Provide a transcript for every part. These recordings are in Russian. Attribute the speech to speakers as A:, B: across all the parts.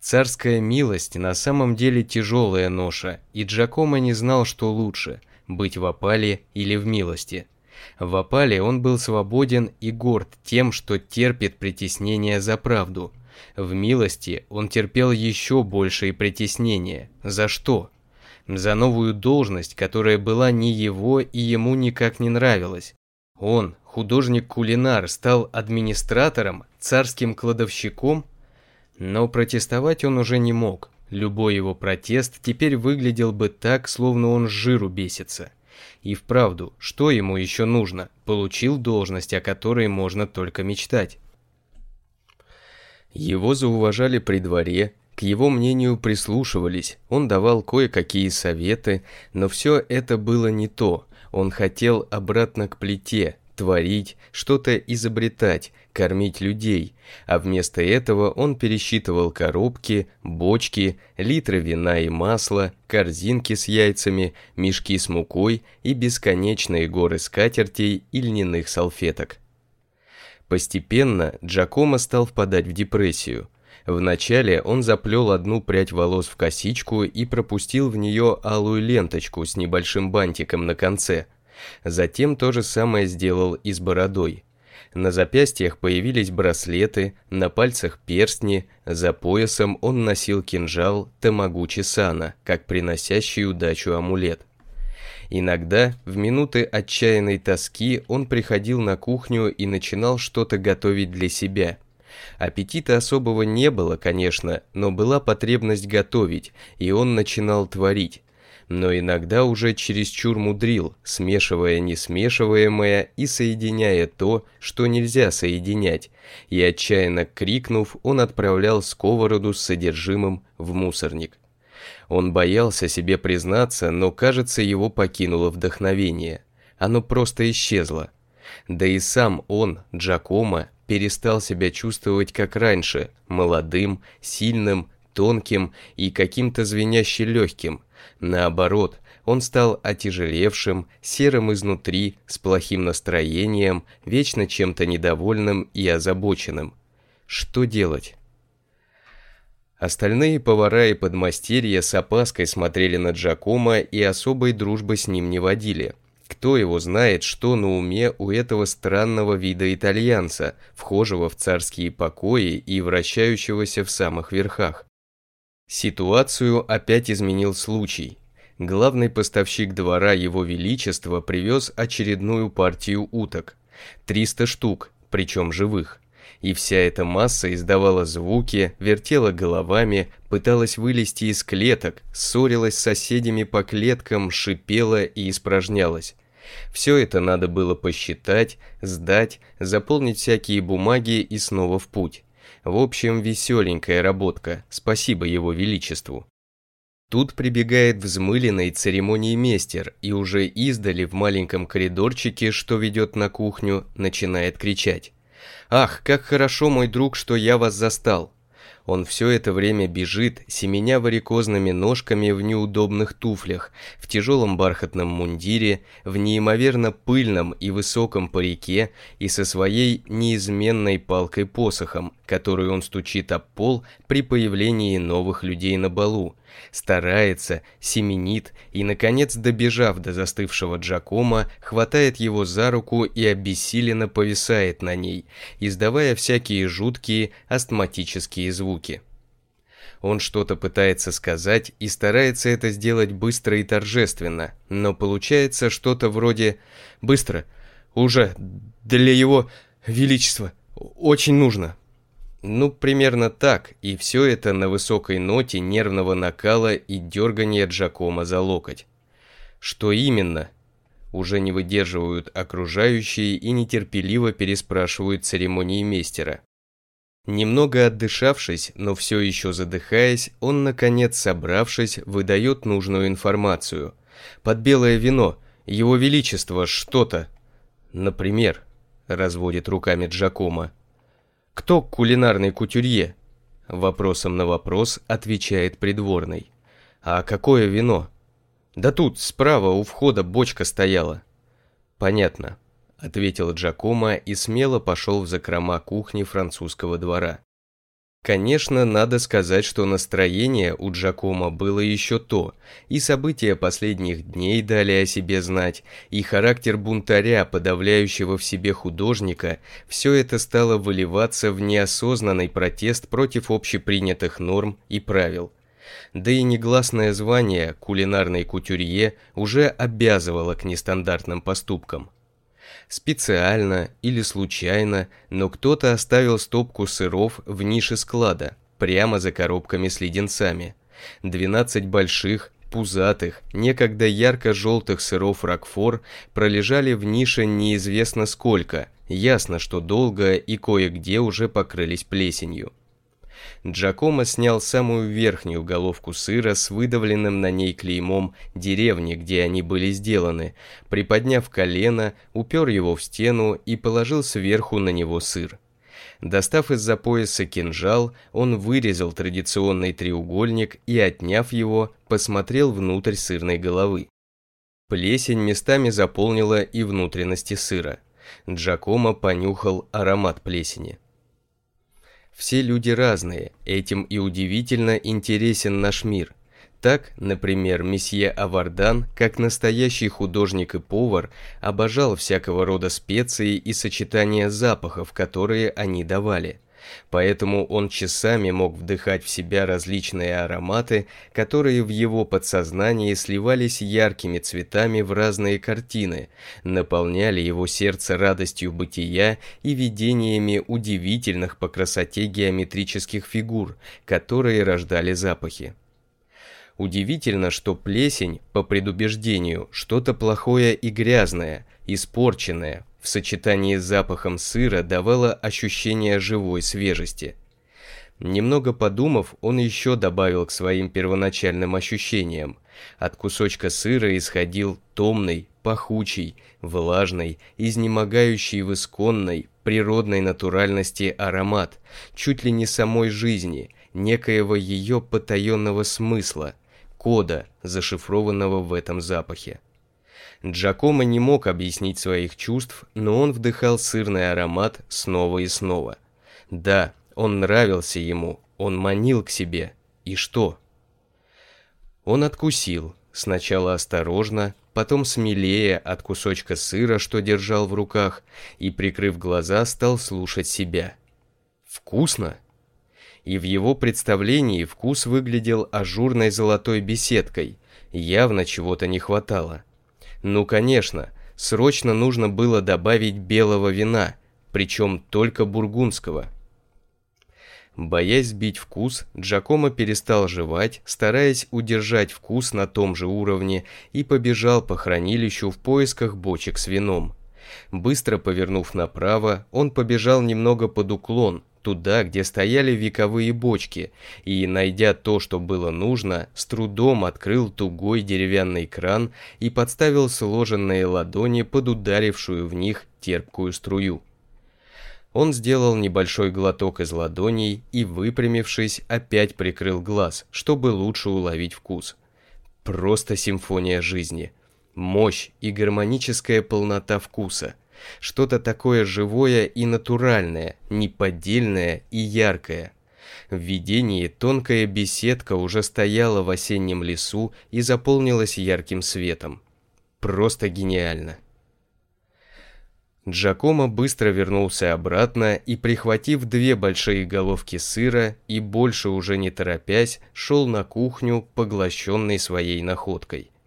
A: Царская милость на самом деле тяжелая ноша, и Джакомо не знал, что лучше – быть в опале или в милости. В опале он был свободен и горд тем, что терпит притеснение за правду. В милости он терпел еще большие притеснения. За что? За новую должность, которая была не его и ему никак не нравилась. Он, художник-кулинар, стал администратором, царским кладовщиком – но протестовать он уже не мог. Любой его протест теперь выглядел бы так, словно он с жиру бесится. И вправду, что ему еще нужно? Получил должность, о которой можно только мечтать. Его зауважали при дворе, к его мнению прислушивались, он давал кое-какие советы, но все это было не то. Он хотел обратно к плите, творить, что-то изобретать, кормить людей, а вместо этого он пересчитывал коробки, бочки, литры вина и масла, корзинки с яйцами, мешки с мукой и бесконечные горы скатертей и льняных салфеток. Постепенно Джакомо стал впадать в депрессию. Вначале он заплел одну прядь волос в косичку и пропустил в нее алую ленточку с небольшим бантиком на конце. Затем то же самое сделал и с бородой – на запястьях появились браслеты, на пальцах перстни, за поясом он носил кинжал Тамагучи Сана, как приносящий удачу амулет. Иногда, в минуты отчаянной тоски, он приходил на кухню и начинал что-то готовить для себя. Аппетита особого не было, конечно, но была потребность готовить, и он начинал творить но иногда уже чересчур мудрил, смешивая несмешиваемое и соединяя то, что нельзя соединять, и отчаянно крикнув, он отправлял сковороду с содержимым в мусорник. Он боялся себе признаться, но, кажется, его покинуло вдохновение. Оно просто исчезло. Да и сам он, Джакомо, перестал себя чувствовать как раньше, молодым, сильным, тонким и каким-то звеняще легким, Наоборот, он стал отяжелевшим, серым изнутри, с плохим настроением, вечно чем-то недовольным и озабоченным. Что делать? Остальные повара и подмастерья с опаской смотрели на Джакома и особой дружбы с ним не водили. Кто его знает, что на уме у этого странного вида итальянца, вхожего в царские покои и вращающегося в самых верхах. Ситуацию опять изменил случай. Главный поставщик двора Его Величества привез очередную партию уток. 300 штук, причем живых. И вся эта масса издавала звуки, вертела головами, пыталась вылезти из клеток, ссорилась с соседями по клеткам, шипела и испражнялась. Все это надо было посчитать, сдать, заполнить всякие бумаги и снова в путь. В общем, веселенькая работка, спасибо его величеству. Тут прибегает взмыленный церемонии мейстер и уже издали в маленьком коридорчике, что ведет на кухню, начинает кричать. «Ах, как хорошо, мой друг, что я вас застал! Он все это время бежит, семеня варикозными ножками в неудобных туфлях, в тяжелом бархатном мундире, в неимоверно пыльном и высоком парике и со своей неизменной палкой-посохом, которую он стучит об пол при появлении новых людей на балу, старается, семенит и, наконец, добежав до застывшего Джакома, хватает его за руку и обессиленно повисает на ней, издавая всякие жуткие астматические звуки. Он что-то пытается сказать и старается это сделать быстро и торжественно, но получается что-то вроде «быстро, уже для его величества, очень нужно». Ну, примерно так, и все это на высокой ноте нервного накала и дергания Джакома за локоть. Что именно? Уже не выдерживают окружающие и нетерпеливо переспрашивают церемонии мейстера. Немного отдышавшись, но все еще задыхаясь, он, наконец, собравшись, выдает нужную информацию. Под белое вино, его величество, что-то. Например, разводит руками Джакома. Кто кулинарный кутюрье? Вопросом на вопрос отвечает придворный. А какое вино? Да тут, справа у входа бочка стояла. Понятно, ответил Джакома и смело пошел в закрома кухни французского двора. Конечно, надо сказать, что настроение у Джакома было еще то, и события последних дней дали о себе знать, и характер бунтаря, подавляющего в себе художника, все это стало выливаться в неосознанный протест против общепринятых норм и правил. Да и негласное звание кулинарной кутюрье» уже обязывало к нестандартным поступкам специально или случайно, но кто-то оставил стопку сыров в нише склада, прямо за коробками с леденцами. 12 больших, пузатых, некогда ярко-желтых сыров Рокфор пролежали в нише неизвестно сколько, ясно, что долго и кое-где уже покрылись плесенью. Джакомо снял самую верхнюю головку сыра с выдавленным на ней клеймом деревни, где они были сделаны, приподняв колено, упер его в стену и положил сверху на него сыр. Достав из-за пояса кинжал, он вырезал традиционный треугольник и, отняв его, посмотрел внутрь сырной головы. Плесень местами заполнила и внутренности сыра. Джакомо понюхал аромат плесени. Все люди разные, этим и удивительно интересен наш мир. Так, например, месье Авардан, как настоящий художник и повар, обожал всякого рода специи и сочетания запахов, которые они давали – поэтому он часами мог вдыхать в себя различные ароматы, которые в его подсознании сливались яркими цветами в разные картины, наполняли его сердце радостью бытия и видениями удивительных по красоте геометрических фигур, которые рождали запахи. Удивительно, что плесень, по предубеждению, что-то плохое и грязное, испорченное, в сочетании с запахом сыра давало ощущение живой свежести. Немного подумав, он еще добавил к своим первоначальным ощущениям. От кусочка сыра исходил томный, пахучий, влажный, изнемогающий в исконной, природной натуральности аромат, чуть ли не самой жизни, некоего ее потаенного смысла, кода, зашифрованного в этом запахе. Джакомо не мог объяснить своих чувств, но он вдыхал сырный аромат снова и снова. Да, он нравился ему, он манил к себе. И что? Он откусил, сначала осторожно, потом смелее от кусочка сыра, что держал в руках, и, прикрыв глаза, стал слушать себя. Вкусно? И в его представлении вкус выглядел ажурной золотой беседкой, явно чего-то не хватало. Ну, конечно, срочно нужно было добавить белого вина, причем только бургундского. Боясь сбить вкус, Джакомо перестал жевать, стараясь удержать вкус на том же уровне, и побежал по хранилищу в поисках бочек с вином. Быстро повернув направо, он побежал немного под уклон, туда, где стояли вековые бочки, и, найдя то, что было нужно, с трудом открыл тугой деревянный кран и подставил сложенные ладони под ударившую в них терпкую струю. Он сделал небольшой глоток из ладоней и, выпрямившись, опять прикрыл глаз, чтобы лучше уловить вкус. Просто симфония жизни – мощь и гармоническая полнота вкуса. Что-то такое живое и натуральное, неподдельное и яркое. В видении тонкая беседка уже стояла в осеннем лесу и заполнилась ярким светом. Просто гениально. Джакомо быстро вернулся обратно и, прихватив две большие головки сыра и больше уже не торопясь, шел на кухню, поглощенный своей находкой –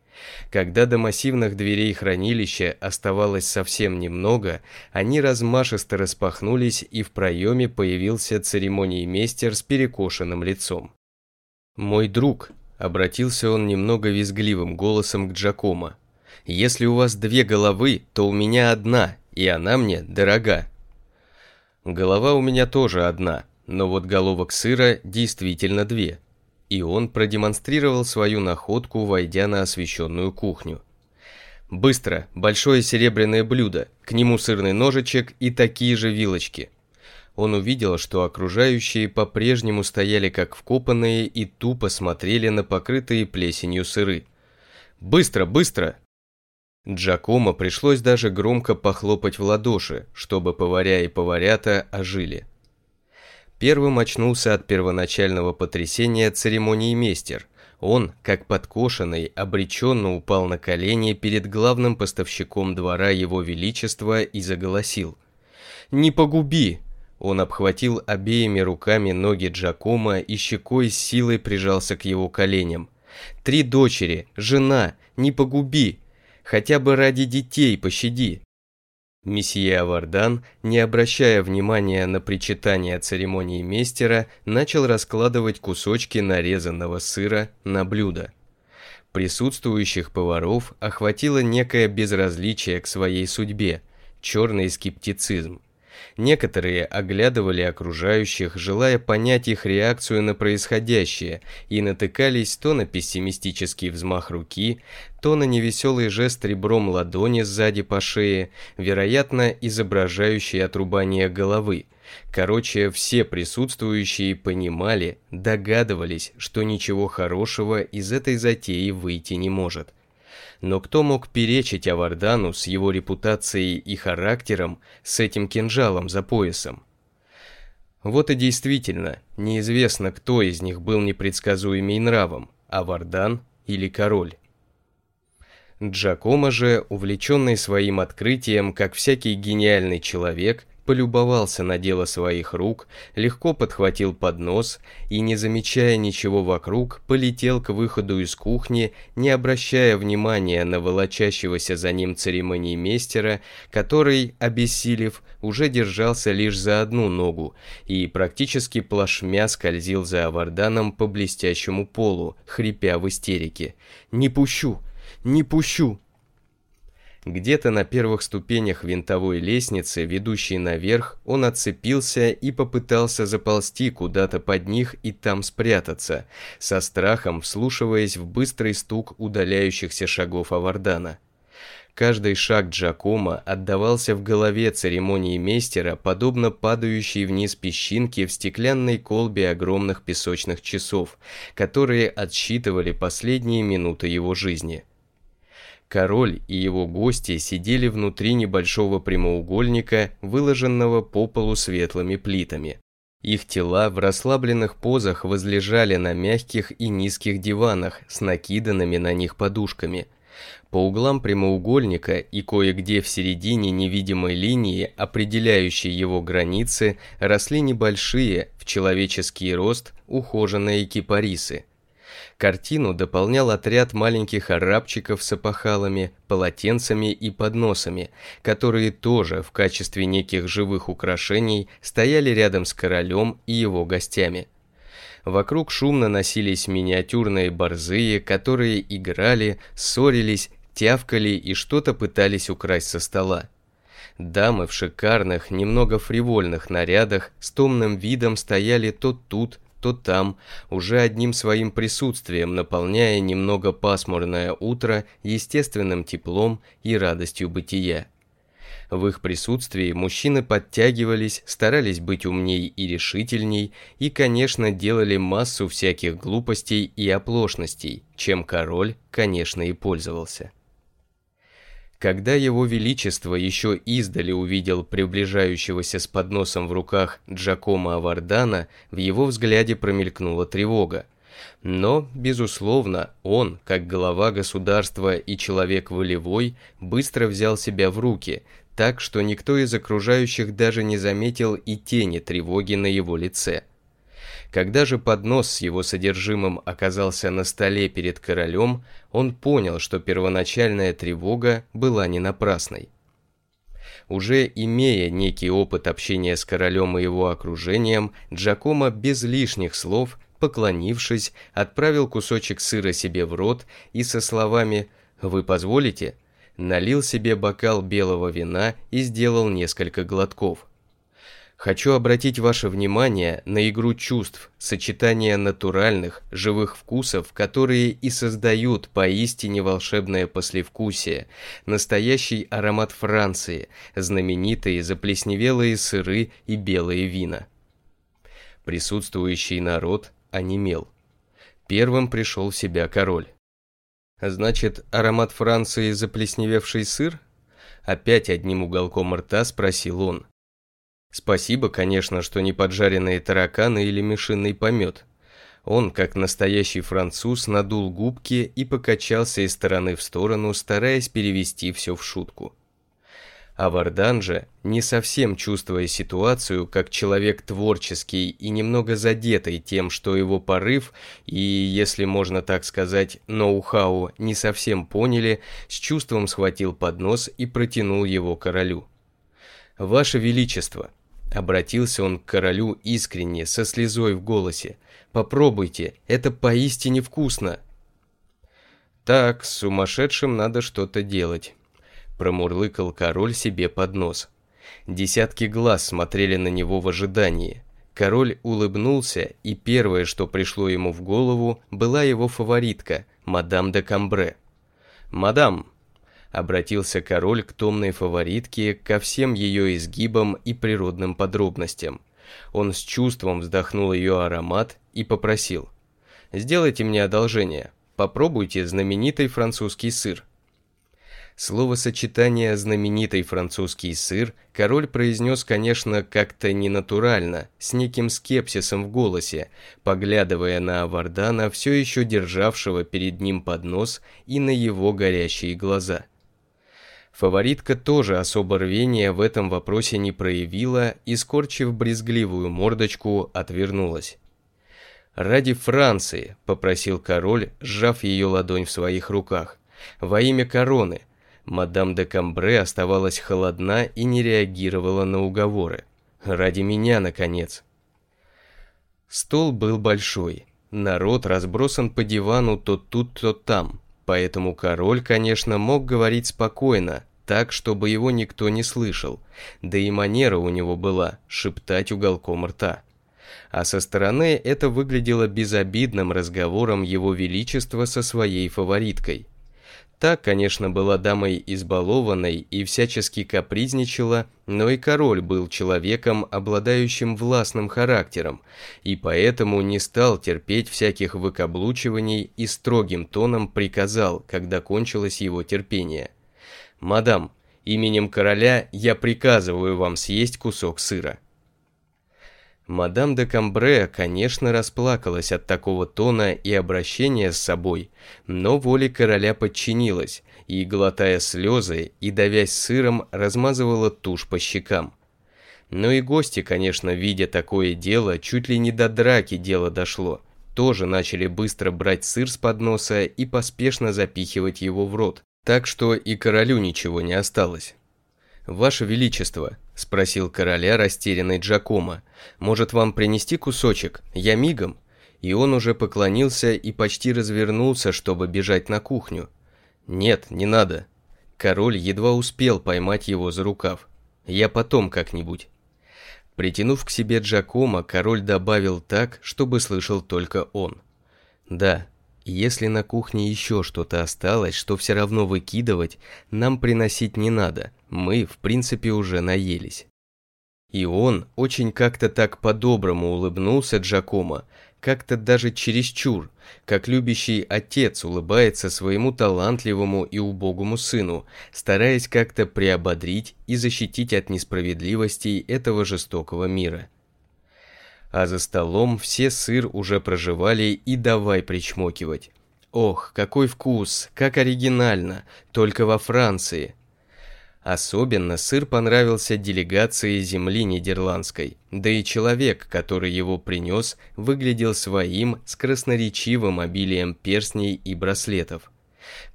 A: когда до массивных дверей хранилища оставалось совсем немного, они размашисто распахнулись, и в проеме появился церемониймейстер с перекошенным лицом. «Мой друг», — обратился он немного визгливым голосом к Джакомо, — «если у вас две головы, то у меня одна, и она мне дорога». «Голова у меня тоже одна», но вот головок сыра действительно две – и он продемонстрировал свою находку, войдя на освещенную кухню. Быстро, большое серебряное блюдо, к нему сырный ножичек и такие же вилочки. Он увидел, что окружающие по-прежнему стояли как вкопанные и тупо смотрели на покрытые плесенью сыры. «Быстро, быстро!» Джакомо пришлось даже громко похлопать в ладоши, чтобы поваря и поварята ожили. Первым очнулся от первоначального потрясения церемонии мейстер. Он, как подкошенный, обреченно упал на колени перед главным поставщиком двора его величества и заголосил. «Не погуби!» Он обхватил обеими руками ноги Джакома и щекой с силой прижался к его коленям. «Три дочери, жена, не погуби! Хотя бы ради детей пощади!» Месье Авардан, не обращая внимания на причитание церемонии мейстера, начал раскладывать кусочки нарезанного сыра на блюдо. Присутствующих поваров охватило некое безразличие к своей судьбе, черный скептицизм. Некоторые оглядывали окружающих, желая понять их реакцию на происходящее, и натыкались то на пессимистический взмах руки, то на невеселый жест ребром ладони сзади по шее, вероятно, изображающий отрубание головы. Короче, все присутствующие понимали, догадывались, что ничего хорошего из этой затеи выйти не может – но кто мог перечить Авардану с его репутацией и характером, с этим кинжалом за поясом? Вот и действительно, неизвестно, кто из них был непредсказуемей нравом, Авардан или король. Джакомо же, увлеченный своим открытием, как всякий гениальный человек, полюбовался на дело своих рук, легко подхватил поднос и, не замечая ничего вокруг, полетел к выходу из кухни, не обращая внимания на волочащегося за ним церемонии мейстера, который, обессилев, уже держался лишь за одну ногу и практически плашмя скользил за аварданом по блестящему полу, хрипя в истерике. «Не пущу! Не пущу!» Где-то на первых ступенях винтовой лестницы, ведущей наверх, он отцепился и попытался заползти куда-то под них и там спрятаться, со страхом вслушиваясь в быстрый стук удаляющихся шагов Авардана. Каждый шаг Джакома отдавался в голове церемонии мейстера, подобно падающей вниз песчинке в стеклянной колбе огромных песочных часов, которые отсчитывали последние минуты его жизни. Король и его гости сидели внутри небольшого прямоугольника, выложенного по полу светлыми плитами. Их тела в расслабленных позах возлежали на мягких и низких диванах с накиданными на них подушками. По углам прямоугольника и кое-где в середине невидимой линии, определяющей его границы, росли небольшие, в человеческий рост, ухоженные кипарисы – Картину дополнял отряд маленьких арабчиков с опахалами, полотенцами и подносами, которые тоже в качестве неких живых украшений стояли рядом с королем и его гостями. Вокруг шумно носились миниатюрные борзые, которые играли, ссорились, тявкали и что-то пытались украсть со стола. Дамы в шикарных, немного фривольных нарядах с томным видом стояли то тут, то там, уже одним своим присутствием наполняя немного пасмурное утро естественным теплом и радостью бытия. В их присутствии мужчины подтягивались, старались быть умней и решительней и, конечно, делали массу всяких глупостей и оплошностей, чем король, конечно, и пользовался. Когда его величество еще издали увидел приближающегося с подносом в руках Джакома Авардана, в его взгляде промелькнула тревога. Но, безусловно, он, как глава государства и человек волевой, быстро взял себя в руки, так что никто из окружающих даже не заметил и тени тревоги на его лице. Когда же поднос с его содержимым оказался на столе перед королем, он понял, что первоначальная тревога была не напрасной. Уже имея некий опыт общения с королем и его окружением, Джакомо без лишних слов, поклонившись, отправил кусочек сыра себе в рот и со словами «Вы позволите?» налил себе бокал белого вина и сделал несколько глотков – Хочу обратить ваше внимание на игру чувств, сочетание натуральных, живых вкусов, которые и создают поистине волшебное послевкусие, настоящий аромат Франции, знаменитые заплесневелые сыры и белые вина. Присутствующий народ онемел. Первым пришел в себя король. «Значит, аромат Франции заплесневевший сыр?» Опять одним уголком рта спросил он – Спасибо, конечно, что не поджаренные тараканы или мышиный помет. Он, как настоящий француз, надул губки и покачался из стороны в сторону, стараясь перевести все в шутку. А Вардан же, не совсем чувствуя ситуацию, как человек творческий и немного задетый тем, что его порыв и, если можно так сказать, ноу-хау не совсем поняли, с чувством схватил поднос и протянул его королю. «Ваше Величество», Обратился он к королю искренне, со слезой в голосе. «Попробуйте, это поистине вкусно!» «Так, с сумасшедшим надо что-то делать», – промурлыкал король себе под нос. Десятки глаз смотрели на него в ожидании. Король улыбнулся, и первое, что пришло ему в голову, была его фаворитка, мадам де Камбре. «Мадам», обратился король к томной фаворитке, ко всем ее изгибам и природным подробностям. Он с чувством вздохнул ее аромат и попросил. «Сделайте мне одолжение, попробуйте знаменитый французский сыр». Словосочетание «знаменитый французский сыр» король произнес, конечно, как-то ненатурально, с неким скепсисом в голосе, поглядывая на Авардана, все еще державшего перед ним поднос и на его горящие глаза – Фаворитка тоже особо рвения в этом вопросе не проявила и, скорчив брезгливую мордочку, отвернулась. «Ради Франции», — попросил король, сжав ее ладонь в своих руках. «Во имя короны». Мадам де Камбре оставалась холодна и не реагировала на уговоры. «Ради меня, наконец». Стол был большой. Народ разбросан по дивану то тут, то там. Поэтому король, конечно, мог говорить спокойно, так, чтобы его никто не слышал, да и манера у него была шептать уголком рта. А со стороны это выглядело безобидным разговором его величества со своей фавориткой. Та, конечно, была дамой избалованной и всячески капризничала, но и король был человеком, обладающим властным характером, и поэтому не стал терпеть всяких выкаблучиваний и строгим тоном приказал, когда кончилось его терпение – «Мадам, именем короля я приказываю вам съесть кусок сыра». Мадам де Камбре, конечно, расплакалась от такого тона и обращения с собой, но воле короля подчинилась и, глотая слезы и давясь сыром, размазывала тушь по щекам. Но и гости, конечно, видя такое дело, чуть ли не до драки дело дошло. Тоже начали быстро брать сыр с подноса и поспешно запихивать его в рот, так что и королю ничего не осталось. «Ваше Величество», – спросил короля растерянный Джакома, – «может вам принести кусочек? Я мигом?» И он уже поклонился и почти развернулся, чтобы бежать на кухню. «Нет, не надо». Король едва успел поймать его за рукав. «Я потом как-нибудь». Притянув к себе Джакома, король добавил так, чтобы слышал только он. «Да, если на кухне еще что-то осталось, что все равно выкидывать, нам приносить не надо, мы, в принципе, уже наелись. И он очень как-то так по-доброму улыбнулся Джакомо, как-то даже чересчур, как любящий отец улыбается своему талантливому и убогому сыну, стараясь как-то приободрить и защитить от несправедливостей этого жестокого мира а за столом все сыр уже проживали и давай причмокивать. Ох, какой вкус, как оригинально, только во Франции. Особенно сыр понравился делегации земли нидерландской, да и человек, который его принес, выглядел своим с красноречивым обилием перстней и браслетов.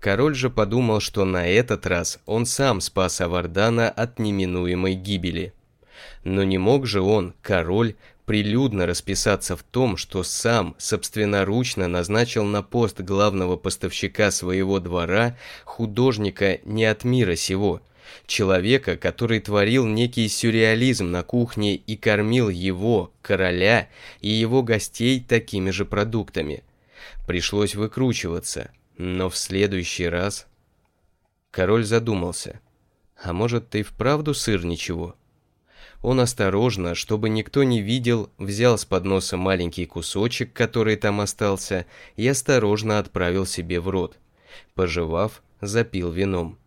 A: Король же подумал, что на этот раз он сам спас Авардана от неминуемой гибели. Но не мог же он, король, прилюдно расписаться в том, что сам собственноручно назначил на пост главного поставщика своего двора художника не от мира сего, человека, который творил некий сюрреализм на кухне и кормил его, короля и его гостей такими же продуктами. Пришлось выкручиваться, но в следующий раз... Король задумался. А может, ты вправду сыр ничего? Он осторожно, чтобы никто не видел, взял с подноса маленький кусочек, который там остался, и осторожно отправил себе в рот. Пожевав, запил вином.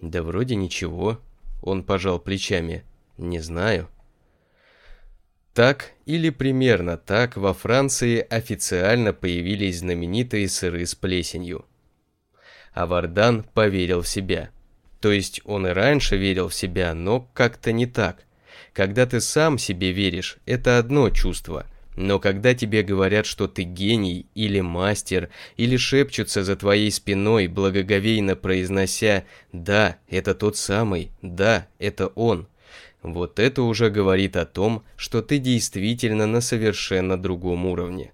A: «Да вроде ничего», — он пожал плечами. «Не знаю». Так или примерно так во Франции официально появились знаменитые сыры с плесенью. А Вардан поверил в себя. То есть он и раньше верил в себя, но как-то не так. Когда ты сам себе веришь, это одно чувство. Но когда тебе говорят, что ты гений или мастер, или шепчутся за твоей спиной, благоговейно произнося «Да, это тот самый, да, это он», вот это уже говорит о том, что ты действительно на совершенно другом уровне.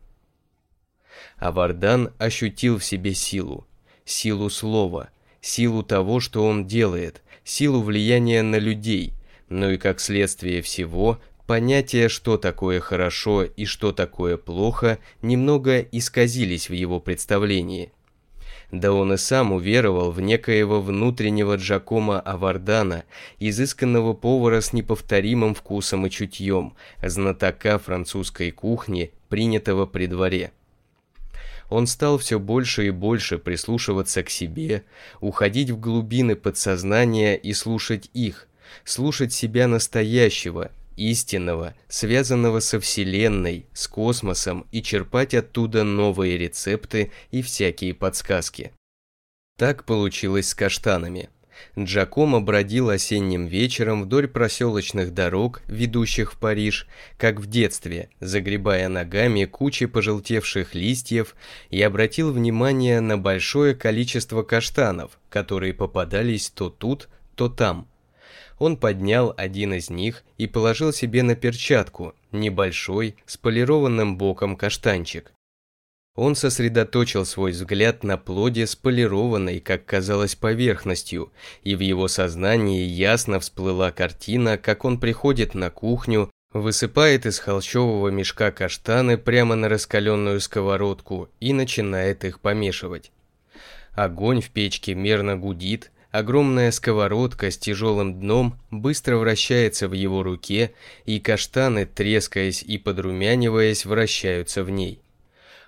A: А Вардан ощутил в себе силу. Силу слова, силу того, что он делает, силу влияния на людей – ну и как следствие всего, понятия, что такое хорошо и что такое плохо, немного исказились в его представлении. Да он и сам уверовал в некоего внутреннего Джакома Авардана, изысканного повара с неповторимым вкусом и чутьем, знатока французской кухни, принятого при дворе. Он стал все больше и больше прислушиваться к себе, уходить в глубины подсознания и слушать их – слушать себя настоящего, истинного, связанного со Вселенной, с космосом и черпать оттуда новые рецепты и всякие подсказки. Так получилось с каштанами. Джакомо бродил осенним вечером вдоль проселочных дорог, ведущих в Париж, как в детстве, загребая ногами кучи пожелтевших листьев, и обратил внимание на большое количество каштанов, которые попадались то тут, то там – он поднял один из них и положил себе на перчатку, небольшой, с полированным боком каштанчик. Он сосредоточил свой взгляд на плоде с полированной, как казалось, поверхностью, и в его сознании ясно всплыла картина, как он приходит на кухню, высыпает из холщового мешка каштаны прямо на раскаленную сковородку и начинает их помешивать. Огонь в печке мерно гудит, Огромная сковородка с тяжелым дном быстро вращается в его руке, и каштаны, трескаясь и подрумяниваясь, вращаются в ней.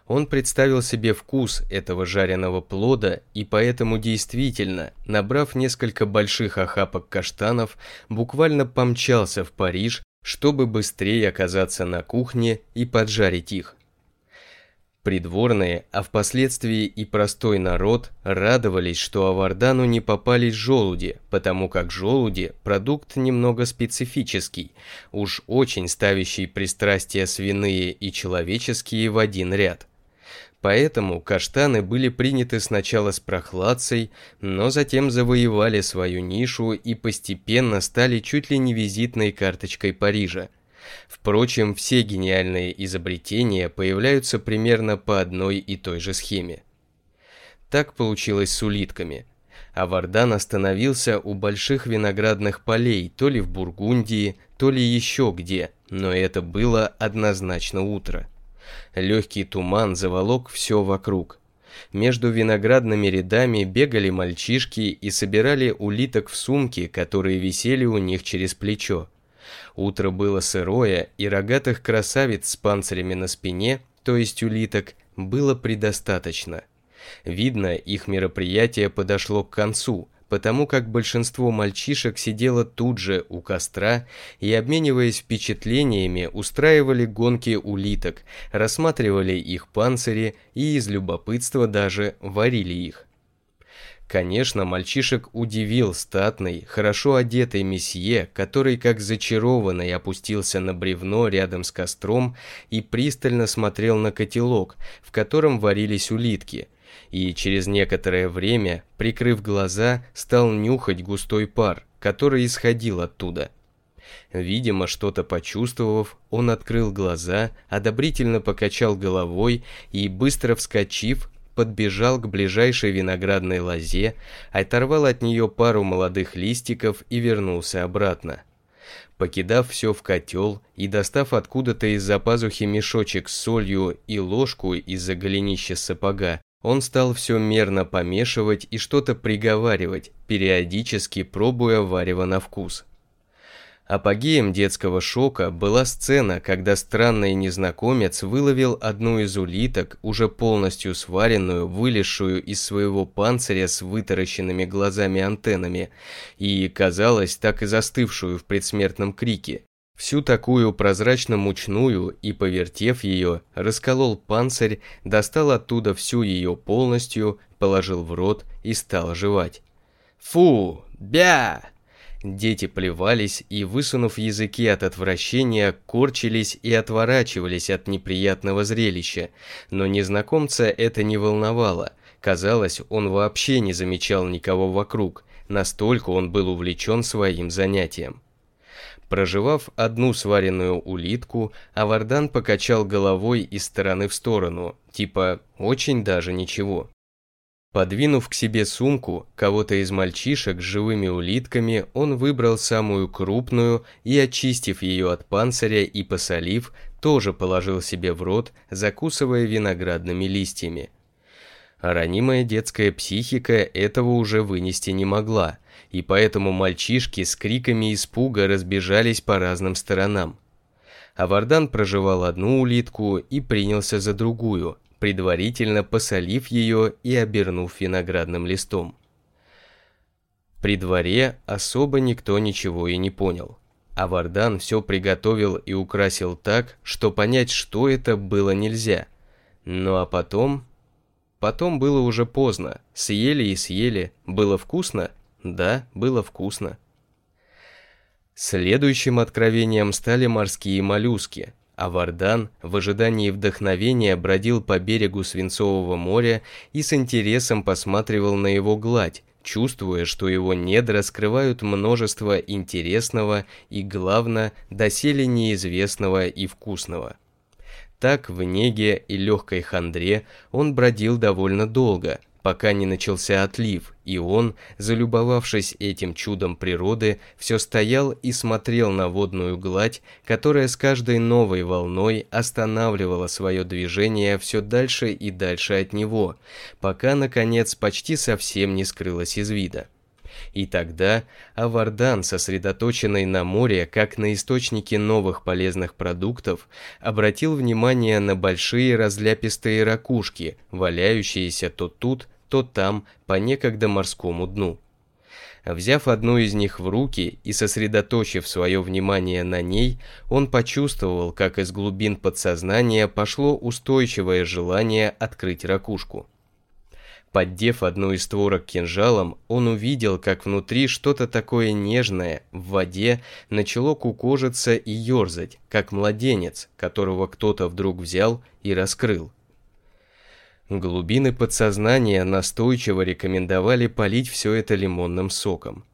A: Он представил себе вкус этого жареного плода, и поэтому действительно, набрав несколько больших охапок каштанов, буквально помчался в Париж, чтобы быстрее оказаться на кухне и поджарить их. Придворные, а впоследствии и простой народ радовались, что Авардану не попались желуди, потому как желуди – продукт немного специфический, уж очень ставящий пристрастия свиные и человеческие в один ряд. Поэтому каштаны были приняты сначала с прохладцей, но затем завоевали свою нишу и постепенно стали чуть ли не визитной карточкой Парижа – Впрочем, все гениальные изобретения появляются примерно по одной и той же схеме. Так получилось с улитками. А Вардан остановился у больших виноградных полей, то ли в Бургундии, то ли еще где, но это было однозначно утро. Легкий туман заволок все вокруг. Между виноградными рядами бегали мальчишки и собирали улиток в сумки, которые висели у них через плечо. Утро было сырое, и рогатых красавиц с панцирями на спине, то есть улиток, было предостаточно. Видно, их мероприятие подошло к концу, потому как большинство мальчишек сидело тут же у костра и, обмениваясь впечатлениями, устраивали гонки улиток, рассматривали их панцири и из любопытства даже варили их. Конечно, мальчишек удивил статный, хорошо одетый месье, который как зачарованный опустился на бревно рядом с костром и пристально смотрел на котелок, в котором варились улитки, и через некоторое время, прикрыв глаза, стал нюхать густой пар, который исходил оттуда. Видимо, что-то почувствовав, он открыл глаза, одобрительно покачал головой и, быстро вскочив, подбежал к ближайшей виноградной лозе, оторвал от нее пару молодых листиков и вернулся обратно. Покидав все в котел и достав откуда-то из-за пазухи мешочек с солью и ложку из-за голенища сапога, он стал все мерно помешивать и что-то приговаривать, периодически пробуя варево на вкус. Апогеем детского шока была сцена, когда странный незнакомец выловил одну из улиток, уже полностью сваренную, вылезшую из своего панциря с вытаращенными глазами-антеннами, и, казалось, так и застывшую в предсмертном крике. Всю такую прозрачно-мучную и, повертев ее, расколол панцирь, достал оттуда всю ее полностью, положил в рот и стал жевать. «Фу! Бя!» Дети плевались и, высунув языки от отвращения, корчились и отворачивались от неприятного зрелища, но незнакомца это не волновало. Казалось, он вообще не замечал никого вокруг, настолько он был увлечен своим занятием. Проживав одну сваренную улитку, Авардан покачал головой из стороны в сторону, типа «очень даже ничего». Подвинув к себе сумку кого-то из мальчишек с живыми улитками, он выбрал самую крупную и, очистив ее от панциря и посолив, тоже положил себе в рот, закусывая виноградными листьями. Ранимая детская психика этого уже вынести не могла, и поэтому мальчишки с криками испуга разбежались по разным сторонам. Авардан проживал одну улитку и принялся за другую, предварительно посолив ее и обернув виноградным листом. При дворе особо никто ничего и не понял, а Вардан все приготовил и украсил так, что понять, что это было нельзя. Ну а потом... Потом было уже поздно, съели и съели, было вкусно? Да, было вкусно. Следующим откровением стали морские моллюски – а Вардан в ожидании вдохновения бродил по берегу Свинцового моря и с интересом посматривал на его гладь, чувствуя, что его недра скрывают множество интересного и, главное, доселе неизвестного и вкусного. Так в неге и легкой хандре он бродил довольно долго – пока не начался отлив, и он, залюбовавшись этим чудом природы, все стоял и смотрел на водную гладь, которая с каждой новой волной останавливала свое движение все дальше и дальше от него, пока, наконец, почти совсем не скрылась из вида. И тогда Авардан, сосредоточенный на море как на источнике новых полезных продуктов, обратил внимание на большие разляпистые ракушки, валяющиеся то тут, то там, по некогда морскому дну. Взяв одну из них в руки и сосредоточив свое внимание на ней, он почувствовал, как из глубин подсознания пошло устойчивое желание открыть ракушку. Поддев одну из створок кинжалом, он увидел, как внутри что-то такое нежное в воде начало кукожиться и ерзать, как младенец, которого кто-то вдруг взял и раскрыл. Глубины подсознания настойчиво рекомендовали полить все это лимонным соком.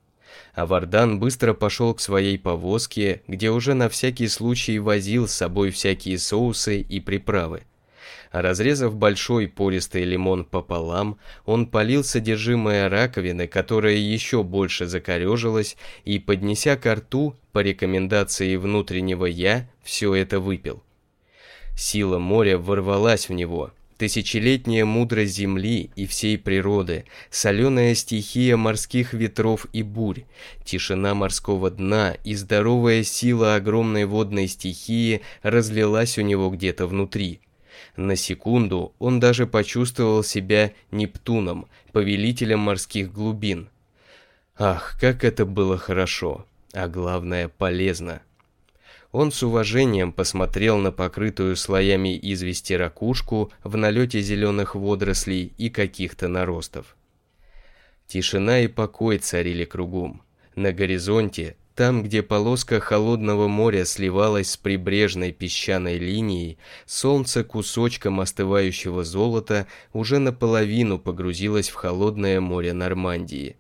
A: А Вардан быстро пошел к своей повозке, где уже на всякий случай возил с собой всякие соусы и приправы. Разрезав большой пористый лимон пополам, он полил содержимое раковины, которая еще больше закорежилась, и, поднеся ко рту, по рекомендации внутреннего «я», все это выпил. Сила моря ворвалась в него, Тысячелетняя мудрость земли и всей природы, соленая стихия морских ветров и бурь, тишина морского дна и здоровая сила огромной водной стихии разлилась у него где-то внутри. На секунду он даже почувствовал себя Нептуном, повелителем морских глубин. Ах, как это было хорошо, а главное полезно. Он с уважением посмотрел на покрытую слоями извести ракушку в налете зеленых водорослей и каких-то наростов. Тишина и покой царили кругом. На горизонте, там, где полоска холодного моря сливалась с прибрежной песчаной линией, солнце кусочком остывающего золота уже наполовину погрузилось в холодное море Нормандии.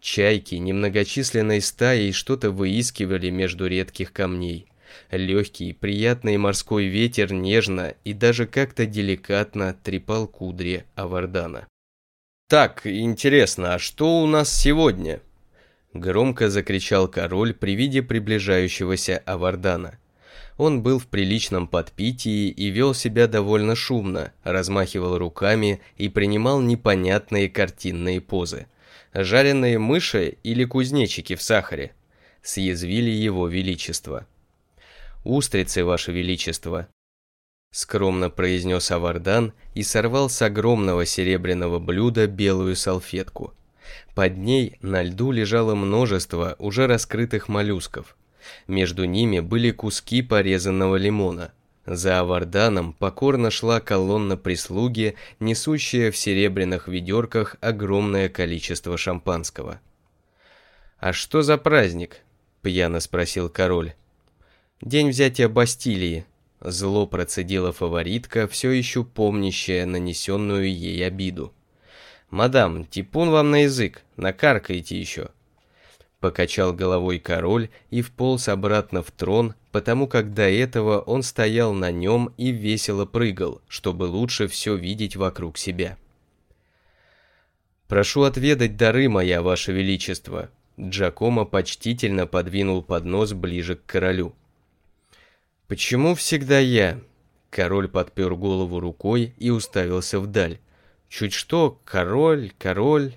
A: Чайки немногочисленной стаей что-то выискивали между редких камней. Легкий, приятный морской ветер нежно и даже как-то деликатно трепал кудри Авардана. «Так, интересно, а что у нас сегодня?» Громко закричал король при виде приближающегося Авардана. Он был в приличном подпитии и вел себя довольно шумно, размахивал руками и принимал непонятные картинные позы. Жареные мыши или кузнечики в сахаре съязвили его величество устрицы, ваше величество!» Скромно произнес Авардан и сорвал с огромного серебряного блюда белую салфетку. Под ней на льду лежало множество уже раскрытых моллюсков. Между ними были куски порезанного лимона. За Аварданом покорно шла колонна прислуги, несущая в серебряных ведерках огромное количество шампанского. «А что за праздник?» – пьяно спросил король. День взятия Бастилии. Зло процедила фаворитка, все еще помнящая нанесенную ей обиду. «Мадам, типун вам на язык, накаркаете еще». Покачал головой король и вполз обратно в трон, потому как до этого он стоял на нем и весело прыгал, чтобы лучше все видеть вокруг себя. «Прошу отведать дары моя, ваше величество», Джакомо почтительно подвинул поднос ближе к королю. «Почему всегда я?» Король подпер голову рукой и уставился вдаль. «Чуть что, король, король...»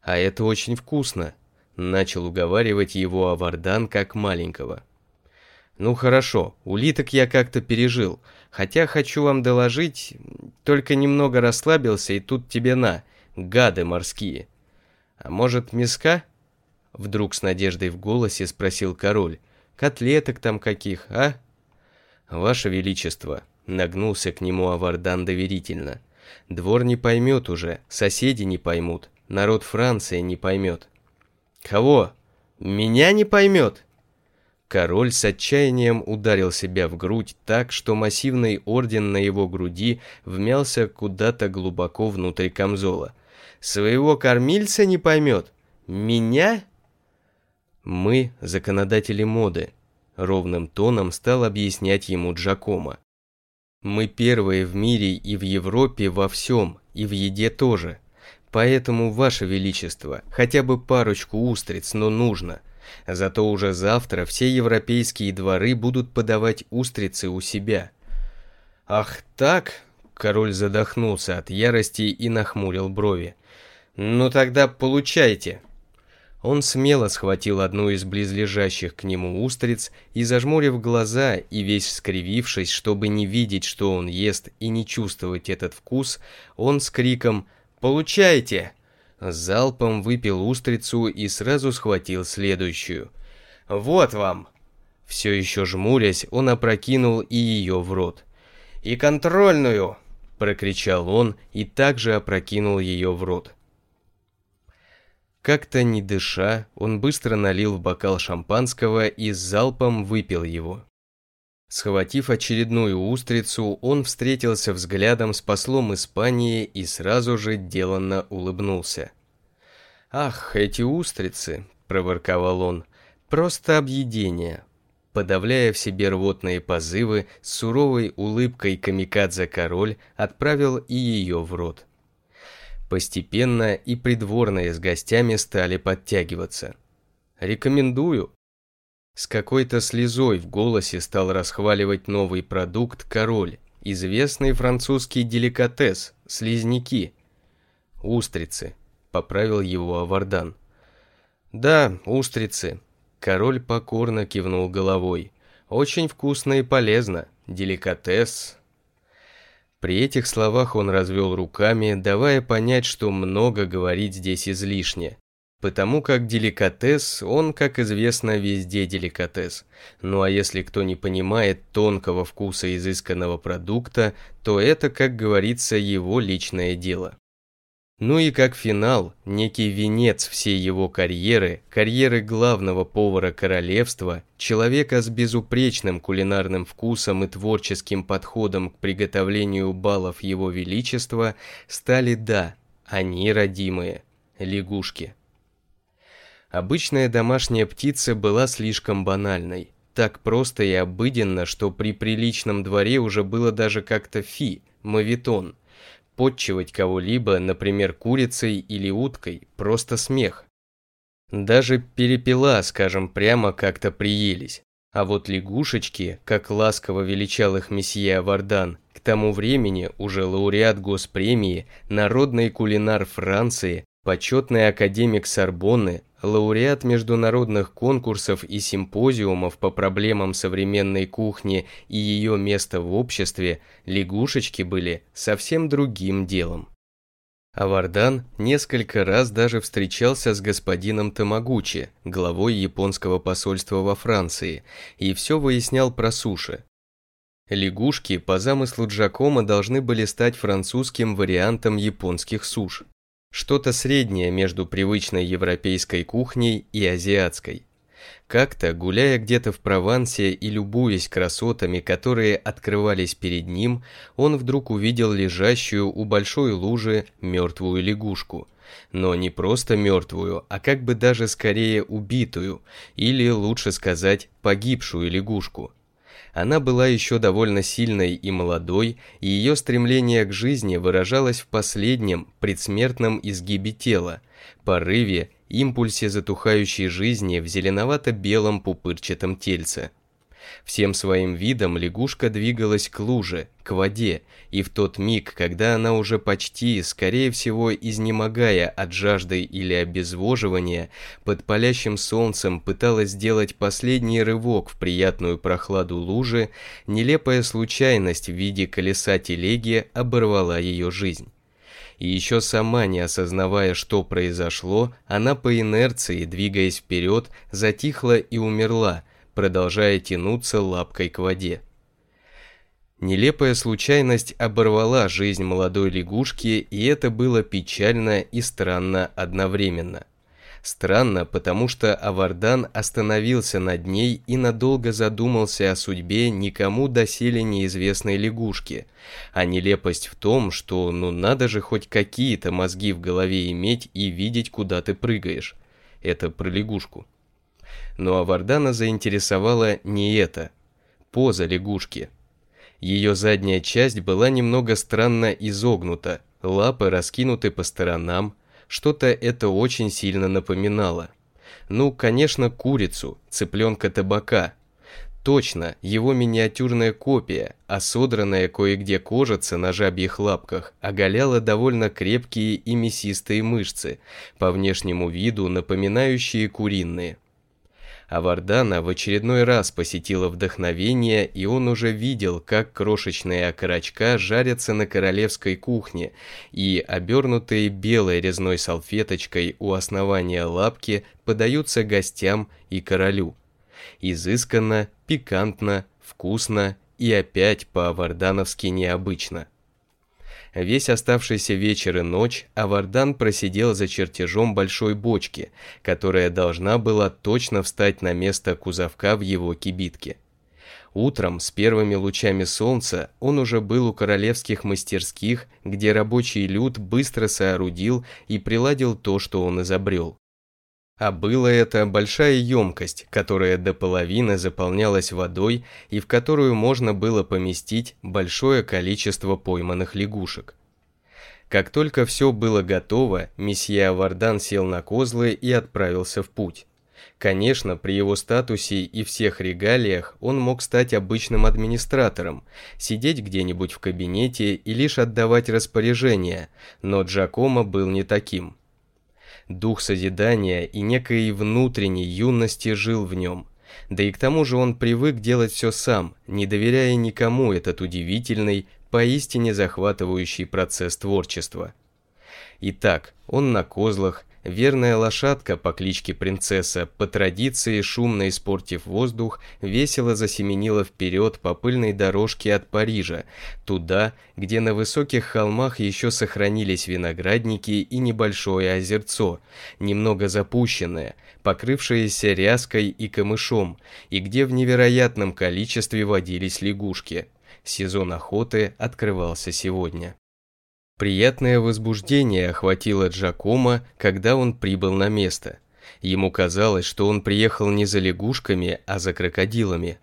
A: «А это очень вкусно», — начал уговаривать его Авардан как маленького. «Ну хорошо, улиток я как-то пережил, хотя хочу вам доложить, только немного расслабился, и тут тебе на, гады морские». «А может, миска?» — вдруг с надеждой в голосе спросил король котлеток там каких, а?» «Ваше Величество», — нагнулся к нему Авардан доверительно, — «двор не поймет уже, соседи не поймут, народ Франции не поймет». «Кого? Меня не поймет?» Король с отчаянием ударил себя в грудь так, что массивный орден на его груди вмялся куда-то глубоко внутрь камзола. «Своего кормильца не поймет? Меня?» «Мы – законодатели моды», ровным тоном стал объяснять ему Джакома. Мы первые в мире и в Европе во всем, и в еде тоже. Поэтому, Ваше Величество, хотя бы парочку устриц, но нужно. Зато уже завтра все европейские дворы будут подавать устрицы у себя. Ах так? Король задохнулся от ярости и нахмурил брови. Ну тогда получайте. Он смело схватил одну из близлежащих к нему устриц и, зажмурив глаза и весь скривившись, чтобы не видеть, что он ест и не чувствовать этот вкус, он с криком «Получайте!» залпом выпил устрицу и сразу схватил следующую. «Вот вам!» Все еще жмурясь, он опрокинул и ее в рот. «И контрольную!» – прокричал он и также опрокинул ее в рот. Как-то не дыша, он быстро налил в бокал шампанского и с залпом выпил его. Схватив очередную устрицу, он встретился взглядом с послом Испании и сразу же деланно улыбнулся. «Ах, эти устрицы!» – проворковал он. «Просто объедение!» Подавляя в себе рвотные позывы, с суровой улыбкой камикадзе-король отправил и ее в рот. Постепенно и придворные с гостями стали подтягиваться. «Рекомендую!» С какой-то слезой в голосе стал расхваливать новый продукт король, известный французский деликатес – слизняки. «Устрицы», – поправил его Авардан. «Да, устрицы», – король покорно кивнул головой. «Очень вкусно и полезно. Деликатес, при этих словах он развел руками, давая понять, что много говорить здесь излишне. Потому как деликатес, он, как известно, везде деликатес. Ну а если кто не понимает тонкого вкуса изысканного продукта, то это, как говорится, его личное дело. Ну и как финал, некий венец всей его карьеры, карьеры главного повара королевства, человека с безупречным кулинарным вкусом и творческим подходом к приготовлению баллов его величества, стали да, они родимые, лягушки. Обычная домашняя птица была слишком банальной, так просто и обыденно, что при приличном дворе уже было даже как-то фи, мавитон, подчивать кого-либо, например, курицей или уткой, просто смех. Даже перепела, скажем прямо, как-то приелись. А вот лягушечки, как ласково величал их месье Авардан, к тому времени уже лауреат госпремии, народный кулинар Франции, почетный академик Сорбонны, лауреат международных конкурсов и симпозиумов по проблемам современной кухни и ее места в обществе, лягушечки были совсем другим делом. Авардан несколько раз даже встречался с господином Тамагучи, главой японского посольства во Франции, и все выяснял про суши. Лягушки, по замыслу Джакома, должны были стать французским вариантом японских суш. Что-то среднее между привычной европейской кухней и азиатской. Как-то, гуляя где-то в Провансе и любуясь красотами, которые открывались перед ним, он вдруг увидел лежащую у большой лужи мертвую лягушку. Но не просто мертвую, а как бы даже скорее убитую, или лучше сказать, погибшую лягушку – она была еще довольно сильной и молодой, и ее стремление к жизни выражалось в последнем, предсмертном изгибе тела, порыве, импульсе затухающей жизни в зеленовато-белом пупырчатом тельце. Всем своим видом лягушка двигалась к луже, к воде, и в тот миг, когда она уже почти, скорее всего, изнемогая от жажды или обезвоживания, под палящим солнцем пыталась сделать последний рывок в приятную прохладу лужи, нелепая случайность в виде колеса телеги оборвала ее жизнь. И еще сама не осознавая, что произошло, она по инерции, двигаясь вперед, затихла и умерла, продолжая тянуться лапкой к воде. Нелепая случайность оборвала жизнь молодой лягушки, и это было печально и странно одновременно. Странно, потому что Авардан остановился над ней и надолго задумался о судьбе никому доселе неизвестной лягушки. А нелепость в том, что ну надо же хоть какие-то мозги в голове иметь и видеть, куда ты прыгаешь. Это про лягушку. Но Авардана заинтересовала не это. Поза лягушки. Ее задняя часть была немного странно изогнута, лапы раскинуты по сторонам, что-то это очень сильно напоминало. Ну, конечно, курицу, цыпленка табака. Точно, его миниатюрная копия, а содранная кое-где кожица на жабьих лапках оголяла довольно крепкие и мясистые мышцы, по внешнему виду напоминающие куриные а Вардана в очередной раз посетила вдохновение, и он уже видел, как крошечные окорочка жарятся на королевской кухне, и, обернутые белой резной салфеточкой у основания лапки, подаются гостям и королю. Изысканно, пикантно, вкусно и опять по-вардановски необычно. Весь оставшийся вечер и ночь Авардан просидел за чертежом большой бочки, которая должна была точно встать на место кузовка в его кибитке. Утром, с первыми лучами солнца, он уже был у королевских мастерских, где рабочий люд быстро соорудил и приладил то, что он изобрел. А было это большая емкость, которая до половины заполнялась водой и в которую можно было поместить большое количество пойманных лягушек. Как только все было готово, месье Авардан сел на козлы и отправился в путь. Конечно, при его статусе и всех регалиях он мог стать обычным администратором, сидеть где-нибудь в кабинете и лишь отдавать распоряжения, но Джакомо был не таким – Дух созидания и некой внутренней юности жил в нем. Да и к тому же он привык делать все сам, не доверяя никому этот удивительный, поистине захватывающий процесс творчества. Итак, он на козлах, Верная лошадка по кличке Принцесса, по традиции шумно испортив воздух, весело засеменила вперед по пыльной дорожке от Парижа, туда, где на высоких холмах еще сохранились виноградники и небольшое озерцо, немного запущенное, покрывшееся ряской и камышом, и где в невероятном количестве водились лягушки. Сезон охоты открывался сегодня. Приятное возбуждение охватило Джакома, когда он прибыл на место. Ему казалось, что он приехал не за лягушками, а за крокодилами.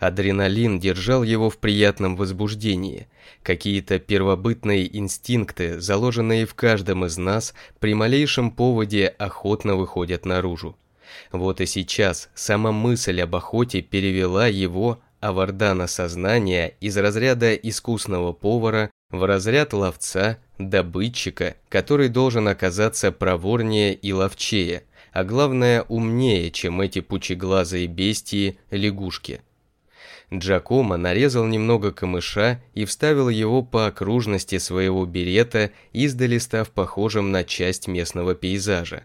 A: Адреналин держал его в приятном возбуждении. Какие-то первобытные инстинкты, заложенные в каждом из нас, при малейшем поводе охотно выходят наружу. Вот и сейчас сама мысль об охоте перевела его, Авардана, сознания из разряда искусного повара в разряд ловца, добытчика, который должен оказаться проворнее и ловчее, а главное умнее, чем эти пучеглазые бестии лягушки. Джакомо нарезал немного камыша и вставил его по окружности своего берета, издали став похожим на часть местного пейзажа.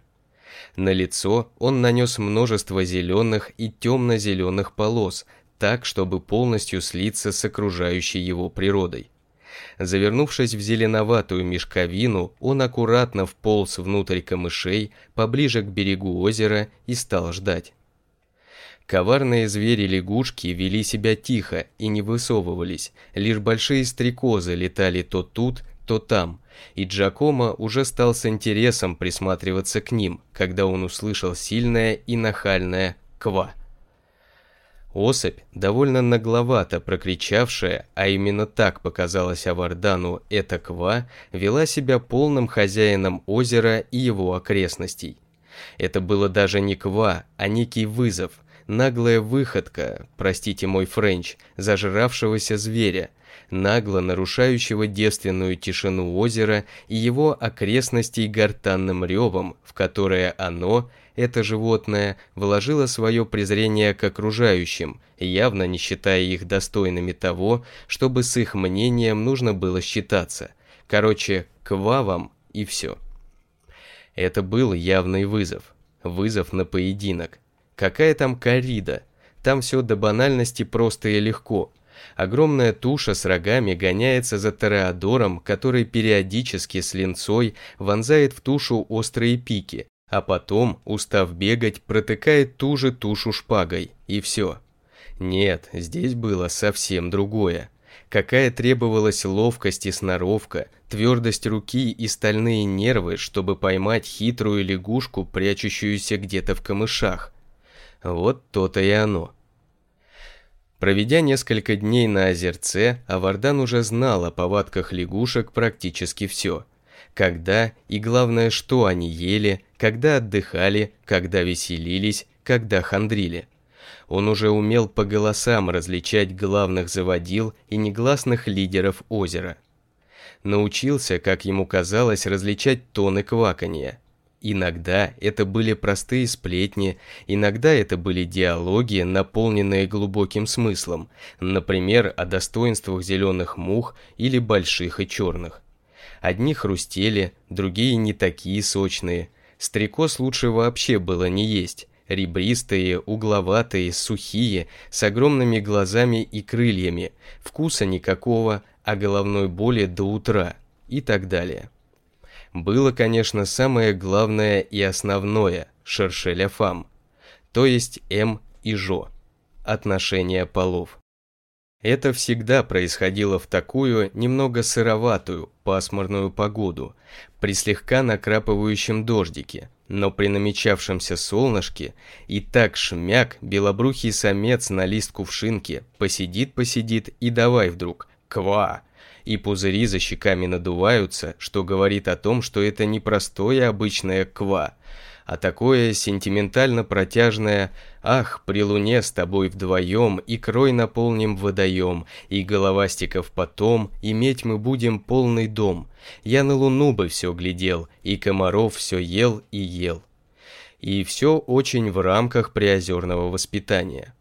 A: На лицо он нанес множество зеленых и темно-зеленых полос, так, чтобы полностью слиться с окружающей его природой. Завернувшись в зеленоватую мешковину, он аккуратно вполз внутрь камышей, поближе к берегу озера и стал ждать. Коварные звери-лягушки вели себя тихо и не высовывались, лишь большие стрекозы летали то тут, то там, и Джакомо уже стал с интересом присматриваться к ним, когда он услышал сильное и нахальное «ква». Особь, довольно нагловато прокричавшая, а именно так показалось Авардану эта ква, вела себя полным хозяином озера и его окрестностей. Это было даже не ква, а некий вызов, наглая выходка, простите мой French, зажравшегося зверя – нагло нарушающего девственную тишину озера и его окрестностей гортанным ревом, в которое оно, это животное, вложило свое презрение к окружающим, явно не считая их достойными того, чтобы с их мнением нужно было считаться. Короче, к вавам и все. Это был явный вызов. Вызов на поединок. Какая там коррида? Там все до банальности просто и легко – Огромная туша с рогами гоняется за Тореадором, который периодически с линцой вонзает в тушу острые пики, а потом, устав бегать, протыкает ту же тушу шпагой, и все. Нет, здесь было совсем другое. Какая требовалась ловкость и сноровка, твердость руки и стальные нервы, чтобы поймать хитрую лягушку, прячущуюся где-то в камышах. Вот то-то и оно. Проведя несколько дней на озерце, Авардан уже знал о повадках лягушек практически все. Когда и главное, что они ели, когда отдыхали, когда веселились, когда хандрили. Он уже умел по голосам различать главных заводил и негласных лидеров озера. Научился, как ему казалось, различать тоны кваканья – Иногда это были простые сплетни, иногда это были диалоги, наполненные глубоким смыслом, например, о достоинствах зеленых мух или больших и черных. Одни хрустели, другие не такие сочные. Стрекоз лучше вообще было не есть. Ребристые, угловатые, сухие, с огромными глазами и крыльями, вкуса никакого, а головной боли до утра и так далее было, конечно, самое главное и основное – шершеля фам, то есть М и Жо – отношения полов. Это всегда происходило в такую, немного сыроватую, пасмурную погоду, при слегка накрапывающем дождике, но при намечавшемся солнышке и так шмяк белобрухий самец на лист кувшинки посидит-посидит и давай вдруг «ква», и пузыри за щеками надуваются, что говорит о том, что это не простое обычное ква, а такое сентиментально протяжное «Ах, при луне с тобой вдвоем, и крой наполним водоем, и головастиков потом, иметь мы будем полный дом. Я на луну бы все глядел, и комаров все ел и ел». И все очень в рамках приозерного воспитания.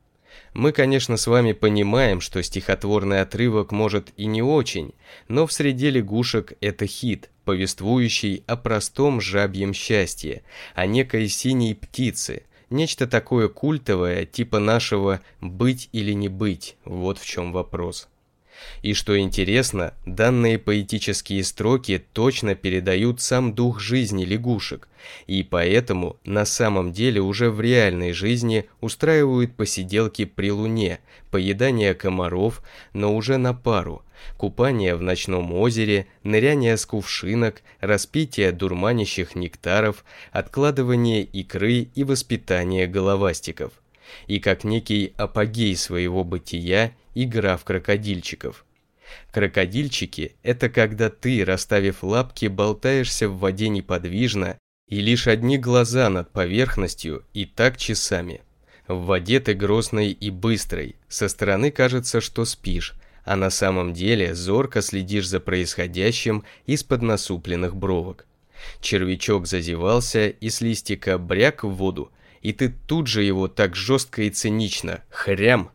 A: Мы, конечно, с вами понимаем, что стихотворный отрывок может и не очень, но в среде лягушек это хит, повествующий о простом жабьем счастье, о некой синей птице, нечто такое культовое, типа нашего «быть или не быть», вот в чем вопрос. И что интересно, данные поэтические строки точно передают сам дух жизни лягушек, и поэтому на самом деле уже в реальной жизни устраивают посиделки при луне, поедание комаров, но уже на пару, купание в ночном озере, ныряние с кувшинок, распитие дурманящих нектаров, откладывание икры и воспитание головастиков. И как некий апогей своего бытия – игра в крокодильчиков. Крокодильчики – это когда ты, расставив лапки, болтаешься в воде неподвижно, и лишь одни глаза над поверхностью, и так часами. В воде ты грозный и быстрый, со стороны кажется, что спишь, а на самом деле зорко следишь за происходящим из-под насупленных бровок. Червячок зазевался и с листика бряк в воду, и ты тут же его так жестко и цинично, хрям,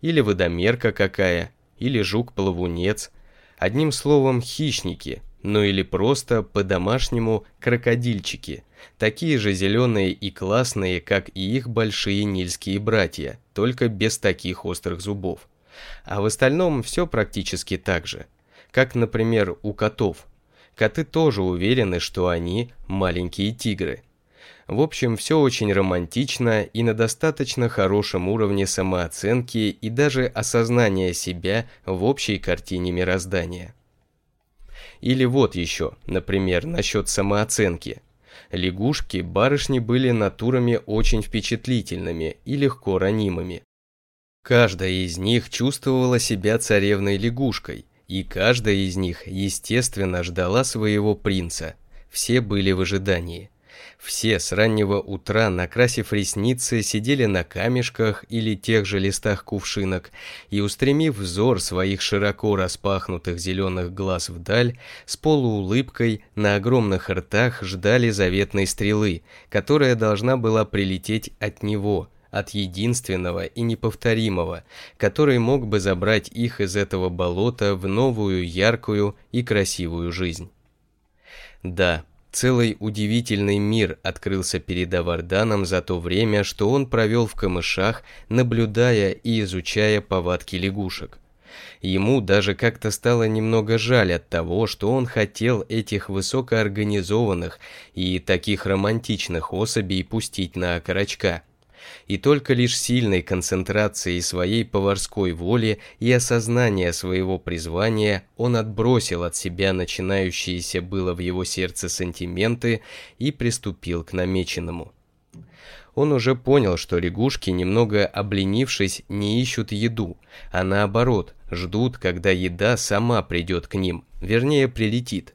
A: или водомерка какая, или жук-плавунец. Одним словом, хищники, ну или просто по-домашнему крокодильчики, такие же зеленые и классные, как и их большие нильские братья, только без таких острых зубов. А в остальном все практически так же. Как, например, у котов. Коты тоже уверены, что они маленькие тигры – в общем, все очень романтично и на достаточно хорошем уровне самооценки и даже осознания себя в общей картине мироздания. Или вот еще, например, насчет самооценки. Лягушки, барышни были натурами очень впечатлительными и легко ранимыми. Каждая из них чувствовала себя царевной лягушкой, и каждая из них, естественно, ждала своего принца. Все были в ожидании. Все с раннего утра, накрасив ресницы, сидели на камешках или тех же листах кувшинок и, устремив взор своих широко распахнутых зеленых глаз вдаль, с полуулыбкой на огромных ртах ждали заветной стрелы, которая должна была прилететь от него – от единственного и неповторимого, который мог бы забрать их из этого болота в новую, яркую и красивую жизнь. Да, Целый удивительный мир открылся перед Аварданом за то время, что он провел в камышах, наблюдая и изучая повадки лягушек. Ему даже как-то стало немного жаль от того, что он хотел этих высокоорганизованных и таких романтичных особей пустить на окорочка и только лишь сильной концентрацией своей поварской воли и осознания своего призвания он отбросил от себя начинающиеся было в его сердце сантименты и приступил к намеченному. Он уже понял, что лягушки, немного обленившись, не ищут еду, а наоборот, ждут, когда еда сама придет к ним, вернее прилетит.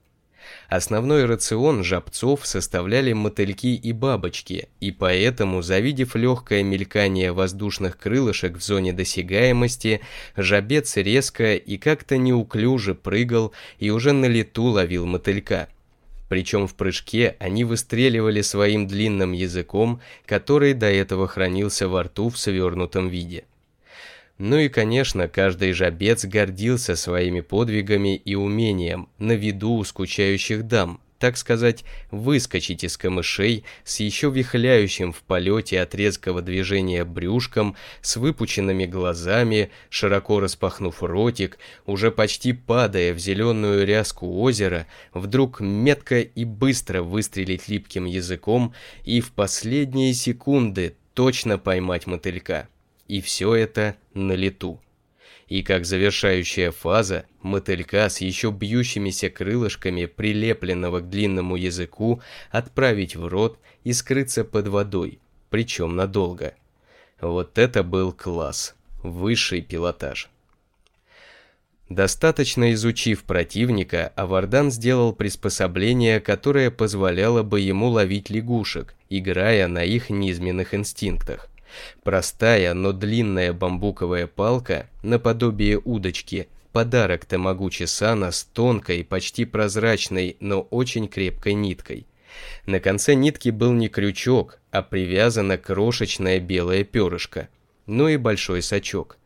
A: Основной рацион жабцов составляли мотыльки и бабочки, и поэтому, завидев легкое мелькание воздушных крылышек в зоне досягаемости, жабец резко и как-то неуклюже прыгал и уже на лету ловил мотылька. Причем в прыжке они выстреливали своим длинным языком, который до этого хранился во рту в свернутом виде. Ну и, конечно, каждый жабец гордился своими подвигами и умением на виду у скучающих дам, так сказать, выскочить из камышей с еще вихляющим в полете от резкого движения брюшком, с выпученными глазами, широко распахнув ротик, уже почти падая в зеленую ряску озера, вдруг метко и быстро выстрелить липким языком и в последние секунды точно поймать мотылька и все это на лету. И как завершающая фаза, мотылька с еще бьющимися крылышками, прилепленного к длинному языку, отправить в рот и скрыться под водой, причем надолго. Вот это был класс, высший пилотаж. Достаточно изучив противника, Авардан сделал приспособление, которое позволяло бы ему ловить лягушек, играя на их низменных инстинктах. Простая, но длинная бамбуковая палка, наподобие удочки, подарок Тамагучи Сана с тонкой, почти прозрачной, но очень крепкой ниткой. На конце нитки был не крючок, а привязана крошечная белая перышко, ну и большой сачок.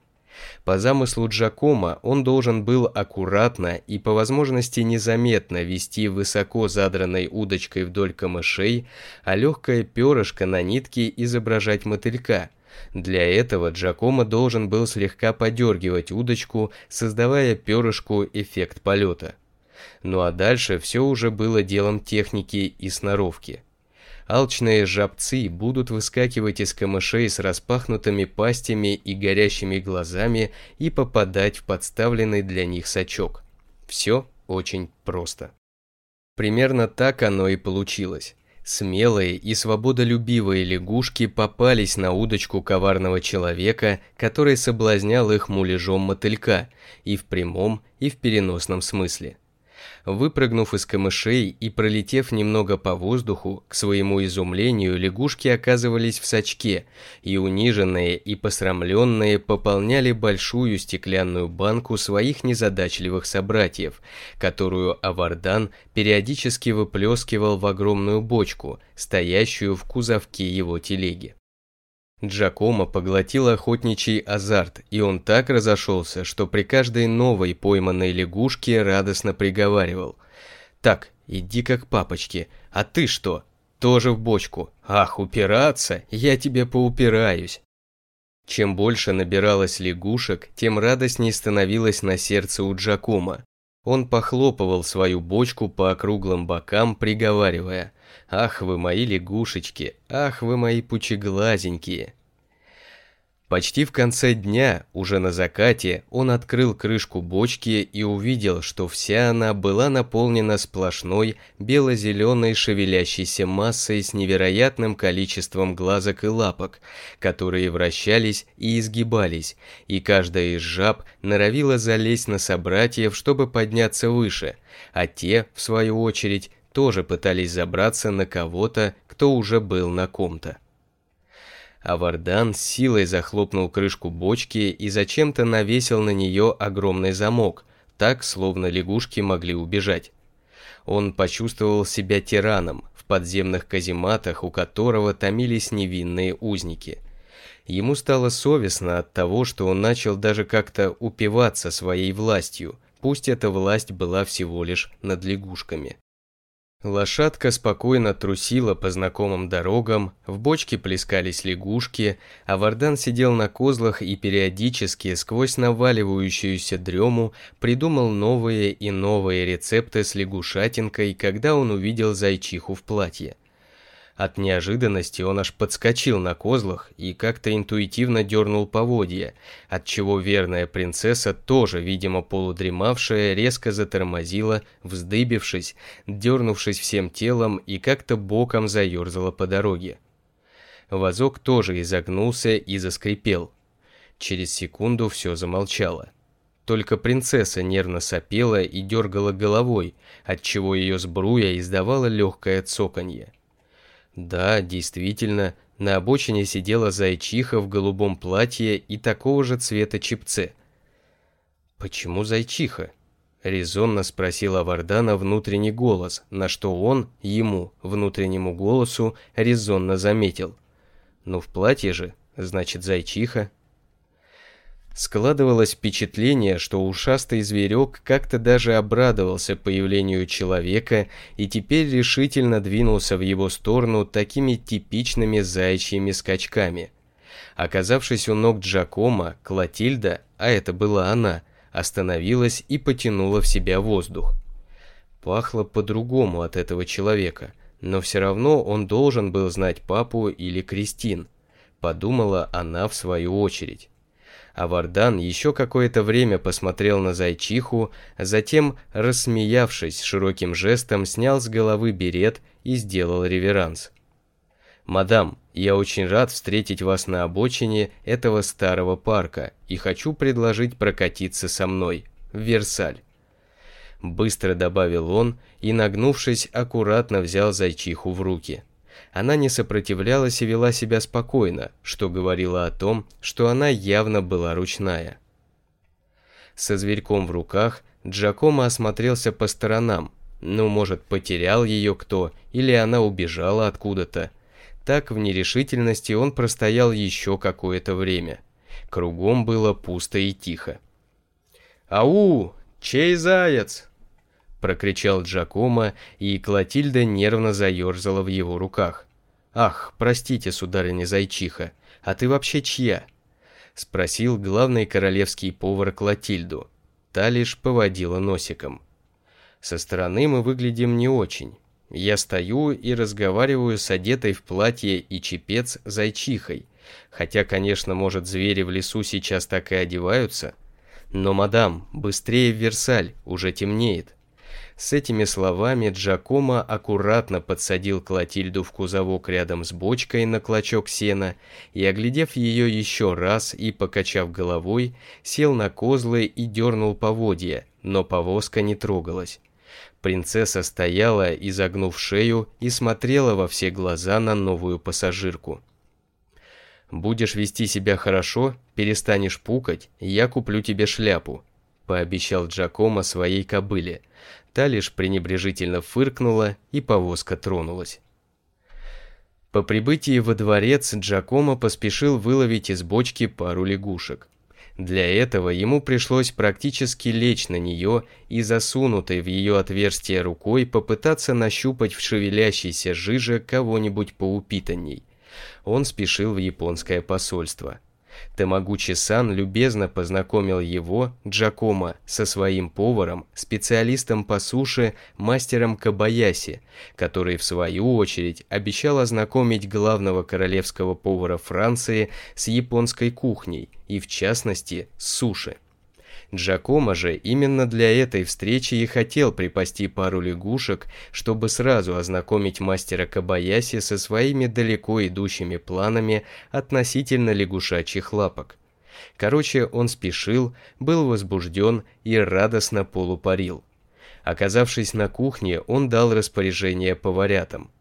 A: По замыслу Джакома он должен был аккуратно и по возможности незаметно вести высоко задранной удочкой вдоль камышей, а легкое перышко на нитке изображать мотылька. Для этого Джакома должен был слегка подергивать удочку, создавая перышку эффект полета. Ну а дальше все уже было делом техники и сноровки. Алчные жабцы будут выскакивать из камышей с распахнутыми пастями и горящими глазами и попадать в подставленный для них сачок. Все очень просто. Примерно так оно и получилось. Смелые и свободолюбивые лягушки попались на удочку коварного человека, который соблазнял их муляжом мотылька и в прямом, и в переносном смысле – Выпрыгнув из камышей и пролетев немного по воздуху, к своему изумлению лягушки оказывались в сачке, и униженные и посрамленные пополняли большую стеклянную банку своих незадачливых собратьев, которую Авардан периодически выплескивал в огромную бочку, стоящую в кузовке его телеги. Джакомо поглотил охотничий азарт, и он так разошелся, что при каждой новой пойманной лягушке радостно приговаривал. «Так, иди как папочки, а ты что? Тоже в бочку. Ах, упираться? Я тебе поупираюсь». Чем больше набиралось лягушек, тем радостней становилось на сердце у Джакома. Он похлопывал свою бочку по округлым бокам, приговаривая – Ах вы мои лягушечки, ах вы мои пучеглазенькие. Почти в конце дня, уже на закате, он открыл крышку бочки и увидел, что вся она была наполнена сплошной бело-зеленой шевелящейся массой с невероятным количеством глазок и лапок, которые вращались и изгибались, и каждая из жаб норовила залезть на собратьев, чтобы подняться выше, а те, в свою очередь, тоже пытались забраться на кого-то, кто уже был на ком-то. А Вардан силой захлопнул крышку бочки и зачем-то навесил на нее огромный замок, так, словно лягушки могли убежать. Он почувствовал себя тираном, в подземных казематах, у которого томились невинные узники. Ему стало совестно от того, что он начал даже как-то упиваться своей властью, пусть эта власть была всего лишь над лягушками. Лошадка спокойно трусила по знакомым дорогам, в бочке плескались лягушки, а Вардан сидел на козлах и периодически, сквозь наваливающуюся дрему, придумал новые и новые рецепты с лягушатинкой, когда он увидел зайчиху в платье. От неожиданности он аж подскочил на козлах и как-то интуитивно дернул поводья, отчего верная принцесса, тоже, видимо, полудремавшая, резко затормозила, вздыбившись, дернувшись всем телом и как-то боком заерзала по дороге. Вазок тоже изогнулся и заскрипел. Через секунду все замолчало. Только принцесса нервно сопела и дергала головой, отчего ее сбруя издавала легкое цоканье. Да, действительно, на обочине сидела зайчиха в голубом платье и такого же цвета чипце. «Почему зайчиха?» — резонно спросила Вардана внутренний голос, на что он, ему, внутреннему голосу, резонно заметил. «Ну в платье же, значит зайчиха». Складывалось впечатление, что ушастый зверек как-то даже обрадовался появлению человека и теперь решительно двинулся в его сторону такими типичными заячьими скачками. Оказавшись у ног Джакома, Клотильда, а это была она, остановилась и потянула в себя воздух. Пахло по-другому от этого человека, но все равно он должен был знать папу или Кристин, подумала она в свою очередь. А Вардан еще какое-то время посмотрел на зайчиху, затем, рассмеявшись широким жестом, снял с головы берет и сделал реверанс. «Мадам, я очень рад встретить вас на обочине этого старого парка и хочу предложить прокатиться со мной в Версаль». Быстро добавил он и, нагнувшись, аккуратно взял зайчиху в руки – она не сопротивлялась и вела себя спокойно, что говорило о том, что она явно была ручная. Со зверьком в руках Джакомо осмотрелся по сторонам. Ну, может, потерял ее кто, или она убежала откуда-то. Так, в нерешительности он простоял еще какое-то время. Кругом было пусто и тихо. «Ау! Чей заяц?» прокричал Джакомо, и Клотильда нервно заерзала в его руках. «Ах, простите, сударыня Зайчиха, а ты вообще чья?» Спросил главный королевский повар Клотильду. Та лишь поводила носиком. «Со стороны мы выглядим не очень. Я стою и разговариваю с одетой в платье и чепец Зайчихой, хотя, конечно, может, звери в лесу сейчас так и одеваются. Но, мадам, быстрее в Версаль, уже темнеет». С этими словами Джакомо аккуратно подсадил Клотильду в кузовок рядом с бочкой на клочок сена и, оглядев ее еще раз и покачав головой, сел на козлы и дернул поводья, но повозка не трогалась. Принцесса стояла, изогнув шею, и смотрела во все глаза на новую пассажирку. «Будешь вести себя хорошо, перестанешь пукать, я куплю тебе шляпу», — пообещал Джакомо своей кобыле — Та лишь пренебрежительно фыркнула, и повозка тронулась. По прибытии во дворец Джакомо поспешил выловить из бочки пару лягушек. Для этого ему пришлось практически лечь на нее и засунутой в ее отверстие рукой попытаться нащупать в шевелящейся жиже кого-нибудь поупитанней. Он спешил в японское посольство. Тамагучи Сан любезно познакомил его, Джакома, со своим поваром, специалистом по суше, мастером Кабаяси, который в свою очередь обещал ознакомить главного королевского повара Франции с японской кухней и в частности с суши. Джакомо же именно для этой встречи и хотел припасти пару лягушек, чтобы сразу ознакомить мастера Кабаяси со своими далеко идущими планами относительно лягушачьих лапок. Короче, он спешил, был возбужден и радостно полупарил. Оказавшись на кухне, он дал распоряжение поварятам.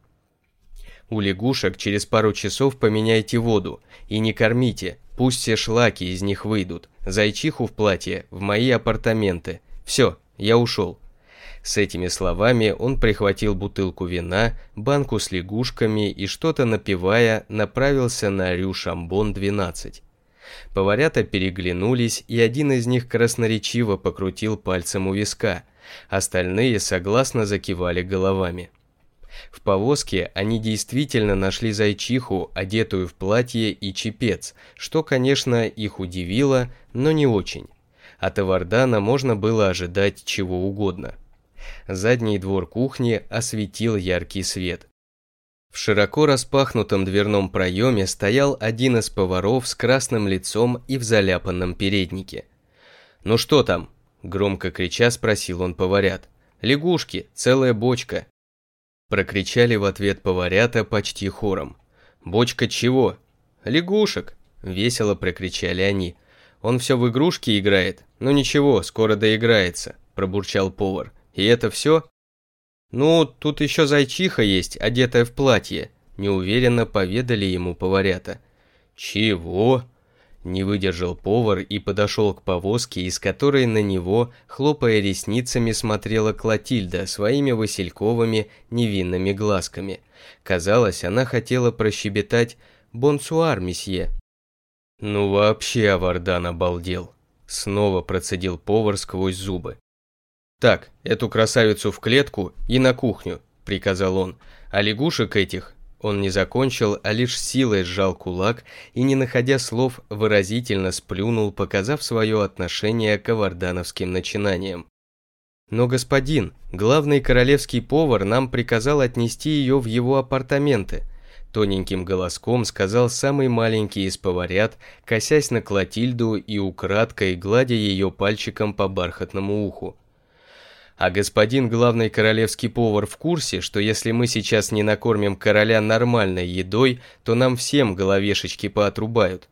A: «У лягушек через пару часов поменяйте воду и не кормите, Пусть все шлаки из них выйдут. Зайчиху в платье, в мои апартаменты. Все, я ушел. С этими словами он прихватил бутылку вина, банку с лягушками и что-то напивая, направился на Рю Шамбон 12. Поварята переглянулись, и один из них красноречиво покрутил пальцем у виска. Остальные согласно закивали головами. В повозке они действительно нашли зайчиху, одетую в платье и чепец, что, конечно, их удивило, но не очень. От Эвардана можно было ожидать чего угодно. Задний двор кухни осветил яркий свет. В широко распахнутом дверном проеме стоял один из поваров с красным лицом и в заляпанном переднике. «Ну что там?» – громко крича спросил он поварят. «Лягушки, целая бочка». Прокричали в ответ поварята почти хором. «Бочка чего?» «Лягушек!» – весело прокричали они. «Он все в игрушки играет. Ну ничего, скоро доиграется», – пробурчал повар. «И это все?» «Ну, тут еще зайчиха есть, одетая в платье», – неуверенно поведали ему поварята. «Чего?» Не выдержал повар и подошел к повозке, из которой на него, хлопая ресницами, смотрела Клотильда своими васильковыми невинными глазками. Казалось, она хотела прощебетать «Бонсуар, месье». «Ну вообще Авардан обалдел», — снова процедил повар сквозь зубы. «Так, эту красавицу в клетку и на кухню», — приказал он, — «а лягушек этих он не закончил, а лишь силой сжал кулак и, не находя слов, выразительно сплюнул, показав свое отношение к авардановским начинаниям. «Но, господин, главный королевский повар нам приказал отнести ее в его апартаменты», тоненьким голоском сказал самый маленький из поварят, косясь на Клотильду и украдкой гладя ее пальчиком по бархатному уху. А господин главный королевский повар в курсе, что если мы сейчас не накормим короля нормальной едой, то нам всем головешечки поотрубают.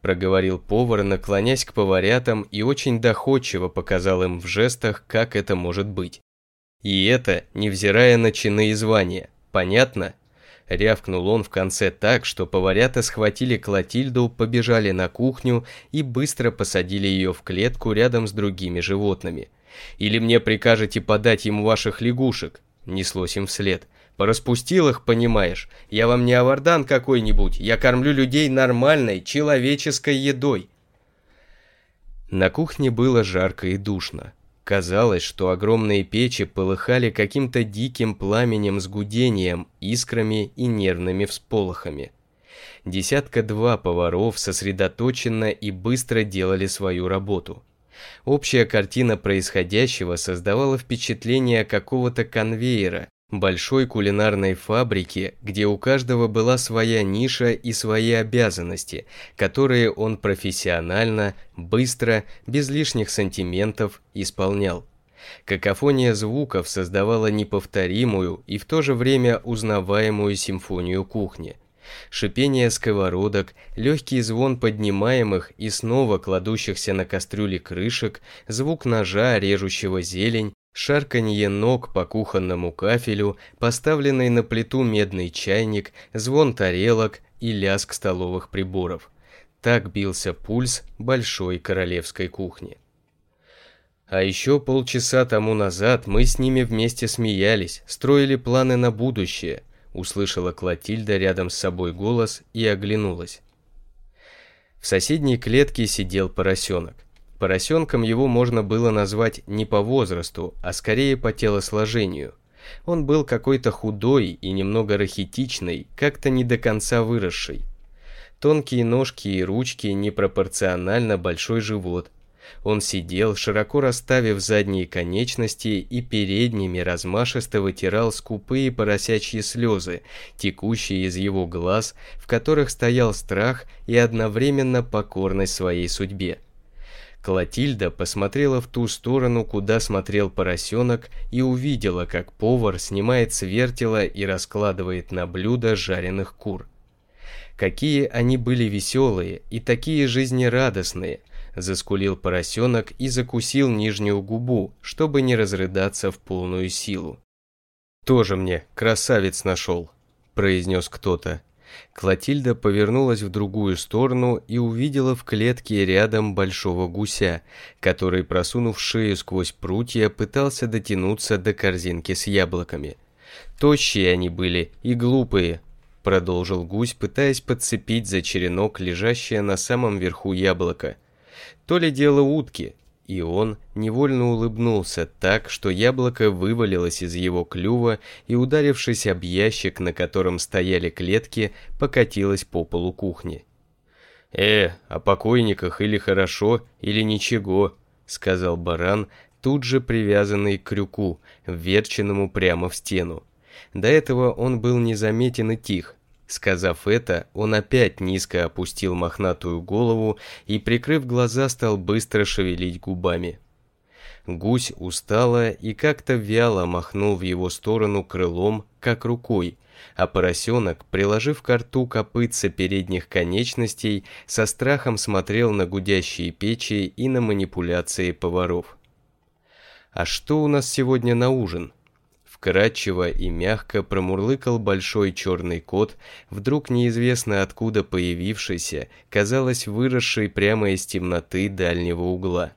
A: Проговорил повар, наклонясь к поварятам и очень доходчиво показал им в жестах, как это может быть. И это, невзирая на чины и звания. Понятно? Рявкнул он в конце так, что поварята схватили Клотильду, побежали на кухню и быстро посадили ее в клетку рядом с другими животными – или мне прикажете подать ему ваших лягушек?» Неслось им вслед. «Пораспустил их, понимаешь? Я вам не авардан какой-нибудь, я кормлю людей нормальной, человеческой едой». На кухне было жарко и душно. Казалось, что огромные печи полыхали каким-то диким пламенем с гудением, искрами и нервными всполохами. Десятка-два поваров сосредоточенно и быстро делали свою работу – Общая картина происходящего создавала впечатление какого-то конвейера, большой кулинарной фабрики, где у каждого была своя ниша и свои обязанности, которые он профессионально, быстро, без лишних сантиментов исполнял. Какофония звуков создавала неповторимую и в то же время узнаваемую симфонию кухни, шипение сковородок, легкий звон поднимаемых и снова кладущихся на кастрюле крышек, звук ножа, режущего зелень, Шарканье ног по кухонному кафелю, поставленный на плиту медный чайник, звон тарелок и лязг столовых приборов. Так бился пульс большой королевской кухни. А еще полчаса тому назад мы с ними вместе смеялись, строили планы на будущее, услышала Клотильда рядом с собой голос и оглянулась. В соседней клетке сидел поросенок. Поросенком его можно было назвать не по возрасту, а скорее по телосложению. Он был какой-то худой и немного рахитичный, как-то не до конца выросший. Тонкие ножки и ручки непропорционально большой живот, он сидел, широко расставив задние конечности и передними размашисто вытирал скупые поросячьи слезы, текущие из его глаз, в которых стоял страх и одновременно покорность своей судьбе. Клотильда посмотрела в ту сторону, куда смотрел поросенок, и увидела, как повар снимает с вертела и раскладывает на блюдо жареных кур. Какие они были веселые и такие жизнерадостные, Заскулил поросенок и закусил нижнюю губу, чтобы не разрыдаться в полную силу. «Тоже мне красавец нашел», – произнес кто-то. Клотильда повернулась в другую сторону и увидела в клетке рядом большого гуся, который, просунув шею сквозь прутья, пытался дотянуться до корзинки с яблоками. «Тощие они были и глупые», – продолжил гусь, пытаясь подцепить за черенок лежащее на самом верху яблоко – то ли дело утки, и он невольно улыбнулся так, что яблоко вывалилось из его клюва и, ударившись об ящик, на котором стояли клетки, покатилось по полу кухни. «Э, о покойниках или хорошо, или ничего», — сказал баран, тут же привязанный к крюку, верченному прямо в стену. До этого он был незаметен и тих, Сказав это, он опять низко опустил мохнатую голову и, прикрыв глаза, стал быстро шевелить губами. Гусь устало и как-то вяло махнул в его сторону крылом, как рукой, а поросенок, приложив к рту копытца передних конечностей, со страхом смотрел на гудящие печи и на манипуляции поваров. «А что у нас сегодня на ужин?» Вкрадчиво и мягко промурлыкал большой черный кот, вдруг неизвестно откуда появившийся, казалось выросший прямо из темноты дальнего угла.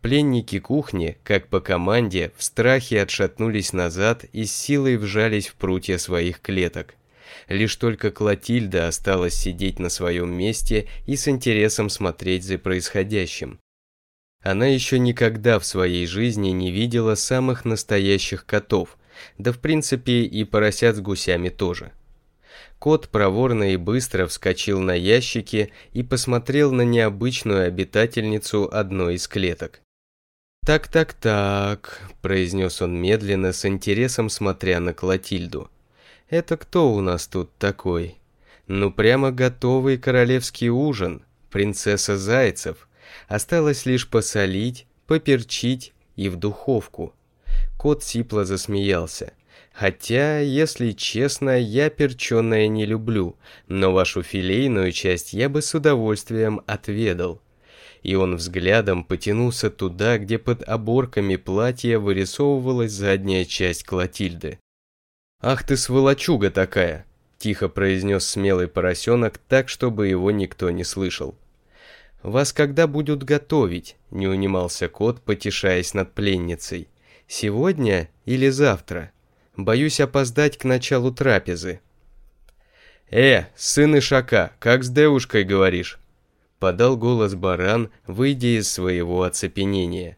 A: Пленники кухни, как по команде, в страхе отшатнулись назад и с силой вжались в прутья своих клеток. Лишь только Клотильда осталась сидеть на своем месте и с интересом смотреть за происходящим. Она еще никогда в своей жизни не видела самых настоящих котов, да в принципе и поросят с гусями тоже. Кот проворно и быстро вскочил на ящики и посмотрел на необычную обитательницу одной из клеток. «Так-так-так», – произнес он медленно, с интересом смотря на Клотильду. «Это кто у нас тут такой? Ну прямо готовый королевский ужин, принцесса Зайцев». Осталось лишь посолить, поперчить и в духовку. Кот сипло засмеялся. Хотя, если честно, я перченое не люблю, но вашу филейную часть я бы с удовольствием отведал. И он взглядом потянулся туда, где под оборками платья вырисовывалась задняя часть Клотильды. «Ах ты сволочуга такая!» – тихо произнес смелый поросенок так, чтобы его никто не слышал. «Вас когда будут готовить?» – не унимался кот, потешаясь над пленницей. «Сегодня или завтра? Боюсь опоздать к началу трапезы». «Э, сын Ишака, как с девушкой говоришь?» – подал голос баран, выйдя из своего оцепенения.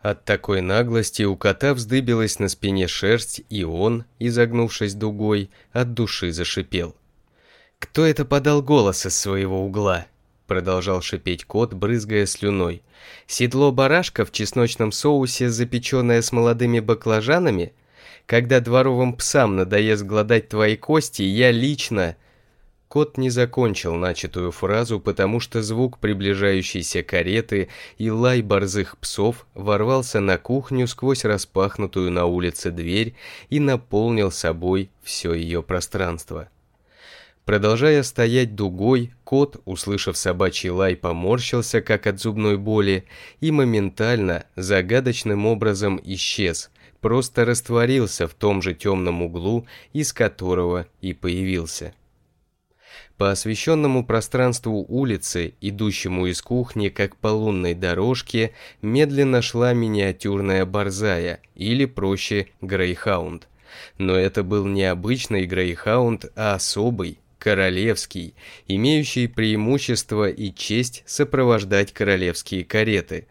A: От такой наглости у кота вздыбилась на спине шерсть, и он, изогнувшись дугой, от души зашипел. «Кто это подал голос из своего угла?» продолжал шипеть кот, брызгая слюной. Седло барашка в чесночном соусе, запеченное с молодыми баклажанами? Когда дворовым псам надоест глодать твои кости, я лично... Кот не закончил начатую фразу, потому что звук приближающейся кареты и лай борзых псов ворвался на кухню сквозь распахнутую на улице дверь и наполнил собой все ее пространство. Продолжая стоять дугой, Кот, услышав собачий лай, поморщился, как от зубной боли, и моментально, загадочным образом исчез, просто растворился в том же темном углу, из которого и появился. По освещенному пространству улицы, идущему из кухни, как по лунной дорожке, медленно шла миниатюрная борзая, или проще, грейхаунд. Но это был не обычный грейхаунд, а особый, королевский, имеющий преимущество и честь сопровождать королевские кареты.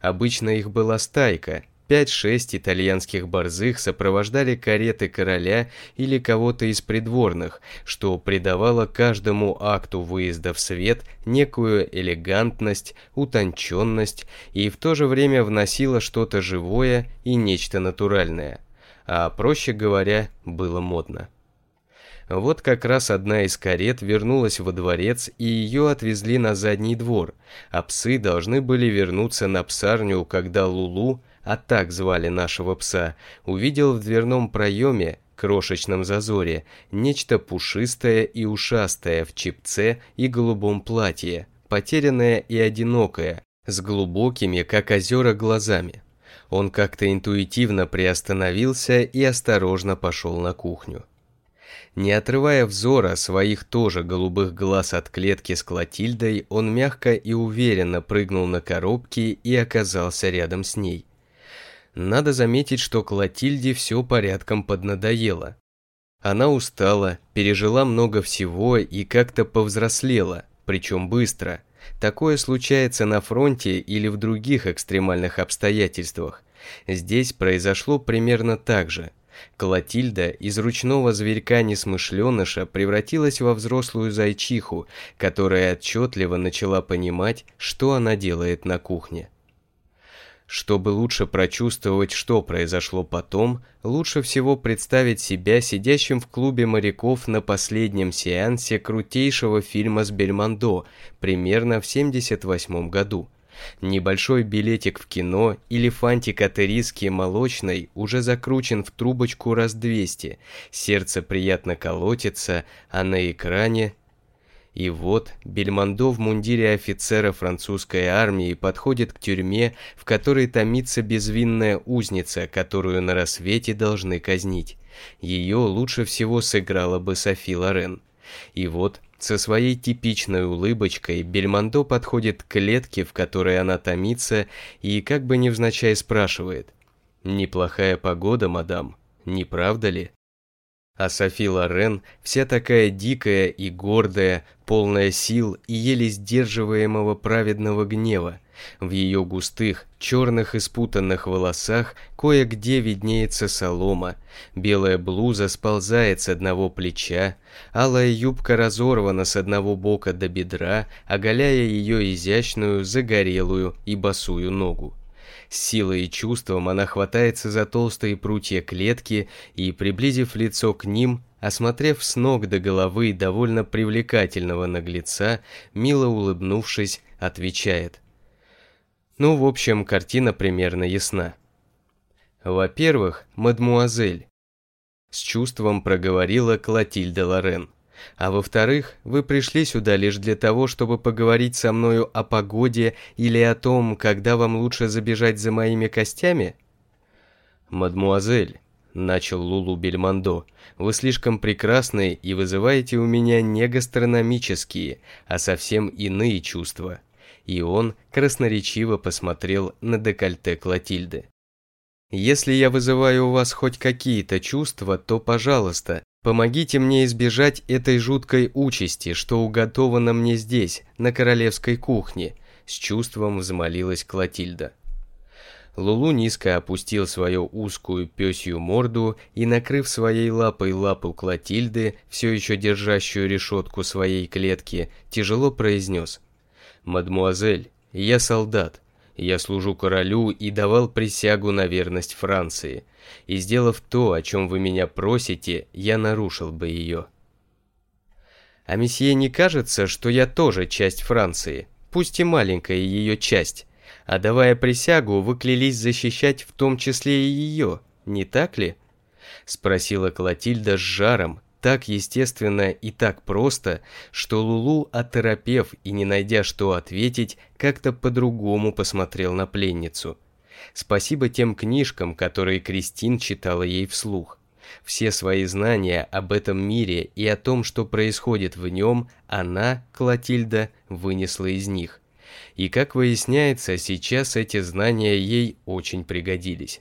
A: Обычно их была стайка, 5-6 итальянских борзых сопровождали кареты короля или кого-то из придворных, что придавало каждому акту выезда в свет некую элегантность, утонченность и в то же время вносило что-то живое и нечто натуральное. А проще говоря, было модно. Вот как раз одна из карет вернулась во дворец, и ее отвезли на задний двор, а псы должны были вернуться на псарню, когда Лулу, а так звали нашего пса, увидел в дверном проеме, крошечном зазоре, нечто пушистое и ушастое в чипце и голубом платье, потерянное и одинокое, с глубокими, как озера, глазами. Он как-то интуитивно приостановился и осторожно пошел на кухню. Не отрывая взора своих тоже голубых глаз от клетки с Клотильдой, он мягко и уверенно прыгнул на коробки и оказался рядом с ней. Надо заметить, что Клотильде все порядком поднадоело. Она устала, пережила много всего и как-то повзрослела, причем быстро. Такое случается на фронте или в других экстремальных обстоятельствах. Здесь произошло примерно так же – Колотильда из ручного зверька-несмышленыша превратилась во взрослую зайчиху, которая отчетливо начала понимать, что она делает на кухне. Чтобы лучше прочувствовать, что произошло потом, лучше всего представить себя сидящим в клубе моряков на последнем сеансе крутейшего фильма с Бельмондо примерно в 78 году – Небольшой билетик в кино или фантик от ириски молочной уже закручен в трубочку раз 200. Сердце приятно колотится, а на экране... И вот Бельмондо в мундире офицера французской армии подходит к тюрьме, в которой томится безвинная узница, которую на рассвете должны казнить. Ее лучше всего сыграла бы Софи Лорен. И вот со своей типичной улыбочкой Бельмондо подходит к клетке, в которой она томится, и как бы невзначай спрашивает. «Неплохая погода, мадам, не правда ли?» А Софи Лорен, вся такая дикая и гордая, полная сил и еле сдерживаемого праведного гнева – в ее густых, черных и спутанных волосах кое-где виднеется солома, белая блуза сползает с одного плеча, алая юбка разорвана с одного бока до бедра, оголяя ее изящную, загорелую и босую ногу. С силой и чувством она хватается за толстые прутья клетки и, приблизив лицо к ним, осмотрев с ног до головы довольно привлекательного наглеца, мило улыбнувшись, отвечает – ну, в общем, картина примерно ясна. Во-первых, мадмуазель. С чувством проговорила Клотильда Лорен. А во-вторых, вы пришли сюда лишь для того, чтобы поговорить со мною о погоде или о том, когда вам лучше забежать за моими костями? Мадмуазель, начал Лулу Бельмондо, вы слишком прекрасны и вызываете у меня не гастрономические, а совсем иные чувства и он красноречиво посмотрел на декольте Клотильды. «Если я вызываю у вас хоть какие-то чувства, то, пожалуйста, помогите мне избежать этой жуткой участи, что уготовано мне здесь, на королевской кухне», с чувством взмолилась Клотильда. Лулу низко опустил свою узкую пёсью морду и, накрыв своей лапой лапу Клотильды, все еще держащую решетку своей клетки, тяжело произнес – «Мадмуазель, я солдат. Я служу королю и давал присягу на верность Франции. И сделав то, о чем вы меня просите, я нарушил бы ее». «А месье не кажется, что я тоже часть Франции, пусть и маленькая ее часть?» А давая присягу, вы клялись защищать в том числе и ее, не так ли? Спросила Клотильда с жаром, так естественно и так просто, что Лулу, оторопев и не найдя что ответить, как-то по-другому посмотрел на пленницу. Спасибо тем книжкам, которые Кристин читала ей вслух. Все свои знания об этом мире и о том, что происходит в нем, она, Клотильда, вынесла из них. И, как выясняется, сейчас эти знания ей очень пригодились.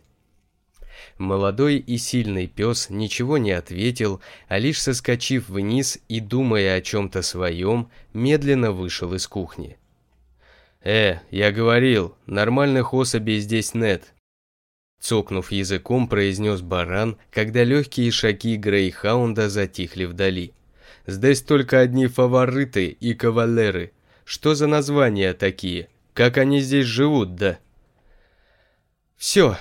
A: Молодой и сильный пес ничего не ответил, а лишь соскочив вниз и, думая о чем-то своем, медленно вышел из кухни. «Э, я говорил, нормальных особей здесь нет», Цокнув языком, произнес баран, когда легкие шаги Грейхаунда затихли вдали. «Здесь только одни фавориты и кавалеры. Что за названия такие? Как они здесь живут, да?» «Все»,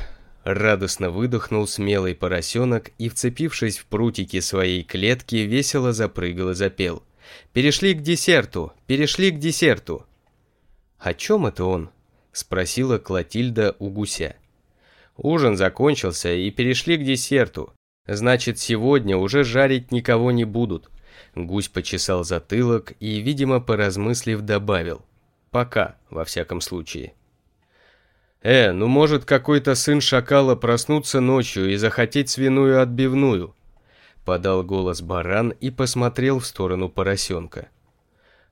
A: Радостно выдохнул смелый поросенок и, вцепившись в прутики своей клетки, весело запрыгал и запел. «Перешли к десерту! Перешли к десерту!» «О чем это он?» – спросила Клотильда у гуся. «Ужин закончился и перешли к десерту. Значит, сегодня уже жарить никого не будут». Гусь почесал затылок и, видимо, поразмыслив, добавил. «Пока, во всяком случае». Э, ну может какой-то сын шакала проснуться ночью и захотеть свиную отбивную? Подал голос баран и посмотрел в сторону поросенка.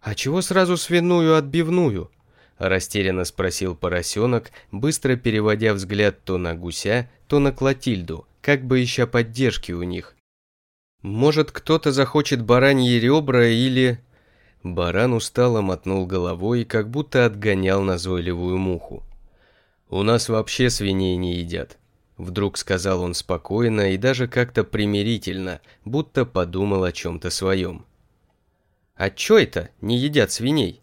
A: А чего сразу свиную отбивную? Растерянно спросил поросенок, быстро переводя взгляд то на гуся, то на Клотильду, как бы ища поддержки у них. «Может, кто-то захочет бараньи ребра или...» Баран устало мотнул головой, как будто отгонял назойливую муху. «У нас вообще свиней не едят», – вдруг сказал он спокойно и даже как-то примирительно, будто подумал о чем-то своем. «А чё это не едят свиней?»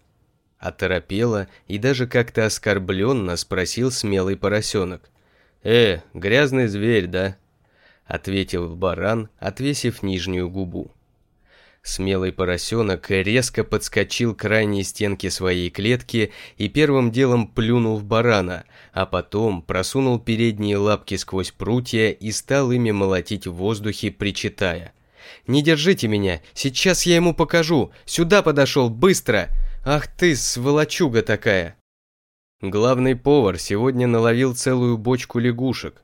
A: Оторопело и даже как-то оскорбленно спросил смелый поросенок. «Э, грязный зверь, да?» – ответил баран, отвесив нижнюю губу. Смелый поросенок резко подскочил к крайней стенке своей клетки и первым делом плюнул в барана, а потом просунул передние лапки сквозь прутья и стал ими молотить в воздухе, причитая. «Не держите меня! Сейчас я ему покажу! Сюда подошел! Быстро! Ах ты, сволочуга такая!» Главный повар сегодня наловил целую бочку лягушек,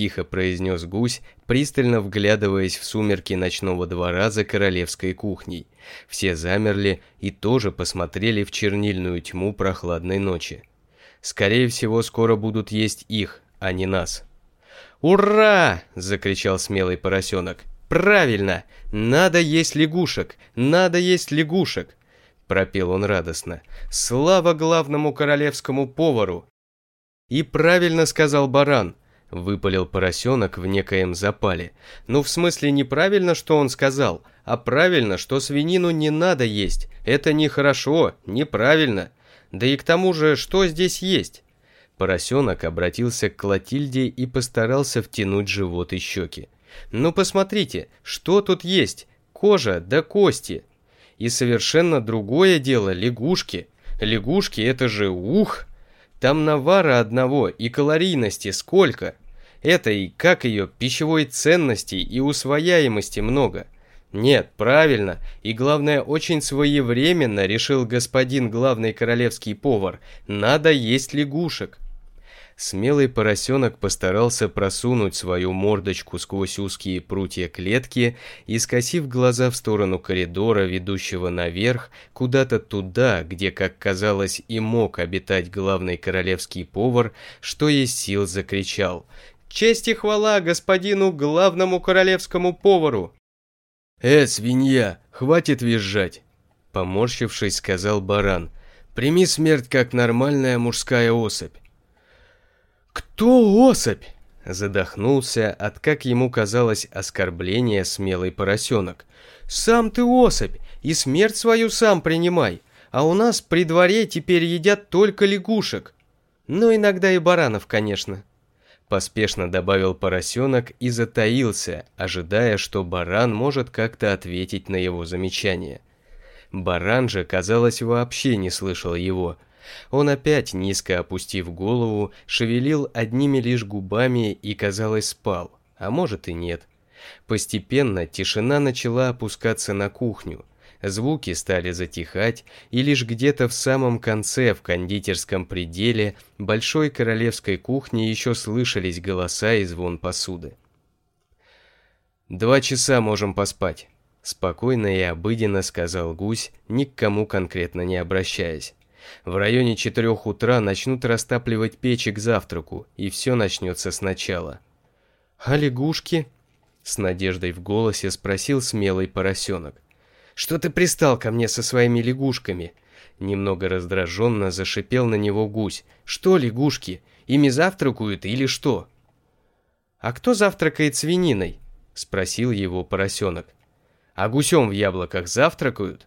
A: тихо произнес гусь, пристально вглядываясь в сумерки ночного двора за королевской кухней. Все замерли и тоже посмотрели в чернильную тьму прохладной ночи. Скорее всего, скоро будут есть их, а не нас. «Ура!» – закричал смелый поросенок. «Правильно! Надо есть лягушек! Надо есть лягушек!» пропел он радостно. «Слава главному королевскому повару!» «И правильно сказал баран. — выпалил поросенок в некоем запале. «Ну, в смысле, неправильно, что он сказал, а правильно, что свинину не надо есть. Это нехорошо, неправильно. Да и к тому же, что здесь есть?» Поросенок обратился к Клотильде и постарался втянуть живот и щеки. «Ну, посмотрите, что тут есть? Кожа да кости!» И совершенно другое дело лягушки. Лягушки — это же ух! Там навара одного и калорийности сколько! Это и как ее пищевой ценности и усвояемости много. Нет, правильно, и главное, очень своевременно решил господин главный королевский повар, надо есть лягушек. Смелый поросенок постарался просунуть свою мордочку сквозь узкие прутья клетки и, скосив глаза в сторону коридора, ведущего наверх, куда-то туда, где, как казалось, и мог обитать главный королевский повар, что есть сил закричал Честь и хвала господину главному королевскому повару!» «Э, свинья, хватит визжать!» Поморщившись, сказал баран. «Прими смерть, как нормальная мужская особь!» «Кто особь?» Задохнулся от, как ему казалось, оскорбления смелый поросенок. «Сам ты особь, и смерть свою сам принимай, а у нас при дворе теперь едят только лягушек. Но иногда и баранов, конечно». Поспешно добавил поросенок и затаился, ожидая, что баран может как-то ответить на его замечание. Баран же, казалось, вообще не слышал его. Он опять, низко опустив голову, шевелил одними лишь губами и, казалось, спал, а может и нет. Постепенно тишина начала опускаться на кухню, звуки стали затихать, и лишь где-то в самом конце, в кондитерском пределе, большой королевской кухни еще слышались голоса и звон посуды. «Два часа можем поспать», – спокойно и обыденно сказал гусь, ни к кому конкретно не обращаясь. В районе четырех утра начнут растапливать печи к завтраку, и все начнется сначала. «А лягушки?» – с надеждой в голосе спросил смелый поросенок. Что ты пристал ко мне со своими лягушками?» Немного раздраженно зашипел на него гусь. «Что, лягушки, ими завтракают или что?» «А кто завтракает свининой?» — спросил его поросенок. «А гусем в яблоках завтракают?»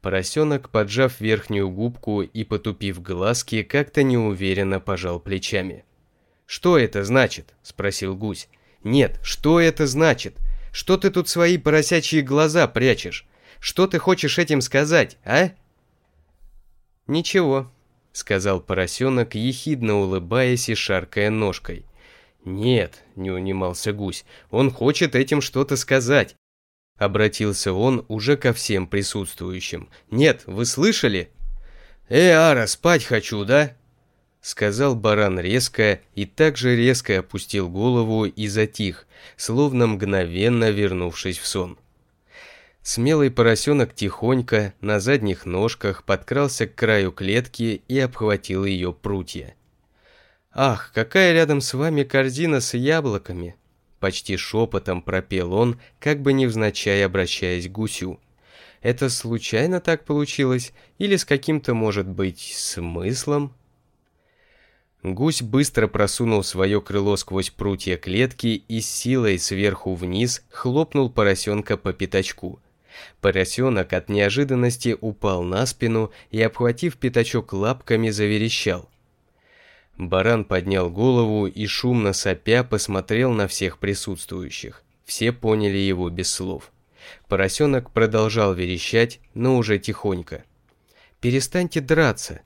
A: Поросенок, поджав верхнюю губку и потупив глазки, как-то неуверенно пожал плечами. «Что это значит?» — спросил гусь. «Нет, что это значит? Что ты тут свои поросячьи глаза прячешь? Что ты хочешь этим сказать, а?» «Ничего», — сказал поросенок, ехидно улыбаясь и шаркая ножкой. «Нет», — не унимался гусь, — «он хочет этим что-то сказать». Обратился он уже ко всем присутствующим. «Нет, вы слышали?» «Э, Ара, спать хочу, да?» Сказал баран резко и также резко опустил голову и затих, словно мгновенно вернувшись в сон. Смелый поросенок тихонько на задних ножках подкрался к краю клетки и обхватил ее прутья. «Ах, какая рядом с вами корзина с яблоками!» Почти шепотом пропел он, как бы невзначай обращаясь к гусю. «Это случайно так получилось? Или с каким-то, может быть, смыслом?» Гусь быстро просунул свое крыло сквозь прутья клетки и с силой сверху вниз хлопнул поросенка по пятачку. Поросенок от неожиданности упал на спину и, обхватив пятачок лапками, заверещал. Баран поднял голову и, шумно сопя, посмотрел на всех присутствующих. Все поняли его без слов. Поросенок продолжал верещать, но уже тихонько. «Перестаньте драться!»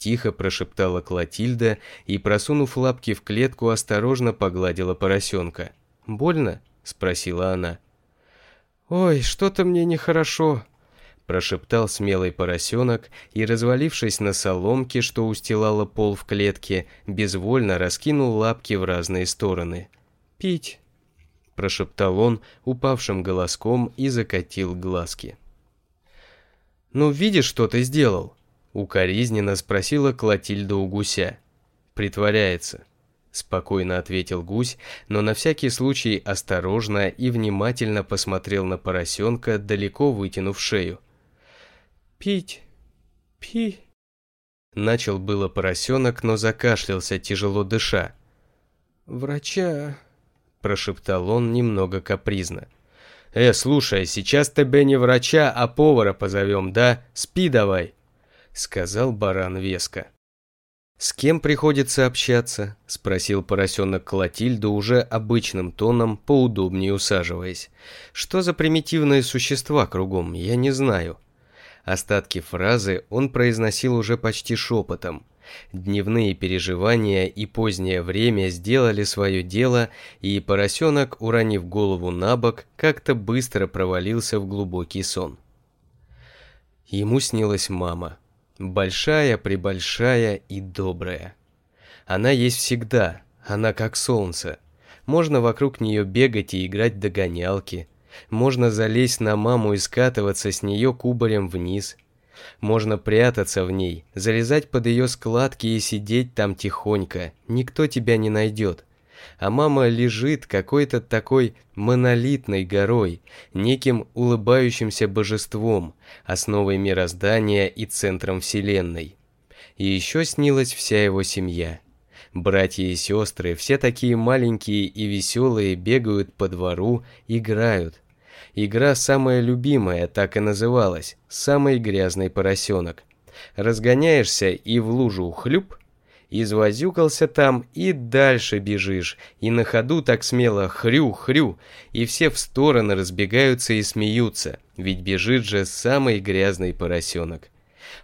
A: Тихо прошептала Клотильда и, просунув лапки в клетку, осторожно погладила поросенка. «Больно?» – спросила она. «Ой, что-то мне нехорошо», – прошептал смелый поросенок и, развалившись на соломке, что устилала пол в клетке, безвольно раскинул лапки в разные стороны. «Пить», – прошептал он упавшим голоском и закатил глазки. «Ну видишь, что ты сделал?» Укоризненно спросила Клотильда у гуся. «Притворяется», — спокойно ответил гусь, но на всякий случай осторожно и внимательно посмотрел на поросенка, далеко вытянув шею. «Пить, пи...» Начал было поросенок, но закашлялся, тяжело дыша. «Врача...» — прошептал он немного капризно. «Э, слушай, сейчас тебе не врача, а повара позовем, да? Спи давай!» – сказал баран веско. «С кем приходится общаться?» – спросил поросенок Клотильда уже обычным тоном, поудобнее усаживаясь. «Что за примитивные существа кругом, я не знаю». Остатки фразы он произносил уже почти шепотом. Дневные переживания и позднее время сделали свое дело, и поросенок, уронив голову на бок, как-то быстро провалился в глубокий сон. Ему снилась мама – Большая, пребольшая и добрая. Она есть всегда, она как солнце. Можно вокруг нее бегать и играть догонялки. Можно залезть на маму и скатываться с нее кубарем вниз. Можно прятаться в ней, залезать под ее складки и сидеть там тихонько. Никто тебя не найдет а мама лежит какой-то такой монолитной горой, неким улыбающимся божеством, основой мироздания и центром вселенной. И еще снилась вся его семья. Братья и сестры, все такие маленькие и веселые, бегают по двору, играют. Игра самая любимая, так и называлась, самый грязный поросенок. Разгоняешься и в лужу хлюп, извозюкался там и дальше бежишь, и на ходу так смело хрю-хрю, и все в стороны разбегаются и смеются, ведь бежит же самый грязный поросенок.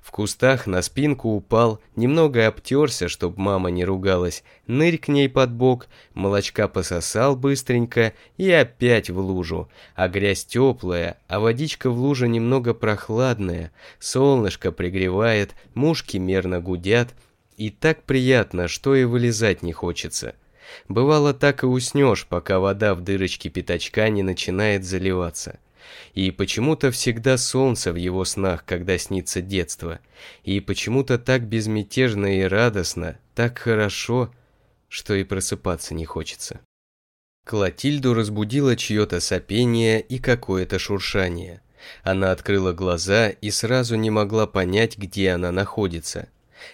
A: В кустах на спинку упал, немного обтерся, чтоб мама не ругалась, нырь к ней под бок, молочка пососал быстренько и опять в лужу. А грязь теплая, а водичка в луже немного прохладная, солнышко пригревает, мушки мерно гудят, и так приятно, что и вылезать не хочется. Бывало, так и уснешь, пока вода в дырочке пятачка не начинает заливаться. И почему-то всегда солнце в его снах, когда снится детство. И почему-то так безмятежно и радостно, так хорошо, что и просыпаться не хочется. Клотильду разбудило чье-то сопение и какое-то шуршание. Она открыла глаза и сразу не могла понять, где она находится.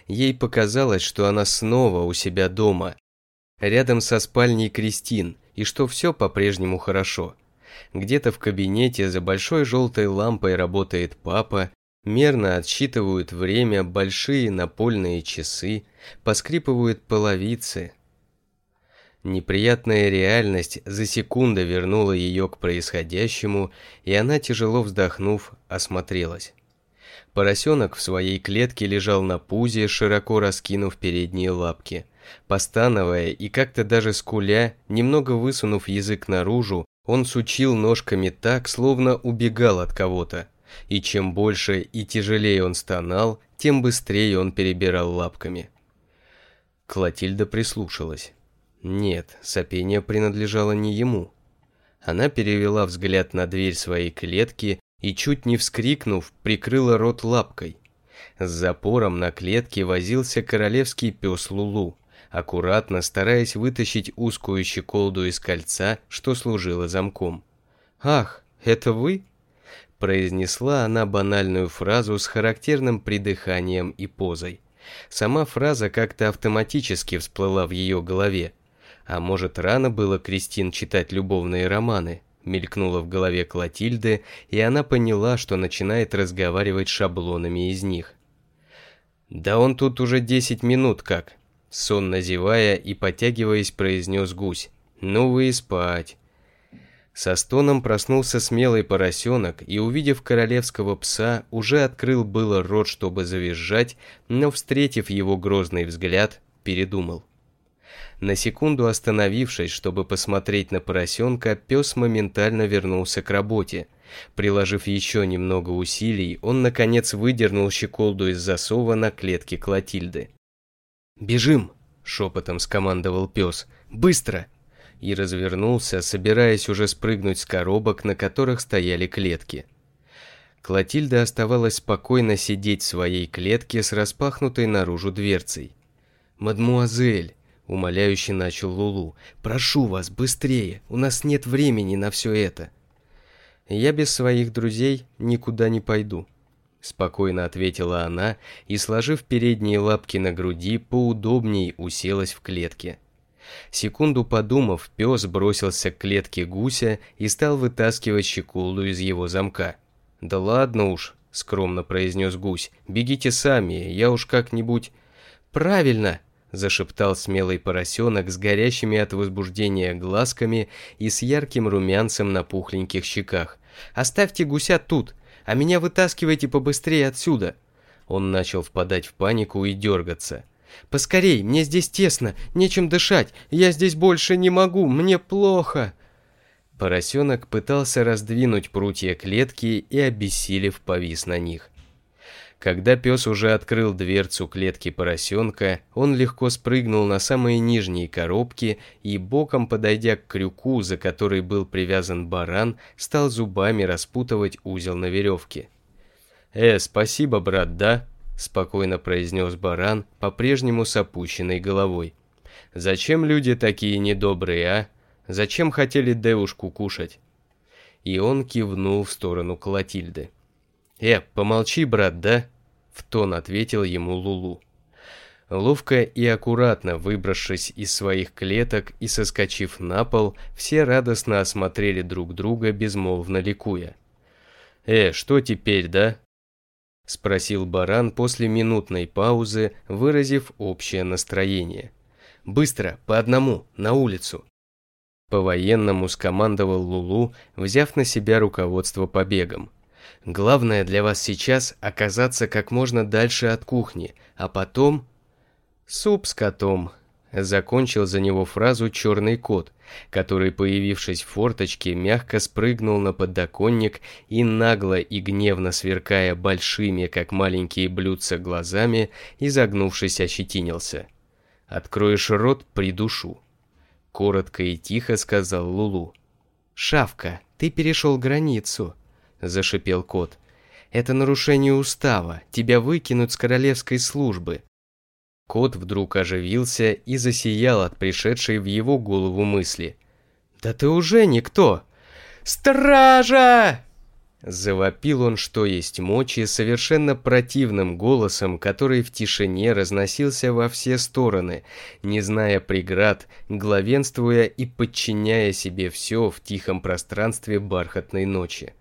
A: Ей показалось, что она снова у себя дома, рядом со спальней Кристин, и что все по-прежнему хорошо. Где-то в кабинете за большой желтой лампой работает папа, мерно отсчитывают время большие напольные часы, поскрипывают половицы. Неприятная реальность за секунду вернула ее к происходящему, и она, тяжело вздохнув, осмотрелась. Поросенок в своей клетке лежал на пузе, широко раскинув передние лапки. Постановая и как-то даже скуля, немного высунув язык наружу, он сучил ножками так, словно убегал от кого-то. И чем больше и тяжелее он стонал, тем быстрее он перебирал лапками. Клотильда прислушалась. Нет, сопение принадлежало не ему. Она перевела взгляд на дверь своей клетки и, чуть не вскрикнув, прикрыла рот лапкой. С запором на клетке возился королевский пес Лулу, аккуратно стараясь вытащить узкую щеколду из кольца, что служило замком. «Ах, это вы?» произнесла она банальную фразу с характерным придыханием и позой. Сама фраза как-то автоматически всплыла в ее голове. А может, рано было Кристин читать любовные романы? мелькнуло в голове Клотильды, и она поняла, что начинает разговаривать шаблонами из них. «Да он тут уже десять минут как», — сонно зевая и потягиваясь, произнес гусь. «Ну вы и спать». Со стоном проснулся смелый поросенок и, увидев королевского пса, уже открыл было рот, чтобы завизжать, но, встретив его грозный взгляд, передумал. На секунду остановившись, чтобы посмотреть на поросенка, пес моментально вернулся к работе. Приложив еще немного усилий, он наконец выдернул щеколду из засова на клетке Клотильды. «Бежим!» – шепотом скомандовал пес. «Быстро!» И развернулся, собираясь уже спрыгнуть с коробок, на которых стояли клетки. Клотильда оставалась спокойно сидеть в своей клетке с распахнутой наружу дверцей. «Мадмуазель!» Умоляюще начал Лулу. «Прошу вас, быстрее! У нас нет времени на все это!» «Я без своих друзей никуда не пойду», — спокойно ответила она и, сложив передние лапки на груди, поудобней уселась в клетке. Секунду подумав, пес бросился к клетке гуся и стал вытаскивать щеколду из его замка. «Да ладно уж», — скромно произнес гусь, — «бегите сами, я уж как-нибудь...» «Правильно!» зашептал смелый поросенок с горящими от возбуждения глазками и с ярким румянцем на пухленьких щеках. «Оставьте гуся тут, а меня вытаскивайте побыстрее отсюда!» Он начал впадать в панику и дергаться. «Поскорей, мне здесь тесно, нечем дышать, я здесь больше не могу, мне плохо!» Поросенок пытался раздвинуть прутья клетки и, обессилев, повис на них. Когда пес уже открыл дверцу клетки поросенка, он легко спрыгнул на самые нижние коробки и, боком подойдя к крюку, за который был привязан баран, стал зубами распутывать узел на веревке. «Э, спасибо, брат, да?» – спокойно произнес баран, по-прежнему с опущенной головой. «Зачем люди такие недобрые, а? Зачем хотели девушку кушать?» И он кивнул в сторону Клотильды. «Э, помолчи, брат, да?» – в тон ответил ему Лулу. Ловко и аккуратно выбравшись из своих клеток и соскочив на пол, все радостно осмотрели друг друга, безмолвно ликуя. «Э, что теперь, да?» – спросил баран после минутной паузы, выразив общее настроение. «Быстро, по одному, на улицу!» По-военному скомандовал Лулу, взяв на себя руководство побегом. Главное для вас сейчас оказаться как можно дальше от кухни, а потом... Суп с котом. Закончил за него фразу черный кот, который, появившись в форточке, мягко спрыгнул на подоконник и нагло и гневно сверкая большими, как маленькие блюдца, глазами, изогнувшись, ощетинился. «Откроешь рот, придушу», — коротко и тихо сказал Лулу.
B: «Шавка, ты перешел границу», — зашипел кот. «Это нарушение устава. Тебя выкинут с королевской службы».
A: Кот вдруг оживился и засиял от пришедшей в его голову мысли.
B: «Да ты уже никто!» «Стража!»
A: Завопил он, что есть мочи, совершенно противным голосом, который в тишине разносился во все стороны, не зная преград, главенствуя и подчиняя себе все в тихом пространстве бархатной ночи.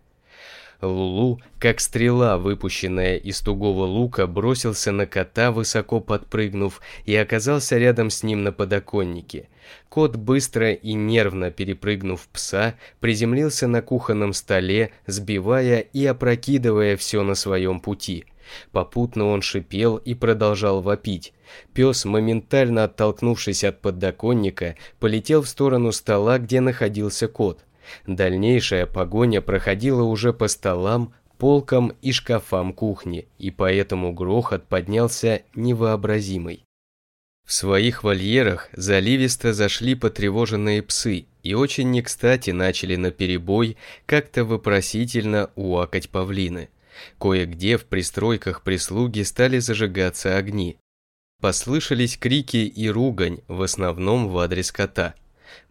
A: Лулу, как стрела, выпущенная из тугого лука, бросился на кота, высоко подпрыгнув, и оказался рядом с ним на подоконнике. Кот, быстро и нервно перепрыгнув пса, приземлился на кухонном столе, сбивая и опрокидывая все на своем пути. Попутно он шипел и продолжал вопить. Пес, моментально оттолкнувшись от подоконника, полетел в сторону стола, где находился кот – Дальнейшая погоня проходила уже по столам, полкам и шкафам кухни, и поэтому грохот поднялся невообразимый. В своих вольерах заливисто зашли потревоженные псы и очень не кстати начали наперебой как-то вопросительно уакать павлины. Кое-где в пристройках прислуги стали зажигаться огни. Послышались крики и ругань, в основном в адрес кота.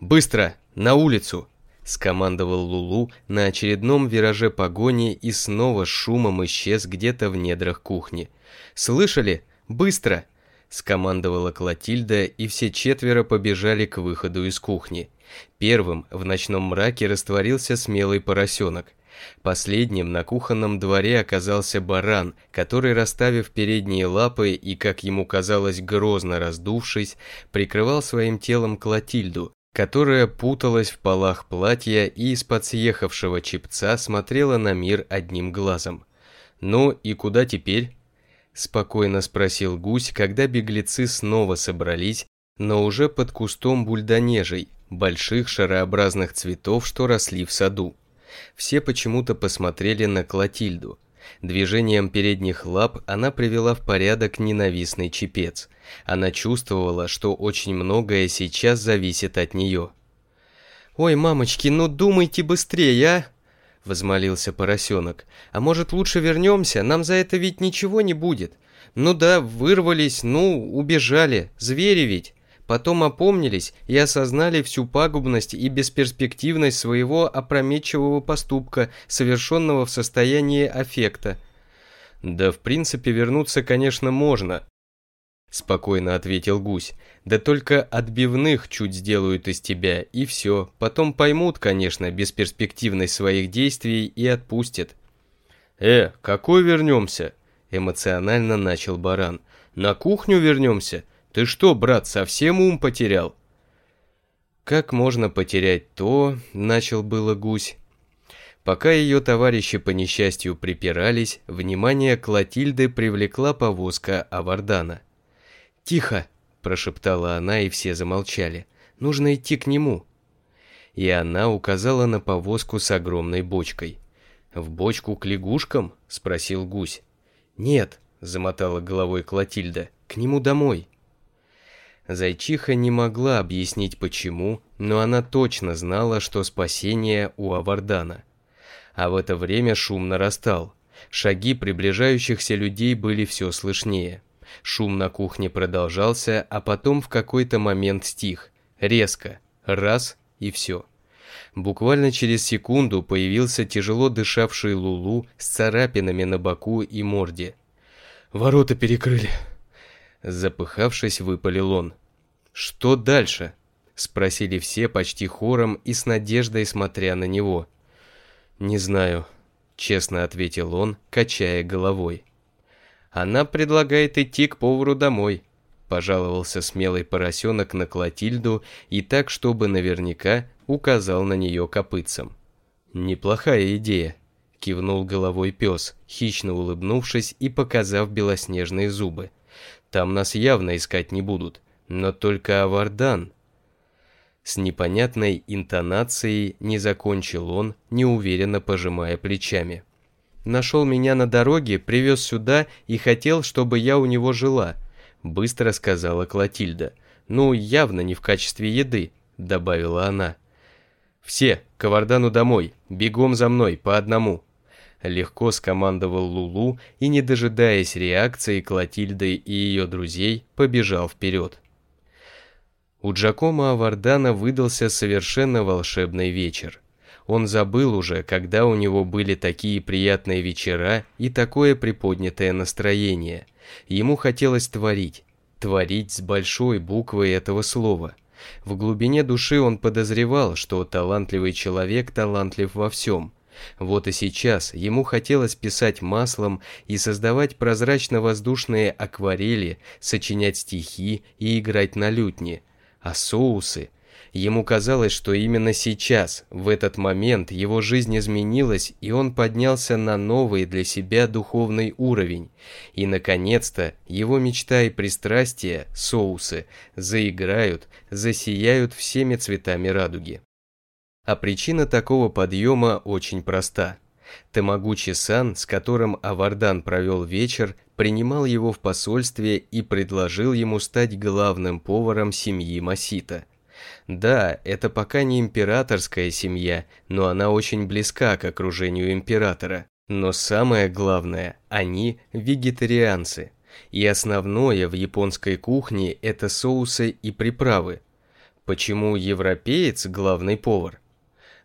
A: «Быстро! На улицу!» скомандовал Лулу на очередном вираже погони и снова шумом исчез где-то в недрах кухни. «Слышали? Быстро!» скомандовала Клотильда, и все четверо побежали к выходу из кухни. Первым в ночном мраке растворился смелый поросенок. Последним на кухонном дворе оказался баран, который, расставив передние лапы и, как ему казалось, грозно раздувшись, прикрывал своим телом Клотильду, которая путалась в полах платья и из-под съехавшего чепца смотрела на мир одним глазом. «Ну и куда теперь?» – спокойно спросил гусь, когда беглецы снова собрались, но уже под кустом бульдонежей, больших шарообразных цветов, что росли в саду. Все почему-то посмотрели на Клотильду – Движением передних лап она привела в порядок ненавистный чепец. Она чувствовала, что очень многое сейчас зависит от нее.
B: «Ой, мамочки, ну думайте быстрее, а!» – возмолился поросенок. «А может, лучше вернемся? Нам за это ведь ничего не будет. Ну да, вырвались, ну, убежали, звери ведь. Потом опомнились и осознали всю пагубность и бесперспективность своего опрометчивого поступка, совершенного в состоянии аффекта.
A: «Да, в принципе, вернуться, конечно, можно», — спокойно ответил гусь. «Да только отбивных чуть сделают из тебя, и все. Потом поймут, конечно, бесперспективность своих действий и отпустят». «Э, какой вернемся?» — эмоционально начал баран. «На кухню вернемся? Ты что, брат, совсем ум потерял? Как можно потерять то, начал было гусь. Пока ее товарищи по несчастью припирались, внимание Клотильды привлекла повозка Авардана.
B: «Тихо!» – прошептала она, и все замолчали. «Нужно идти к нему!»
A: И она указала на повозку с огромной бочкой. «В бочку к лягушкам?» – спросил гусь.
B: «Нет», – замотала головой Клотильда, – «к нему домой».
A: Зайчиха не могла объяснить почему, но она точно знала, что спасение у Авардана. А в это время шум нарастал. Шаги приближающихся людей были все слышнее. Шум на кухне продолжался, а потом в какой-то момент стих. Резко. Раз и все. Буквально через секунду появился тяжело дышавший Лулу с царапинами на боку и морде.
B: «Ворота перекрыли»,
A: Запыхавшись, выпалил он. «Что дальше?» Спросили все почти хором и с надеждой смотря на него. «Не знаю», — честно ответил он, качая головой. «Она предлагает идти к повару домой», — пожаловался смелый поросенок на Клотильду и так, чтобы наверняка указал на нее копытцем. «Неплохая идея», — кивнул головой пес, хищно улыбнувшись и показав белоснежные зубы. Там нас явно искать не будут, но только Авардан. С непонятной интонацией не закончил он, неуверенно пожимая плечами. Нашел меня на дороге, привез сюда и хотел, чтобы я у него жила, быстро сказала Клотильда. Ну, явно не в качестве еды, добавила она. Все, к Авардану домой, бегом за мной, по одному, легко скомандовал Лулу и, не дожидаясь реакции Клотильды и ее друзей, побежал вперед. У Джакома Авардана выдался совершенно волшебный вечер. Он забыл уже, когда у него были такие приятные вечера и такое приподнятое настроение. Ему хотелось творить. Творить с большой буквы этого слова. В глубине души он подозревал, что талантливый человек талантлив во всем, вот и сейчас ему хотелось писать маслом и создавать прозрачно-воздушные акварели, сочинять стихи и играть на лютне. А соусы... Ему казалось, что именно сейчас, в этот момент, его жизнь изменилась, и он поднялся на новый для себя духовный уровень. И, наконец-то, его мечта и пристрастия, соусы, заиграют, засияют всеми цветами радуги. А причина такого подъема очень проста. Тамагучи Сан, с которым Авардан провел вечер, принимал его в посольстве и предложил ему стать главным поваром семьи Масита. Да, это пока не императорская семья, но она очень близка к окружению императора. Но самое главное, они вегетарианцы. И основное в японской кухне это соусы и приправы. Почему европеец главный повар?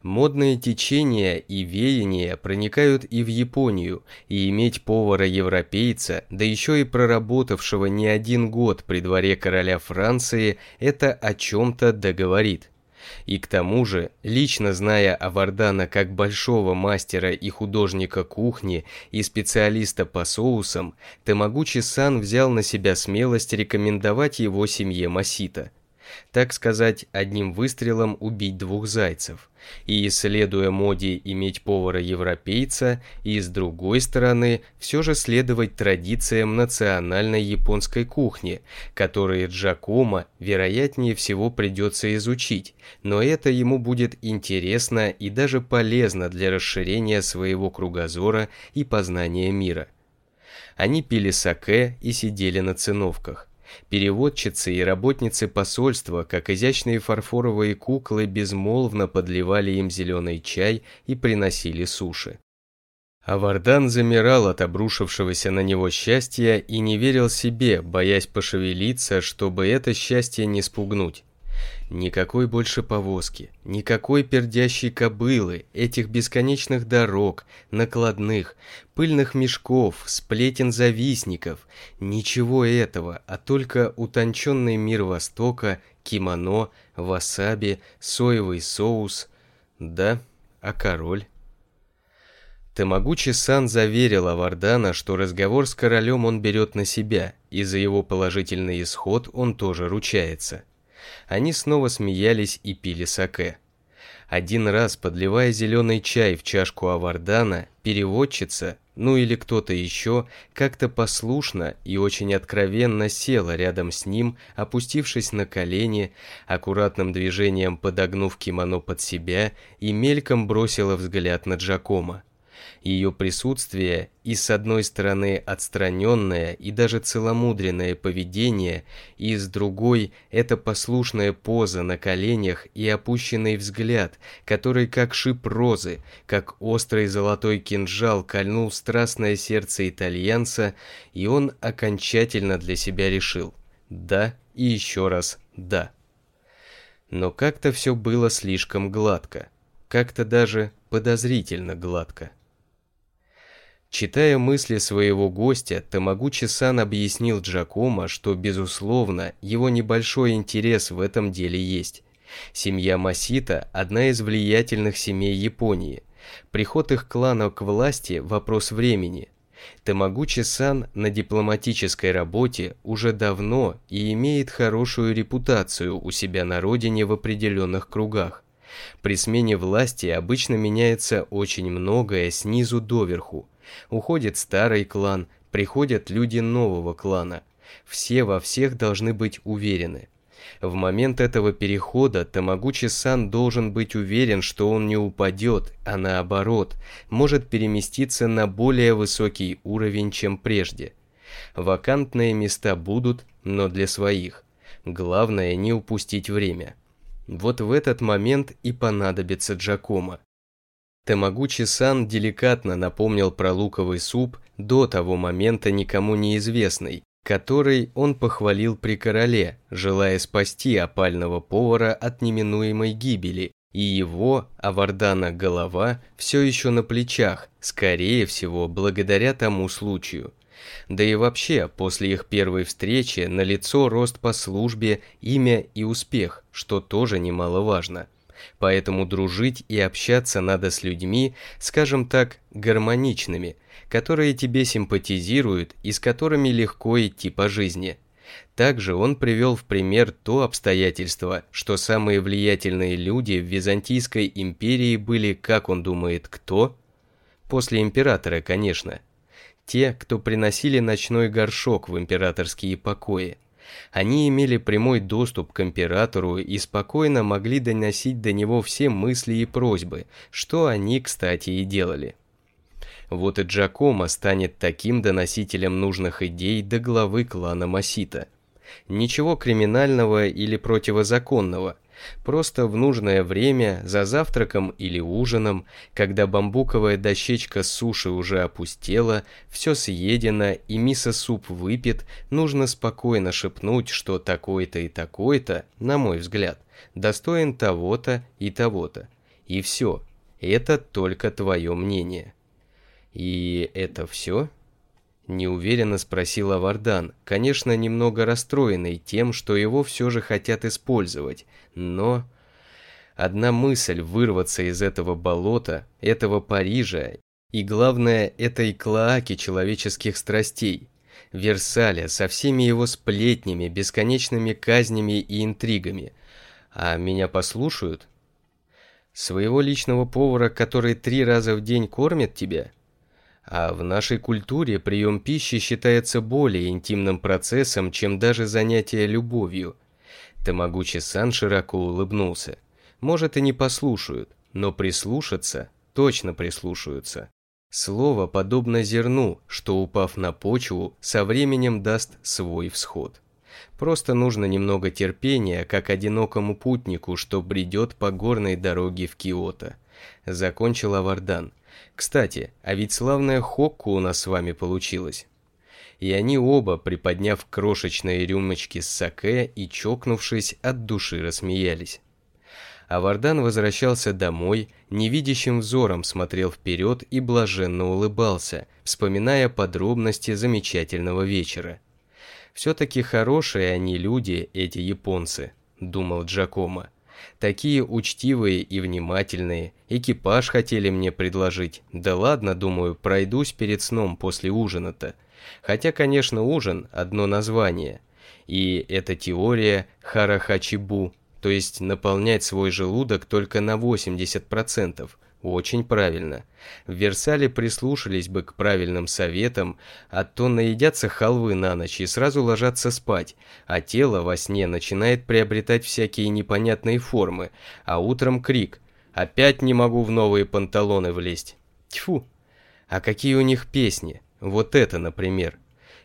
A: Модные течения и веяния проникают и в Японию, и иметь повара-европейца, да еще и проработавшего не один год при дворе короля Франции, это о чем-то договорит. И к тому же, лично зная Авардана как большого мастера и художника кухни и специалиста по соусам, Тамагучи-сан взял на себя смелость рекомендовать его семье Масита – так сказать, одним выстрелом убить двух зайцев. И, следуя моде иметь повара-европейца, и, с другой стороны, все же следовать традициям национальной японской кухни, которые Джакомо, вероятнее всего, придется изучить, но это ему будет интересно и даже полезно для расширения своего кругозора и познания мира. Они пили саке и сидели на циновках. Переводчицы и работницы посольства, как изящные фарфоровые куклы, безмолвно подливали им зеленый чай и приносили суши. А Вардан замирал от обрушившегося на него счастья и не верил себе, боясь пошевелиться, чтобы это счастье не спугнуть. Никакой больше повозки, никакой пердящей кобылы, этих бесконечных дорог, накладных, пыльных мешков, сплетен завистников. Ничего этого, а только утонченный мир Востока, кимоно, васаби, соевый соус. Да, а король? Тамагучи-сан заверил Авардана, что разговор с королем он берет на себя, и за его положительный исход он тоже ручается. Они снова смеялись и пили саке. Один раз, подливая зеленый чай в чашку авардана, переводчица, ну или кто-то еще, как-то послушно и очень откровенно села рядом с ним, опустившись на колени, аккуратным движением подогнув кимоно под себя и мельком бросила взгляд на Джакома. Ее присутствие и, с одной стороны, отстраненное и даже целомудренное поведение, и, с другой, эта послушная поза на коленях и опущенный взгляд, который, как шип розы, как острый золотой кинжал, кольнул страстное сердце итальянца, и он окончательно для себя решил «да» и еще раз «да». Но как-то все было слишком гладко, как-то даже подозрительно гладко. Читая мысли своего гостя, Тамагучи-сан объяснил Джакомо, что, безусловно, его небольшой интерес в этом деле есть. Семья Масита – одна из влиятельных семей Японии. Приход их клана к власти – вопрос времени. Тамагучи-сан на дипломатической работе уже давно и имеет хорошую репутацию у себя на родине в определенных кругах. При смене власти обычно меняется очень многое снизу доверху – Уходит старый клан, приходят люди нового клана. Все во всех должны быть уверены. В момент этого перехода Тамагучи-сан должен быть уверен, что он не упадет, а наоборот, может переместиться на более высокий уровень, чем прежде. Вакантные места будут, но для своих. Главное не упустить время. Вот в этот момент и понадобится Джакома. Тамагучи-сан деликатно напомнил про луковый суп до того момента никому неизвестный, который он похвалил при короле, желая спасти опального повара от неминуемой гибели, и его, Авардана, голова все еще на плечах, скорее всего, благодаря тому случаю. Да и вообще, после их первой встречи на лицо рост по службе, имя и успех, что тоже немаловажно – поэтому дружить и общаться надо с людьми, скажем так, гармоничными, которые тебе симпатизируют и с которыми легко идти по жизни. Также он привел в пример то обстоятельство, что самые влиятельные люди в Византийской империи были, как он думает, кто? После императора, конечно. Те, кто приносили ночной горшок в императорские покои. Они имели прямой доступ к императору и спокойно могли доносить до него все мысли и просьбы, что они, кстати, и делали. Вот и Джакомо станет таким доносителем нужных идей до главы клана Масита. Ничего криминального или противозаконного – Просто в нужное время, за завтраком или ужином, когда бамбуковая дощечка суши уже опустела, все съедено и мисо-суп выпит, нужно спокойно шепнуть, что такой-то и такой-то, на мой взгляд, достоин того-то и того-то. И все. Это только твое мнение. И это все? Неуверенно спросила Вардан, конечно, немного расстроенный тем, что его все же хотят использовать, но... Одна мысль вырваться из этого болота, этого Парижа, и главное, этой клоаки человеческих страстей, Версаля со всеми его сплетнями, бесконечными казнями и интригами. А меня послушают? Своего личного повара, который три раза в день кормит тебя? А в нашей культуре прием пищи считается более интимным процессом, чем даже занятие любовью. Тамагучи-сан широко улыбнулся. Может и не послушают, но прислушаться точно прислушаются. Слово подобно зерну, что, упав на почву, со временем даст свой всход. Просто нужно немного терпения, как одинокому путнику, что бредет по горной дороге в Киото. Закончил Авардан – кстати, а ведь славная хокку у нас с вами получилась. И они оба, приподняв крошечные рюмочки с саке и чокнувшись, от души рассмеялись. А Вардан возвращался домой, невидящим взором смотрел вперед и блаженно улыбался, вспоминая подробности замечательного вечера. «Все-таки хорошие они люди, эти японцы», — думал Джакомо. Такие учтивые и внимательные. Экипаж хотели мне предложить. Да ладно, думаю, пройдусь перед сном после ужина-то. Хотя, конечно, ужин – одно название. И эта теория харахачибу, то есть наполнять свой желудок только на 80%. Очень правильно. В Версале прислушались бы к правильным советам, а то наедятся халвы на ночь и сразу ложатся спать, а тело во сне начинает приобретать всякие непонятные формы, а утром крик «Опять не могу в новые панталоны влезть!» Тьфу! А какие у них песни? Вот это, например.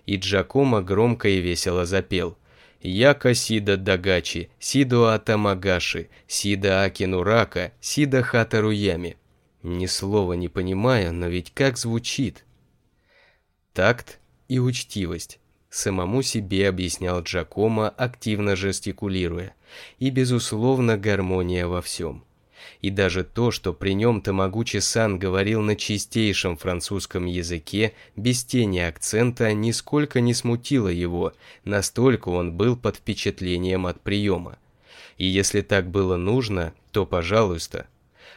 A: И Джакомо громко и весело запел. Яко Сида Дагачи, Сидо Атамагаши, Сида Акинурака, Сида Хатаруями. Ни слова не понимая, но ведь как звучит. Такт и учтивость. Самому себе объяснял Джакомо, активно жестикулируя. И, безусловно, гармония во всем. И даже то, что при нем Тамагучи-сан говорил на чистейшем французском языке, без тени акцента, нисколько не смутило его, настолько он был под впечатлением от приема. И если так было нужно, то пожалуйста,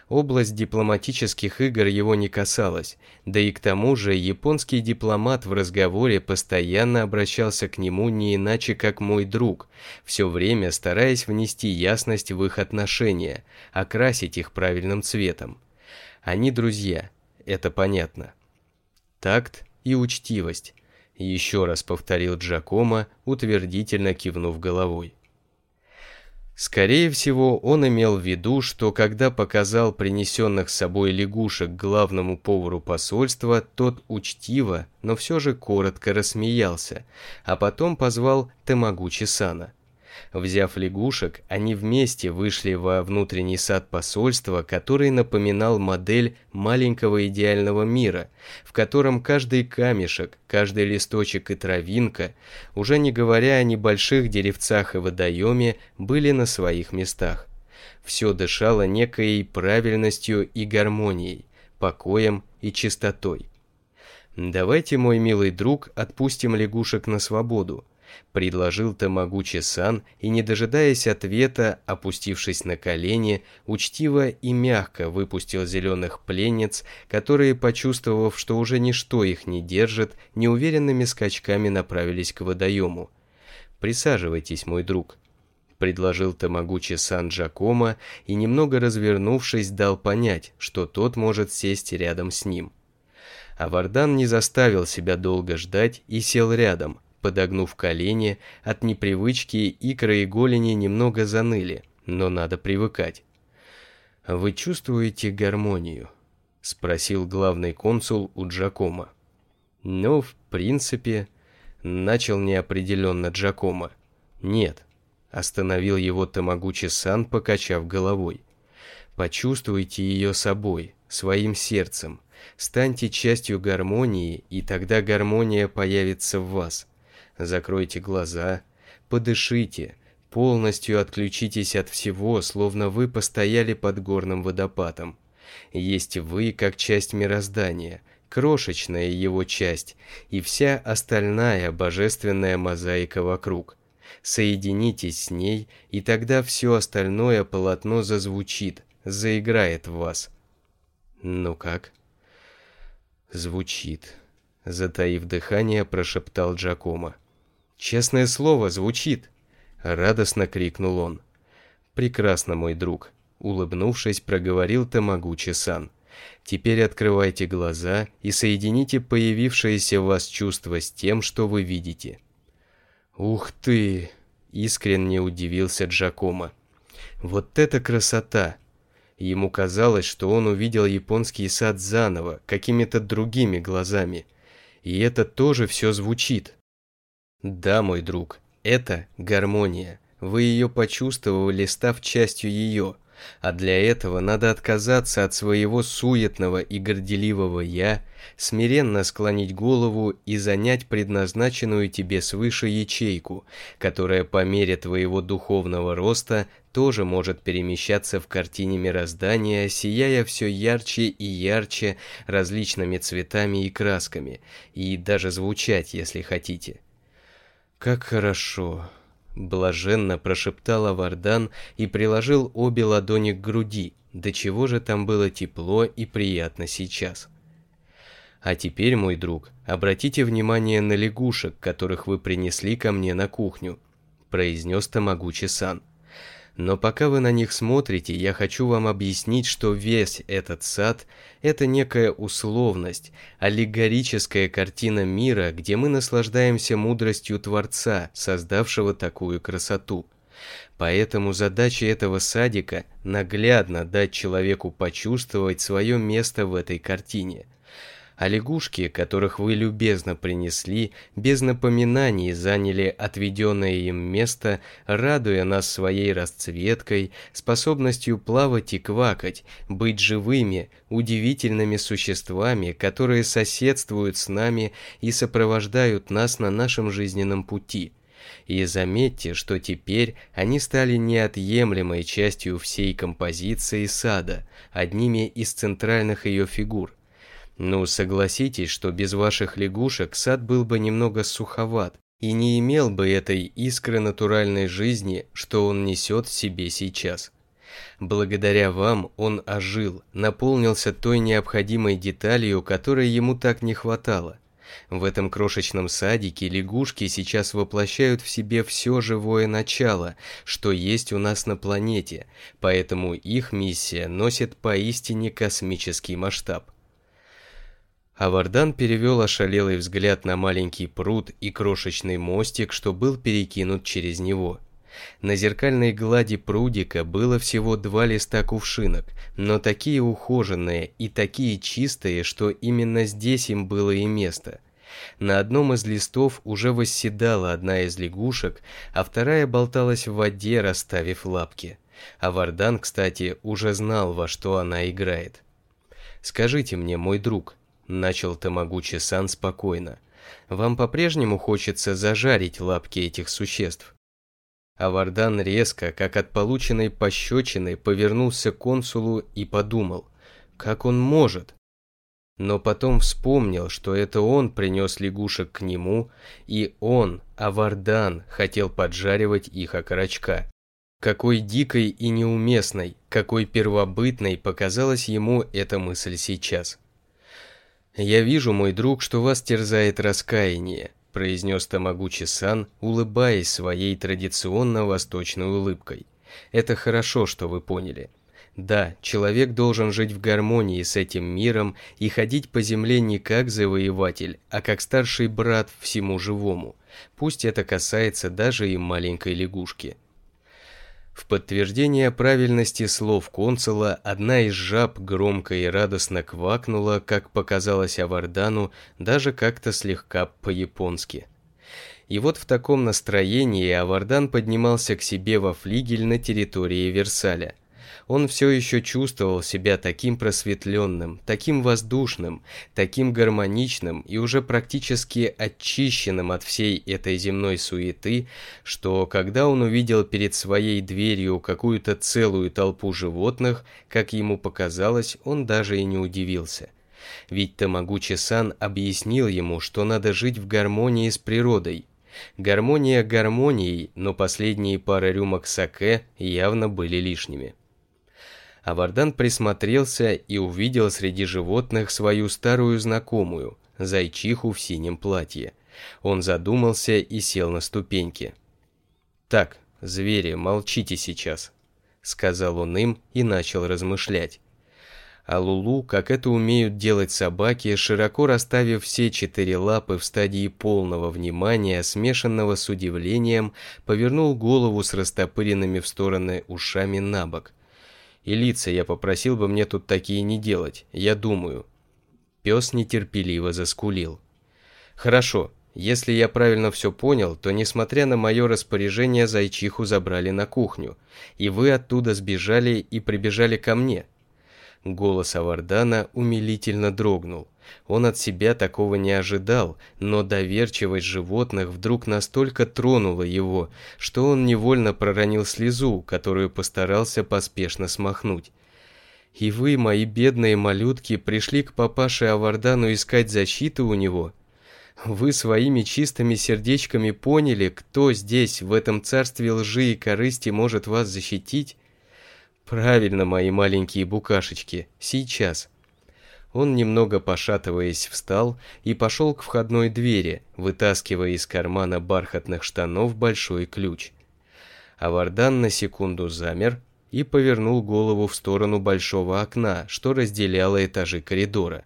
A: область дипломатических игр его не касалась, да и к тому же японский дипломат в разговоре постоянно обращался к нему не иначе, как «мой друг», все время стараясь внести ясность в их отношения, окрасить их правильным цветом. Они друзья, это понятно. Такт и учтивость. Еще раз повторил Джакома, утвердительно кивнув головой. Скорее всего, он имел в виду, что когда показал принесенных с собой лягушек главному повару посольства, тот учтиво, но все же коротко рассмеялся, а потом позвал Тамагучи Сана. Взяв лягушек, они вместе вышли во внутренний сад посольства, который напоминал модель маленького идеального мира, в котором каждый камешек, каждый листочек и травинка, уже не говоря о небольших деревцах и водоеме, были на своих местах. Все дышало некой правильностью и гармонией, покоем и чистотой. «Давайте, мой милый друг, отпустим лягушек на свободу», предложил Тамагучи Сан и, не дожидаясь ответа, опустившись на колени, учтиво и мягко выпустил зеленых пленниц, которые, почувствовав, что уже ничто их не держит, неуверенными скачками направились к водоему. «Присаживайтесь, мой друг», предложил Тамагучи Сан Джакомо и, немного развернувшись, дал понять, что тот может сесть рядом с ним. А Вардан не заставил себя долго ждать и сел рядом, подогнув колени, от непривычки икры и голени немного заныли, но надо привыкать. «Вы чувствуете гармонию?» – спросил главный консул у Джакома. «Ну, в принципе...» – начал неопределенно Джакома. «Нет», – остановил его Тамагучи-сан, покачав головой. «Почувствуйте ее собой, своим сердцем. Станьте частью гармонии, и тогда гармония появится в вас. Закройте глаза, подышите, полностью отключитесь от всего, словно вы постояли под горным водопадом. Есть вы как часть мироздания, крошечная его часть и вся остальная божественная мозаика вокруг. Соединитесь с ней, и тогда все остальное полотно зазвучит, заиграет в вас. Ну как? Звучит. Затаив дыхание, прошептал Джакома. «Честное слово, звучит!» — радостно крикнул он. «Прекрасно, мой друг!» — улыбнувшись, проговорил Тамагучи-сан. «Теперь открывайте глаза и соедините появившееся в вас чувство с тем, что вы видите». «Ух ты!» — искренне удивился Джакома. «Вот это красота!» Ему казалось, что он увидел японский сад заново, какими-то другими глазами. И это тоже все звучит. Да, мой друг, это гармония. Вы ее почувствовали, став частью ее. А для этого надо отказаться от своего суетного и горделивого «я», смиренно склонить голову и занять предназначенную тебе свыше ячейку, которая по мере твоего духовного роста тоже может перемещаться в картине мироздания, сияя все ярче и ярче различными цветами и красками, и даже звучать, если хотите. «Как хорошо!» – блаженно прошептала Вардан и приложил обе ладони к груди, до чего же там было тепло и приятно сейчас. «А теперь, мой друг, обратите внимание на лягушек, которых вы принесли ко мне на кухню», – произнес Тамагучи-сан. Но пока вы на них смотрите, я хочу вам объяснить, что весь этот сад – это некая условность, аллегорическая картина мира, где мы наслаждаемся мудростью Творца, создавшего такую красоту. Поэтому задача этого садика – наглядно дать человеку почувствовать свое место в этой картине – а лягушки, которых вы любезно принесли, без напоминаний заняли отведенное им место, радуя нас своей расцветкой, способностью плавать и квакать, быть живыми, удивительными существами, которые соседствуют с нами и сопровождают нас на нашем жизненном пути. И заметьте, что теперь они стали неотъемлемой частью всей композиции сада, одними из центральных ее фигур – ну, согласитесь, что без ваших лягушек сад был бы немного суховат и не имел бы этой искры натуральной жизни, что он несет в себе сейчас. Благодаря вам он ожил, наполнился той необходимой деталью, которой ему так не хватало. В этом крошечном садике лягушки сейчас воплощают в себе все живое начало, что есть у нас на планете, поэтому их миссия носит поистине космический масштаб. Авардан перевел ошалелый взгляд на маленький пруд и крошечный мостик, что был перекинут через него. На зеркальной глади прудика было всего два листа кувшинок, но такие ухоженные и такие чистые, что именно здесь им было и место. На одном из листов уже восседала одна из лягушек, а вторая болталась в воде, расставив лапки. Авардан, кстати, уже знал, во что она играет. «Скажите мне, мой друг», Начал Тамагучи Сан спокойно. Вам по-прежнему хочется зажарить лапки этих существ? авардан резко, как от полученной пощечины, повернулся к консулу и подумал, как он может? Но потом вспомнил, что это он принес лягушек к нему, и он, Авардан, хотел поджаривать их окорочка. Какой дикой и неуместной, какой первобытной показалась ему эта мысль сейчас. «Я вижу, мой друг, что вас терзает раскаяние», произнес Тамагучи Сан, улыбаясь своей традиционно восточной улыбкой. «Это хорошо, что вы поняли. Да, человек должен жить в гармонии с этим миром и ходить по земле не как завоеватель, а как старший брат всему живому. Пусть это касается даже и маленькой лягушки». В подтверждение правильности слов консула одна из жаб громко и радостно квакнула, как показалось Авардану, даже как-то слегка по-японски. И вот в таком настроении Авардан поднимался к себе во флигель на территории Версаля – он все еще чувствовал себя таким просветленным, таким воздушным, таким гармоничным и уже практически очищенным от всей этой земной суеты, что когда он увидел перед своей дверью какую-то целую толпу животных, как ему показалось, он даже и не удивился. Ведь Тамагучи Сан объяснил ему, что надо жить в гармонии с природой. Гармония гармонией, но последние пары рюмок саке явно были лишними. Авардан присмотрелся и увидел среди животных свою старую знакомую, зайчиху в синем платье. Он задумался и сел на ступеньки. «Так, звери, молчите сейчас», — сказал он им и начал размышлять. А Лулу, как это умеют делать собаки, широко расставив все четыре лапы в стадии полного внимания, смешанного с удивлением, повернул голову с растопыренными в стороны ушами на бок — и лица я попросил бы мне тут такие не делать, я думаю». Пес нетерпеливо заскулил. «Хорошо, если я правильно все понял, то, несмотря на мое распоряжение, зайчиху забрали на кухню, и вы оттуда сбежали и прибежали ко мне». Голос Авардана умилительно дрогнул. Он от себя такого не ожидал, но доверчивость животных вдруг настолько тронула его, что он невольно проронил слезу, которую постарался поспешно смахнуть. «И вы, мои бедные малютки, пришли к папаше Авардану искать защиту у него?» Вы своими чистыми сердечками поняли, кто здесь, в этом царстве лжи и корысти, может вас защитить? Правильно, мои маленькие букашечки, сейчас. Он, немного пошатываясь, встал и пошел к входной двери, вытаскивая из кармана бархатных штанов большой ключ. А Вардан на секунду замер и повернул голову в сторону большого окна, что разделяло этажи коридора.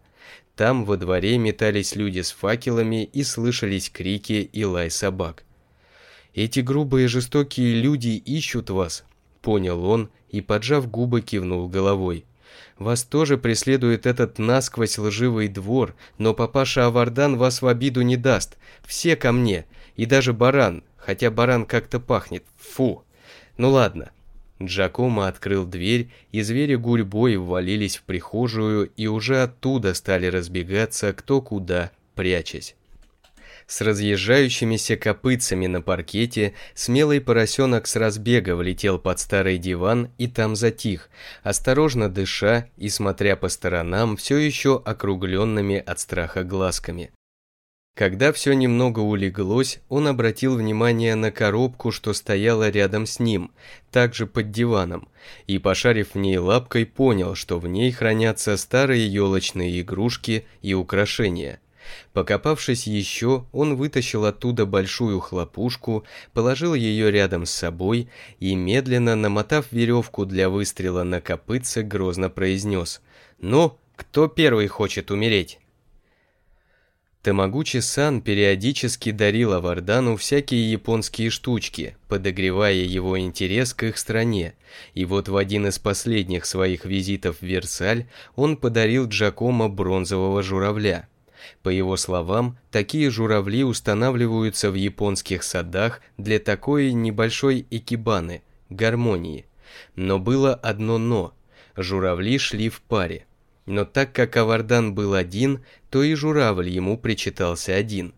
A: Там во дворе метались люди с факелами и слышались крики и лай собак. «Эти грубые жестокие люди ищут вас», — понял он и, поджав губы, кивнул головой. Вас тоже преследует этот насквозь лживый двор, но папаша Авардан вас в обиду не даст. Все ко мне, и даже баран, хотя баран как-то пахнет. Фу. Ну ладно. Джакомо открыл дверь, и звери гурьбой ввалились в прихожую и уже оттуда стали разбегаться кто куда, прячась с разъезжающимися копытцами на паркете, смелый поросенок с разбега влетел под старый диван и там затих, осторожно дыша и смотря по сторонам все еще округленными от страха глазками. Когда все немного улеглось, он обратил внимание на коробку, что стояла рядом с ним, также под диваном, и, пошарив в ней лапкой, понял, что в ней хранятся старые елочные игрушки и украшения – Покопавшись еще, он вытащил оттуда большую хлопушку, положил ее рядом с собой и, медленно намотав веревку для выстрела на копытце, грозно произнес «Ну, кто первый хочет умереть?» Тамагучи-сан периодически дарила Вардану всякие японские штучки, подогревая его интерес к их стране, и вот в один из последних своих визитов в Версаль он подарил Джакомо бронзового журавля – по его словам, такие журавли устанавливаются в японских садах для такой небольшой экибаны – гармонии. Но было одно «но» – журавли шли в паре. Но так как Авардан был один, то и журавль ему причитался один.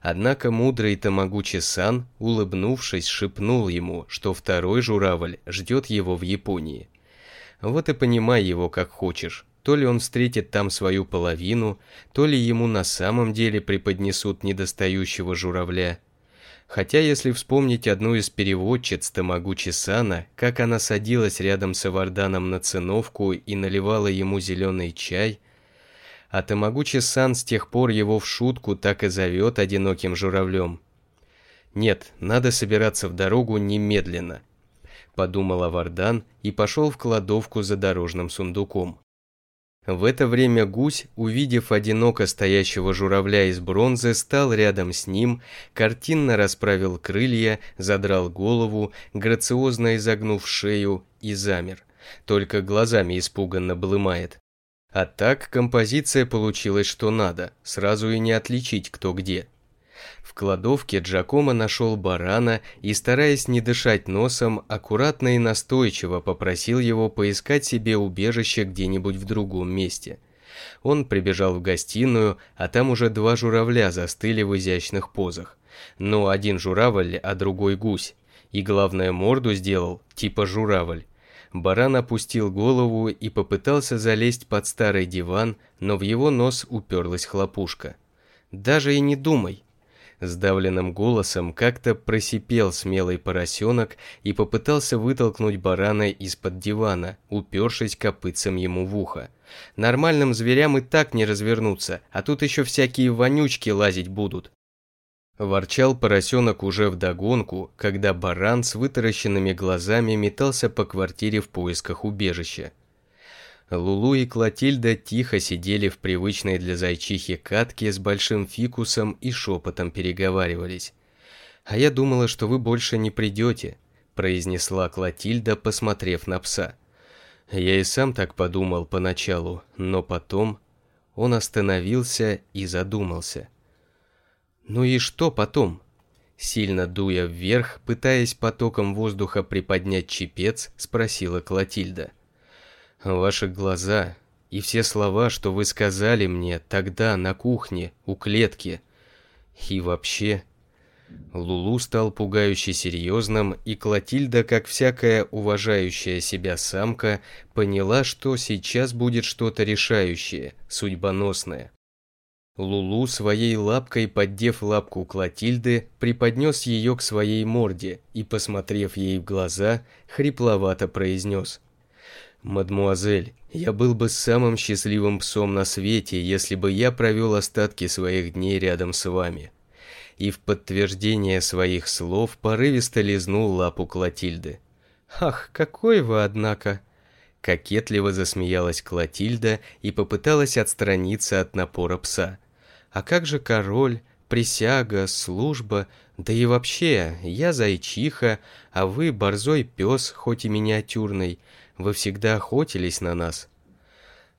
A: Однако мудрый Тамагучи-сан, улыбнувшись, шепнул ему, что второй журавль ждет его в Японии. Вот и понимай его как хочешь. То ли он встретит там свою половину, то ли ему на самом деле преподнесут недостающего журавля. Хотя, если вспомнить одну из переводчиц Тамагучи Сана, как она садилась рядом с Аварданом на циновку и наливала ему зеленый чай, а Тамагучи Сан с тех пор его в шутку так и зовет одиноким журавлем. «Нет, надо собираться в дорогу немедленно», – подумал Авардан и пошел в кладовку за дорожным сундуком. В это время гусь, увидев одиноко стоящего журавля из бронзы, стал рядом с ним, картинно расправил крылья, задрал голову, грациозно изогнув шею и замер. Только глазами испуганно блымает. А так композиция получилась что надо, сразу и не отличить кто где. В кладовке Джакомо нашел барана и, стараясь не дышать носом, аккуратно и настойчиво попросил его поискать себе убежище где-нибудь в другом месте. Он прибежал в гостиную, а там уже два журавля застыли в изящных позах. Но один журавль, а другой гусь. И главное, морду сделал, типа журавль. Баран опустил голову и попытался залезть под старый диван, но в его нос уперлась хлопушка. «Даже и не думай», Сдавленным голосом как-то просипел смелый поросенок и попытался вытолкнуть барана из-под дивана, упершись копытцем ему в ухо. Нормальным зверям и так не развернуться, а тут еще всякие вонючки лазить будут. Ворчал поросенок уже вдогонку, когда баран с вытаращенными глазами метался по квартире в поисках убежища. Лулу и Клотильда тихо сидели в привычной для зайчихи катке с большим фикусом и шепотом переговаривались. «А я думала, что вы больше не придете», – произнесла Клотильда, посмотрев на пса. «Я и сам так подумал поначалу, но потом...» Он остановился и задумался. «Ну и что потом?» Сильно дуя вверх, пытаясь потоком воздуха приподнять чепец, спросила Клотильда. – Ваши глаза и все слова, что вы сказали мне тогда на кухне, у клетки. И вообще... Лулу стал пугающе серьезным, и Клотильда, как всякая уважающая себя самка, поняла, что сейчас будет что-то решающее, судьбоносное. Лулу своей лапкой, поддев лапку Клотильды, приподнес ее к своей морде и, посмотрев ей в глаза, хрипловато произнес – «Мадмуазель, я был бы самым счастливым псом на свете, если бы я провел остатки своих дней рядом с вами». И в подтверждение своих слов порывисто лизнул лапу Клотильды. «Ах, какой вы, однако!» Кокетливо засмеялась Клотильда и попыталась отстраниться от напора пса. «А как же король, присяга, служба, да и вообще, я зайчиха, а вы борзой пес, хоть и миниатюрный. Вы всегда охотились на нас».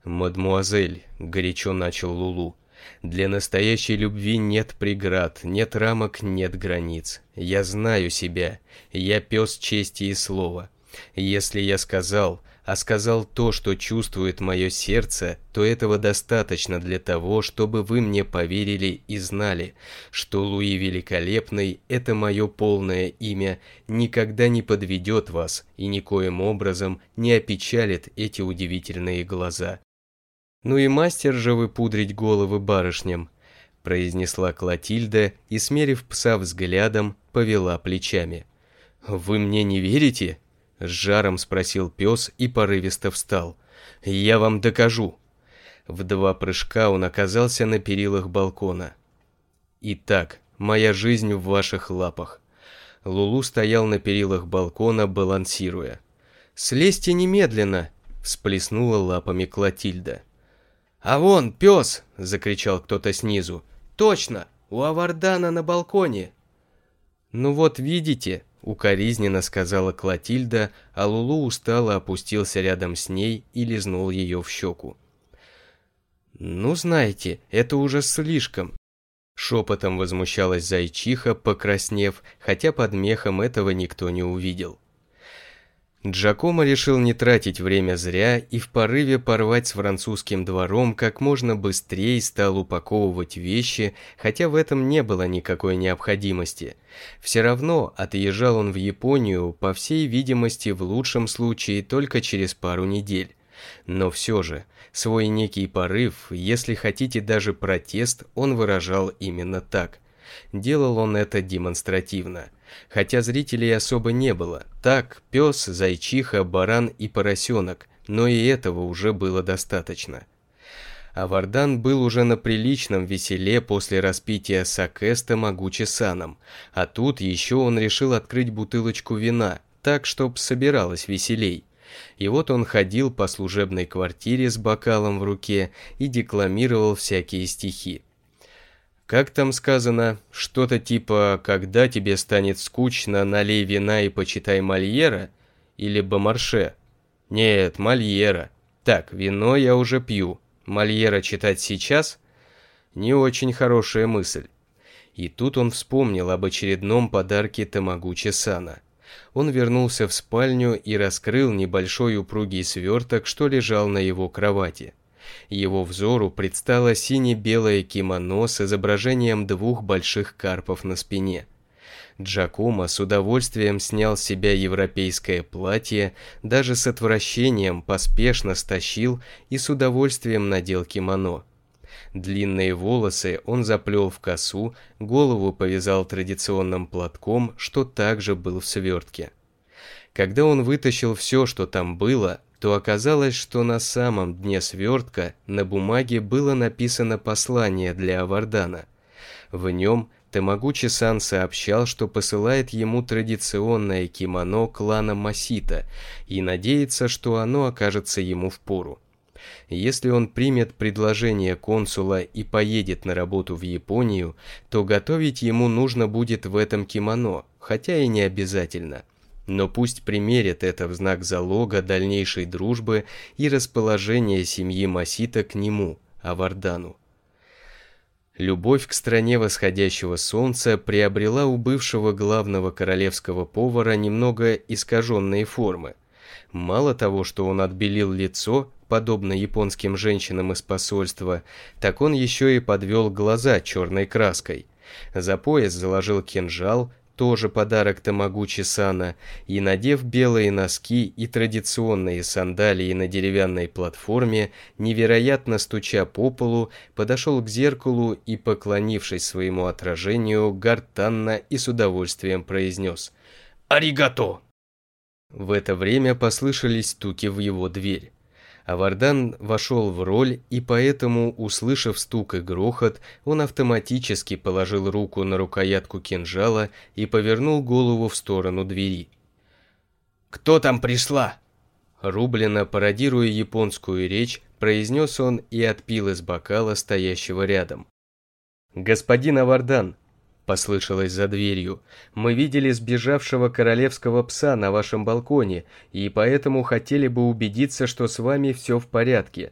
A: «Мадмуазель», — горячо начал Лулу, — «для настоящей любви нет преград, нет рамок, нет границ. Я знаю себя. Я пес чести и слова. Если я сказал, а сказал то, что чувствует мое сердце, то этого достаточно для того, чтобы вы мне поверили и знали, что Луи Великолепный – это мое полное имя, никогда не подведет вас и никоим образом не опечалит эти удивительные глаза. «Ну и мастер же вы пудрить головы барышням», – произнесла Клотильда и, смерив пса взглядом, повела плечами. «Вы мне не верите?» С жаром спросил пес и порывисто встал. «Я вам докажу». В два прыжка он оказался на перилах балкона. «Итак, моя жизнь в ваших лапах». Лулу стоял на перилах балкона, балансируя. «Слезьте немедленно!» – всплеснула лапами Клотильда. «А вон, пес!» – закричал кто-то снизу. «Точно! У Авардана на балконе!» «Ну вот видите!» Укоризненно сказала Клотильда, а Лулу устало опустился рядом с ней и лизнул ее в щеку.
B: «Ну, знаете, это уже слишком», Шепотом возмущалась зайчиха, покраснев, хотя под мехом этого никто не увидел. Джакомо решил не тратить время зря и в порыве порвать с французским двором как можно быстрее стал упаковывать вещи, хотя в этом не было никакой необходимости. Все равно отъезжал он в Японию, по всей видимости, в лучшем случае только через пару недель. Но все же, свой некий порыв, если хотите даже протест, он выражал именно так. Делал он это демонстративно – хотя зрителей особо не было. Так, пес, зайчиха, баран и поросенок, но и этого уже было достаточно. А Вардан был уже на приличном веселе после распития саке с Тамагучи Саном, а тут еще он решил открыть бутылочку вина, так, чтоб собиралось веселей. И вот он ходил по служебной квартире с бокалом в руке и декламировал всякие стихи. Как там сказано, что-то типа «когда тебе станет скучно, налей вина и почитай Мольера» или «Бомарше». Нет, Мольера. Так, вино я уже пью. Мольера читать сейчас? Не очень хорошая мысль. И тут он вспомнил об очередном подарке Тамагучи Сана. Он вернулся в спальню и раскрыл небольшой упругий сверток, что лежал на его кровати. Его взору предстало сине-белое кимоно с изображением двух больших карпов на спине. Джакомо с удовольствием снял с себя европейское платье, даже с отвращением поспешно стащил и с удовольствием надел кимоно. Длинные волосы он заплел в косу, голову повязал традиционным платком, что также был в свертке. Когда он вытащил все, что там было, то оказалось, что на самом дне свертка на бумаге было написано послание для Авардана. В нем Тамагучи-сан сообщал, что посылает ему традиционное кимоно клана Масита и надеется, что оно окажется ему в пору. Если он примет предложение консула и поедет на работу в Японию, то готовить ему нужно будет в этом кимоно, хотя и не обязательно – но пусть примерит это в знак залога дальнейшей дружбы и расположения семьи Масита к нему, Авардану. Любовь к стране восходящего солнца приобрела у бывшего главного королевского повара немного искаженные формы. Мало того, что он отбелил лицо, подобно японским женщинам из посольства, так он еще и подвел глаза черной краской. За пояс заложил кинжал, тоже подарок Тамагучи Сана, и надев белые носки и традиционные сандалии на деревянной платформе, невероятно стуча по полу, подошел к зеркалу и, поклонившись своему отражению, гортанно и с удовольствием произнес «Аригато!». В это время послышались стуки в его дверь. Авардан вошел в роль, и поэтому, услышав стук и грохот, он автоматически положил руку на рукоятку кинжала и повернул голову в сторону двери. «Кто там пришла?» Рублено, пародируя японскую речь, произнес он и отпил из бокала, стоящего рядом. «Господин Авардан, послышалось за дверью. «Мы видели сбежавшего королевского пса на вашем балконе, и поэтому хотели бы убедиться, что с вами все в порядке».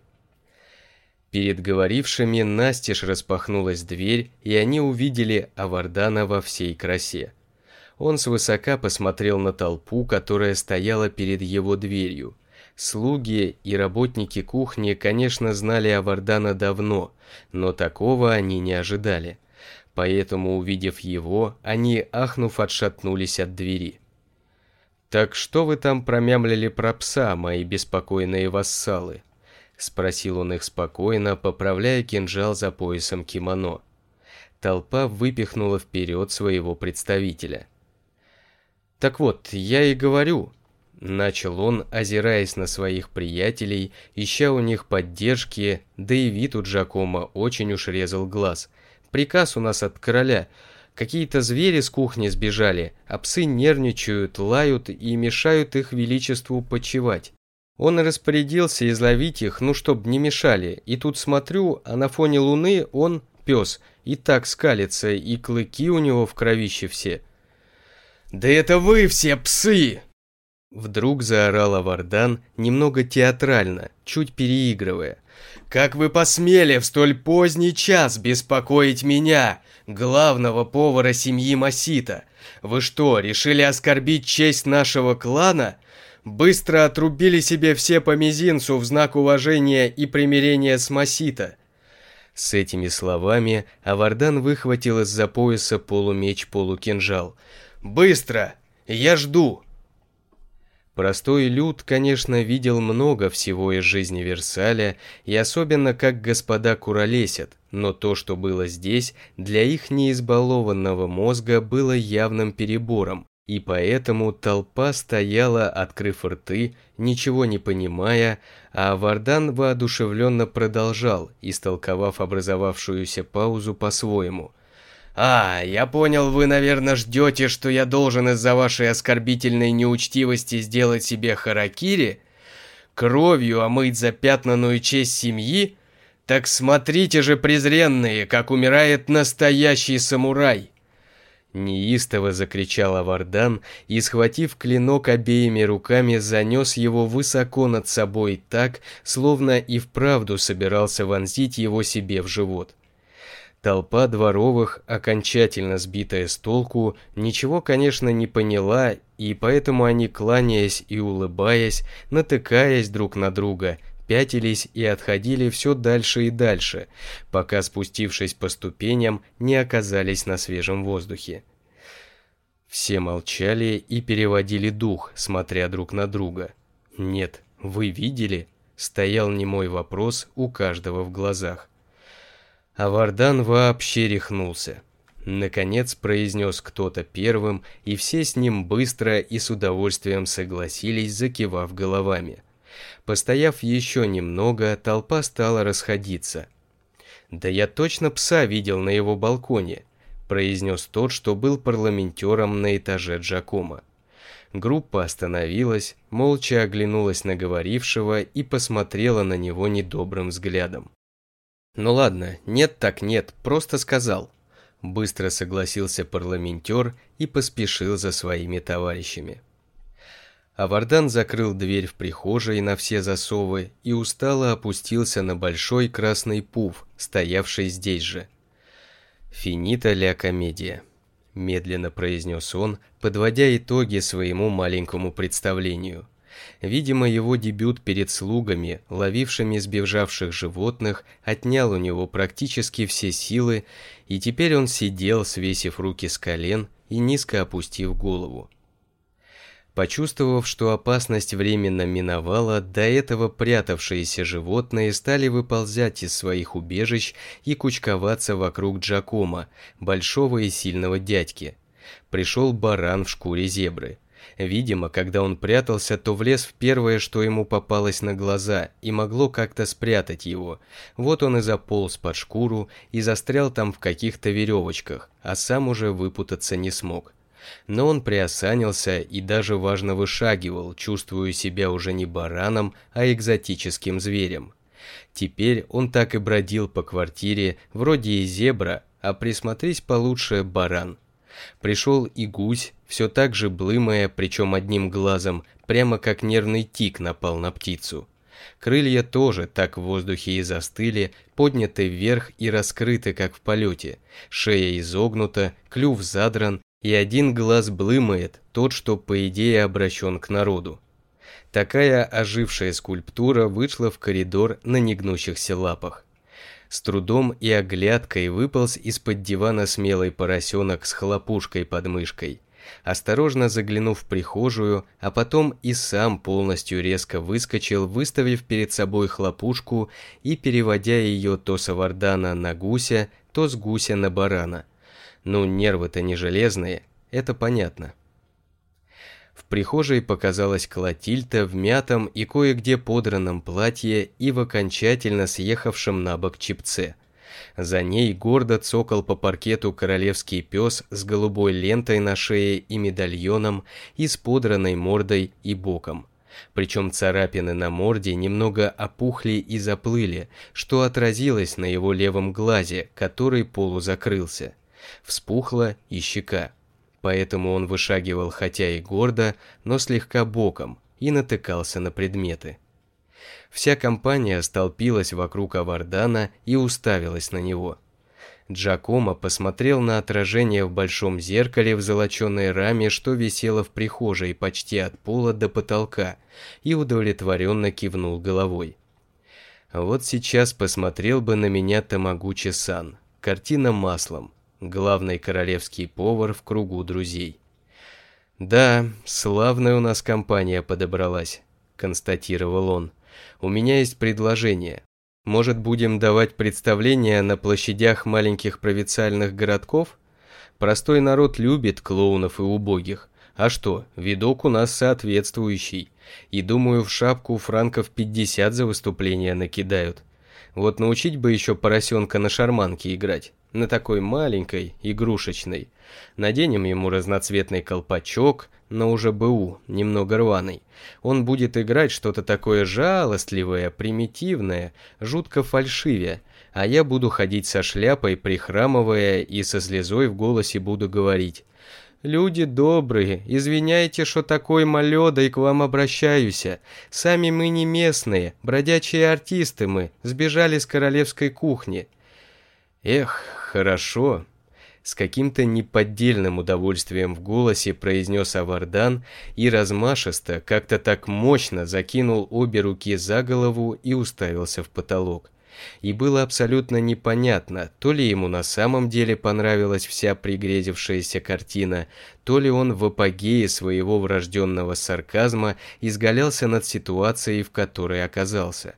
B: Перед говорившими настежь распахнулась дверь, и они увидели Авардана во всей красе. Он свысока посмотрел на толпу, которая стояла перед его дверью. Слуги и работники кухни, конечно, знали Авардана давно, но такого они не ожидали – Поэтому, увидев его, они, ахнув, отшатнулись от двери. «Так что вы там промямлили про пса, мои беспокойные вассалы?» Спросил он их спокойно, поправляя кинжал за поясом кимоно. Толпа выпихнула вперед своего представителя. «Так вот, я и говорю», – начал он, озираясь на своих приятелей, ища у них поддержки, да и вид у Джакома очень уж резал глаз – Приказ у нас от короля. Какие-то звери с кухни сбежали, а псы нервничают, лают и мешают их величеству почевать. Он распорядился изловить их, ну, чтоб не мешали, и тут смотрю, а на фоне луны он, пес, и так скалится, и клыки у него в кровище все. «Да это вы все псы!» Вдруг заорала Вардан, немного театрально, чуть переигрывая.
A: Как вы посмели в столь поздний час беспокоить меня, главного повара семьи Масита? Вы что, решили оскорбить честь нашего клана? Быстро отрубили себе все по мизинцу в знак уважения и примирения с Масита. С этими словами Авардан выхватил из-за пояса полумеч-полукинжал. «Быстро! Я жду!» Простой люд, конечно, видел много всего из жизни Версаля, и особенно как господа куролесят, но то, что было здесь, для их неизбалованного мозга было явным перебором, и поэтому толпа стояла, открыв рты, ничего не понимая, а Вардан воодушевленно продолжал, истолковав образовавшуюся паузу по-своему – «А, я понял, вы, наверное, ждете, что я должен из-за вашей оскорбительной неучтивости сделать себе харакири? Кровью омыть запятнанную честь семьи? Так смотрите же, презренные, как умирает настоящий самурай!» Неистово закричал Авардан и, схватив клинок обеими руками, занес его высоко над собой так, словно и вправду собирался вонзить его себе в живот. Толпа дворовых, окончательно сбитая с толку, ничего, конечно, не поняла, и поэтому они, кланяясь и улыбаясь, натыкаясь друг на друга, пятились и отходили все дальше и дальше, пока, спустившись по ступеням, не оказались на свежем воздухе. Все молчали и переводили дух, смотря друг на друга. «Нет, вы видели?» – стоял немой вопрос у каждого в глазах. А Вардан вообще рехнулся. Наконец произнес кто-то первым, и все с ним быстро и с удовольствием согласились, закивав головами. Постояв еще немного, толпа стала расходиться. «Да я точно пса видел на его балконе», – произнес тот, что был парламентером на этаже Джакома. Группа остановилась, молча оглянулась на говорившего и посмотрела на него недобрым взглядом. «Ну ладно, нет так нет, просто сказал». Быстро согласился парламентер и поспешил за своими товарищами. Авардан закрыл дверь в прихожей на все засовы и устало опустился на большой красный пуф, стоявший здесь же. «Финита ля комедия», — медленно произнес он, подводя итоги своему маленькому представлению. Видимо, его дебют перед слугами, ловившими сбежавших животных, отнял у него практически все силы, и теперь он сидел, свесив руки с колен и низко опустив голову. Почувствовав, что опасность временно миновала, до этого прятавшиеся животные стали выползать из своих убежищ и кучковаться вокруг Джакома, большого и сильного дядьки. Пришел баран в шкуре зебры. Видимо, когда он прятался, то влез в первое, что ему попалось на глаза, и могло как-то спрятать его. Вот он и заполз под шкуру и застрял там в каких-то веревочках, а сам уже выпутаться не смог. Но он приосанился и даже важно вышагивал, чувствуя себя уже не бараном, а экзотическим зверем. Теперь он так и бродил по квартире, вроде и зебра, а присмотрись получше баран. Пришел и гусь, все так же блымая, причем одним глазом, прямо как нервный тик напал на птицу. Крылья тоже так в воздухе и застыли, подняты вверх и раскрыты, как в полете. Шея изогнута, клюв задран, и один глаз блымает, тот, что по идее обращен к народу. Такая ожившая скульптура вышла в коридор на негнущихся лапах. С трудом и оглядкой выполз из-под дивана смелый поросенок с хлопушкой под мышкой. Осторожно заглянув в прихожую, а потом и сам полностью резко выскочил, выставив перед собой хлопушку и переводя ее то с авардана на гуся, то с гуся на барана. Ну, нервы-то не железные, это понятно. В прихожей показалась Клотильда в мятом и кое-где подранном платье и в окончательно съехавшем на бок чипце. За ней гордо цокал по паркету королевский пес с голубой лентой на шее и медальоном и с подранной мордой и боком. Причем царапины на морде немного опухли и заплыли, что отразилось на его левом глазе, который полузакрылся. вспухло и щека поэтому он вышагивал хотя и гордо, но слегка боком и натыкался на предметы. Вся компания столпилась вокруг Авардана и уставилась на него. Джакомо посмотрел на отражение в большом зеркале в золоченой раме, что висело в прихожей почти от пола до потолка, и удовлетворенно кивнул головой. Вот сейчас посмотрел бы на меня Тамагучи-сан. Картина маслом главный королевский повар в кругу друзей. «Да, славная у нас компания подобралась», – констатировал он. «У меня есть предложение. Может, будем давать представления на площадях маленьких провинциальных городков? Простой народ любит клоунов и убогих. А что, видок у нас соответствующий. И думаю, в шапку франков 50 за выступление накидают. Вот научить бы еще поросенка на шарманке играть, на такой маленькой, игрушечной. Наденем ему разноцветный колпачок, но уже БУ, немного рваный. Он будет играть что-то такое жалостливое, примитивное, жутко фальшивее, а я буду ходить со шляпой, прихрамывая, и со слезой в голосе буду говорить Люди добрые, извиняйте, что такой малёдой к вам обращаюся. Сами мы не местные, бродячие артисты мы, сбежали с королевской кухни. Эх, хорошо. С каким-то неподдельным удовольствием в голосе произнёс Авардан и размашисто, как-то так мощно закинул обе руки за голову и уставился в потолок и было абсолютно непонятно, то ли ему на самом деле понравилась вся пригрезившаяся картина, то ли он в апогее своего врожденного сарказма изгалялся над ситуацией, в которой оказался.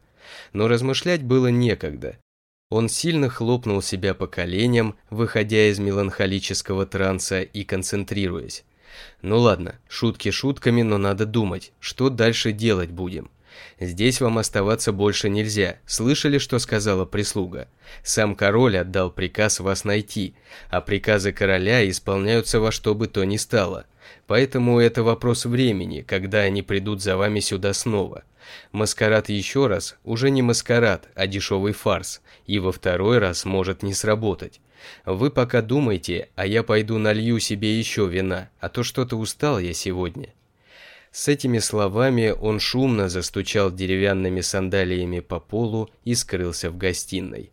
A: Но размышлять было некогда. Он сильно хлопнул себя по коленям, выходя из меланхолического транса и концентрируясь. Ну ладно, шутки шутками, но надо думать, что дальше делать будем. Здесь вам оставаться больше нельзя. Слышали, что сказала прислуга? Сам король отдал приказ вас найти, а приказы короля исполняются во что бы то ни стало. Поэтому это вопрос времени, когда они придут за вами сюда снова. Маскарад еще раз уже не маскарад, а дешевый фарс, и во второй раз может не сработать. Вы пока думайте, а я пойду налью себе еще вина, а то что-то устал я сегодня. С этими словами он шумно застучал деревянными сандалиями по полу и скрылся в гостиной.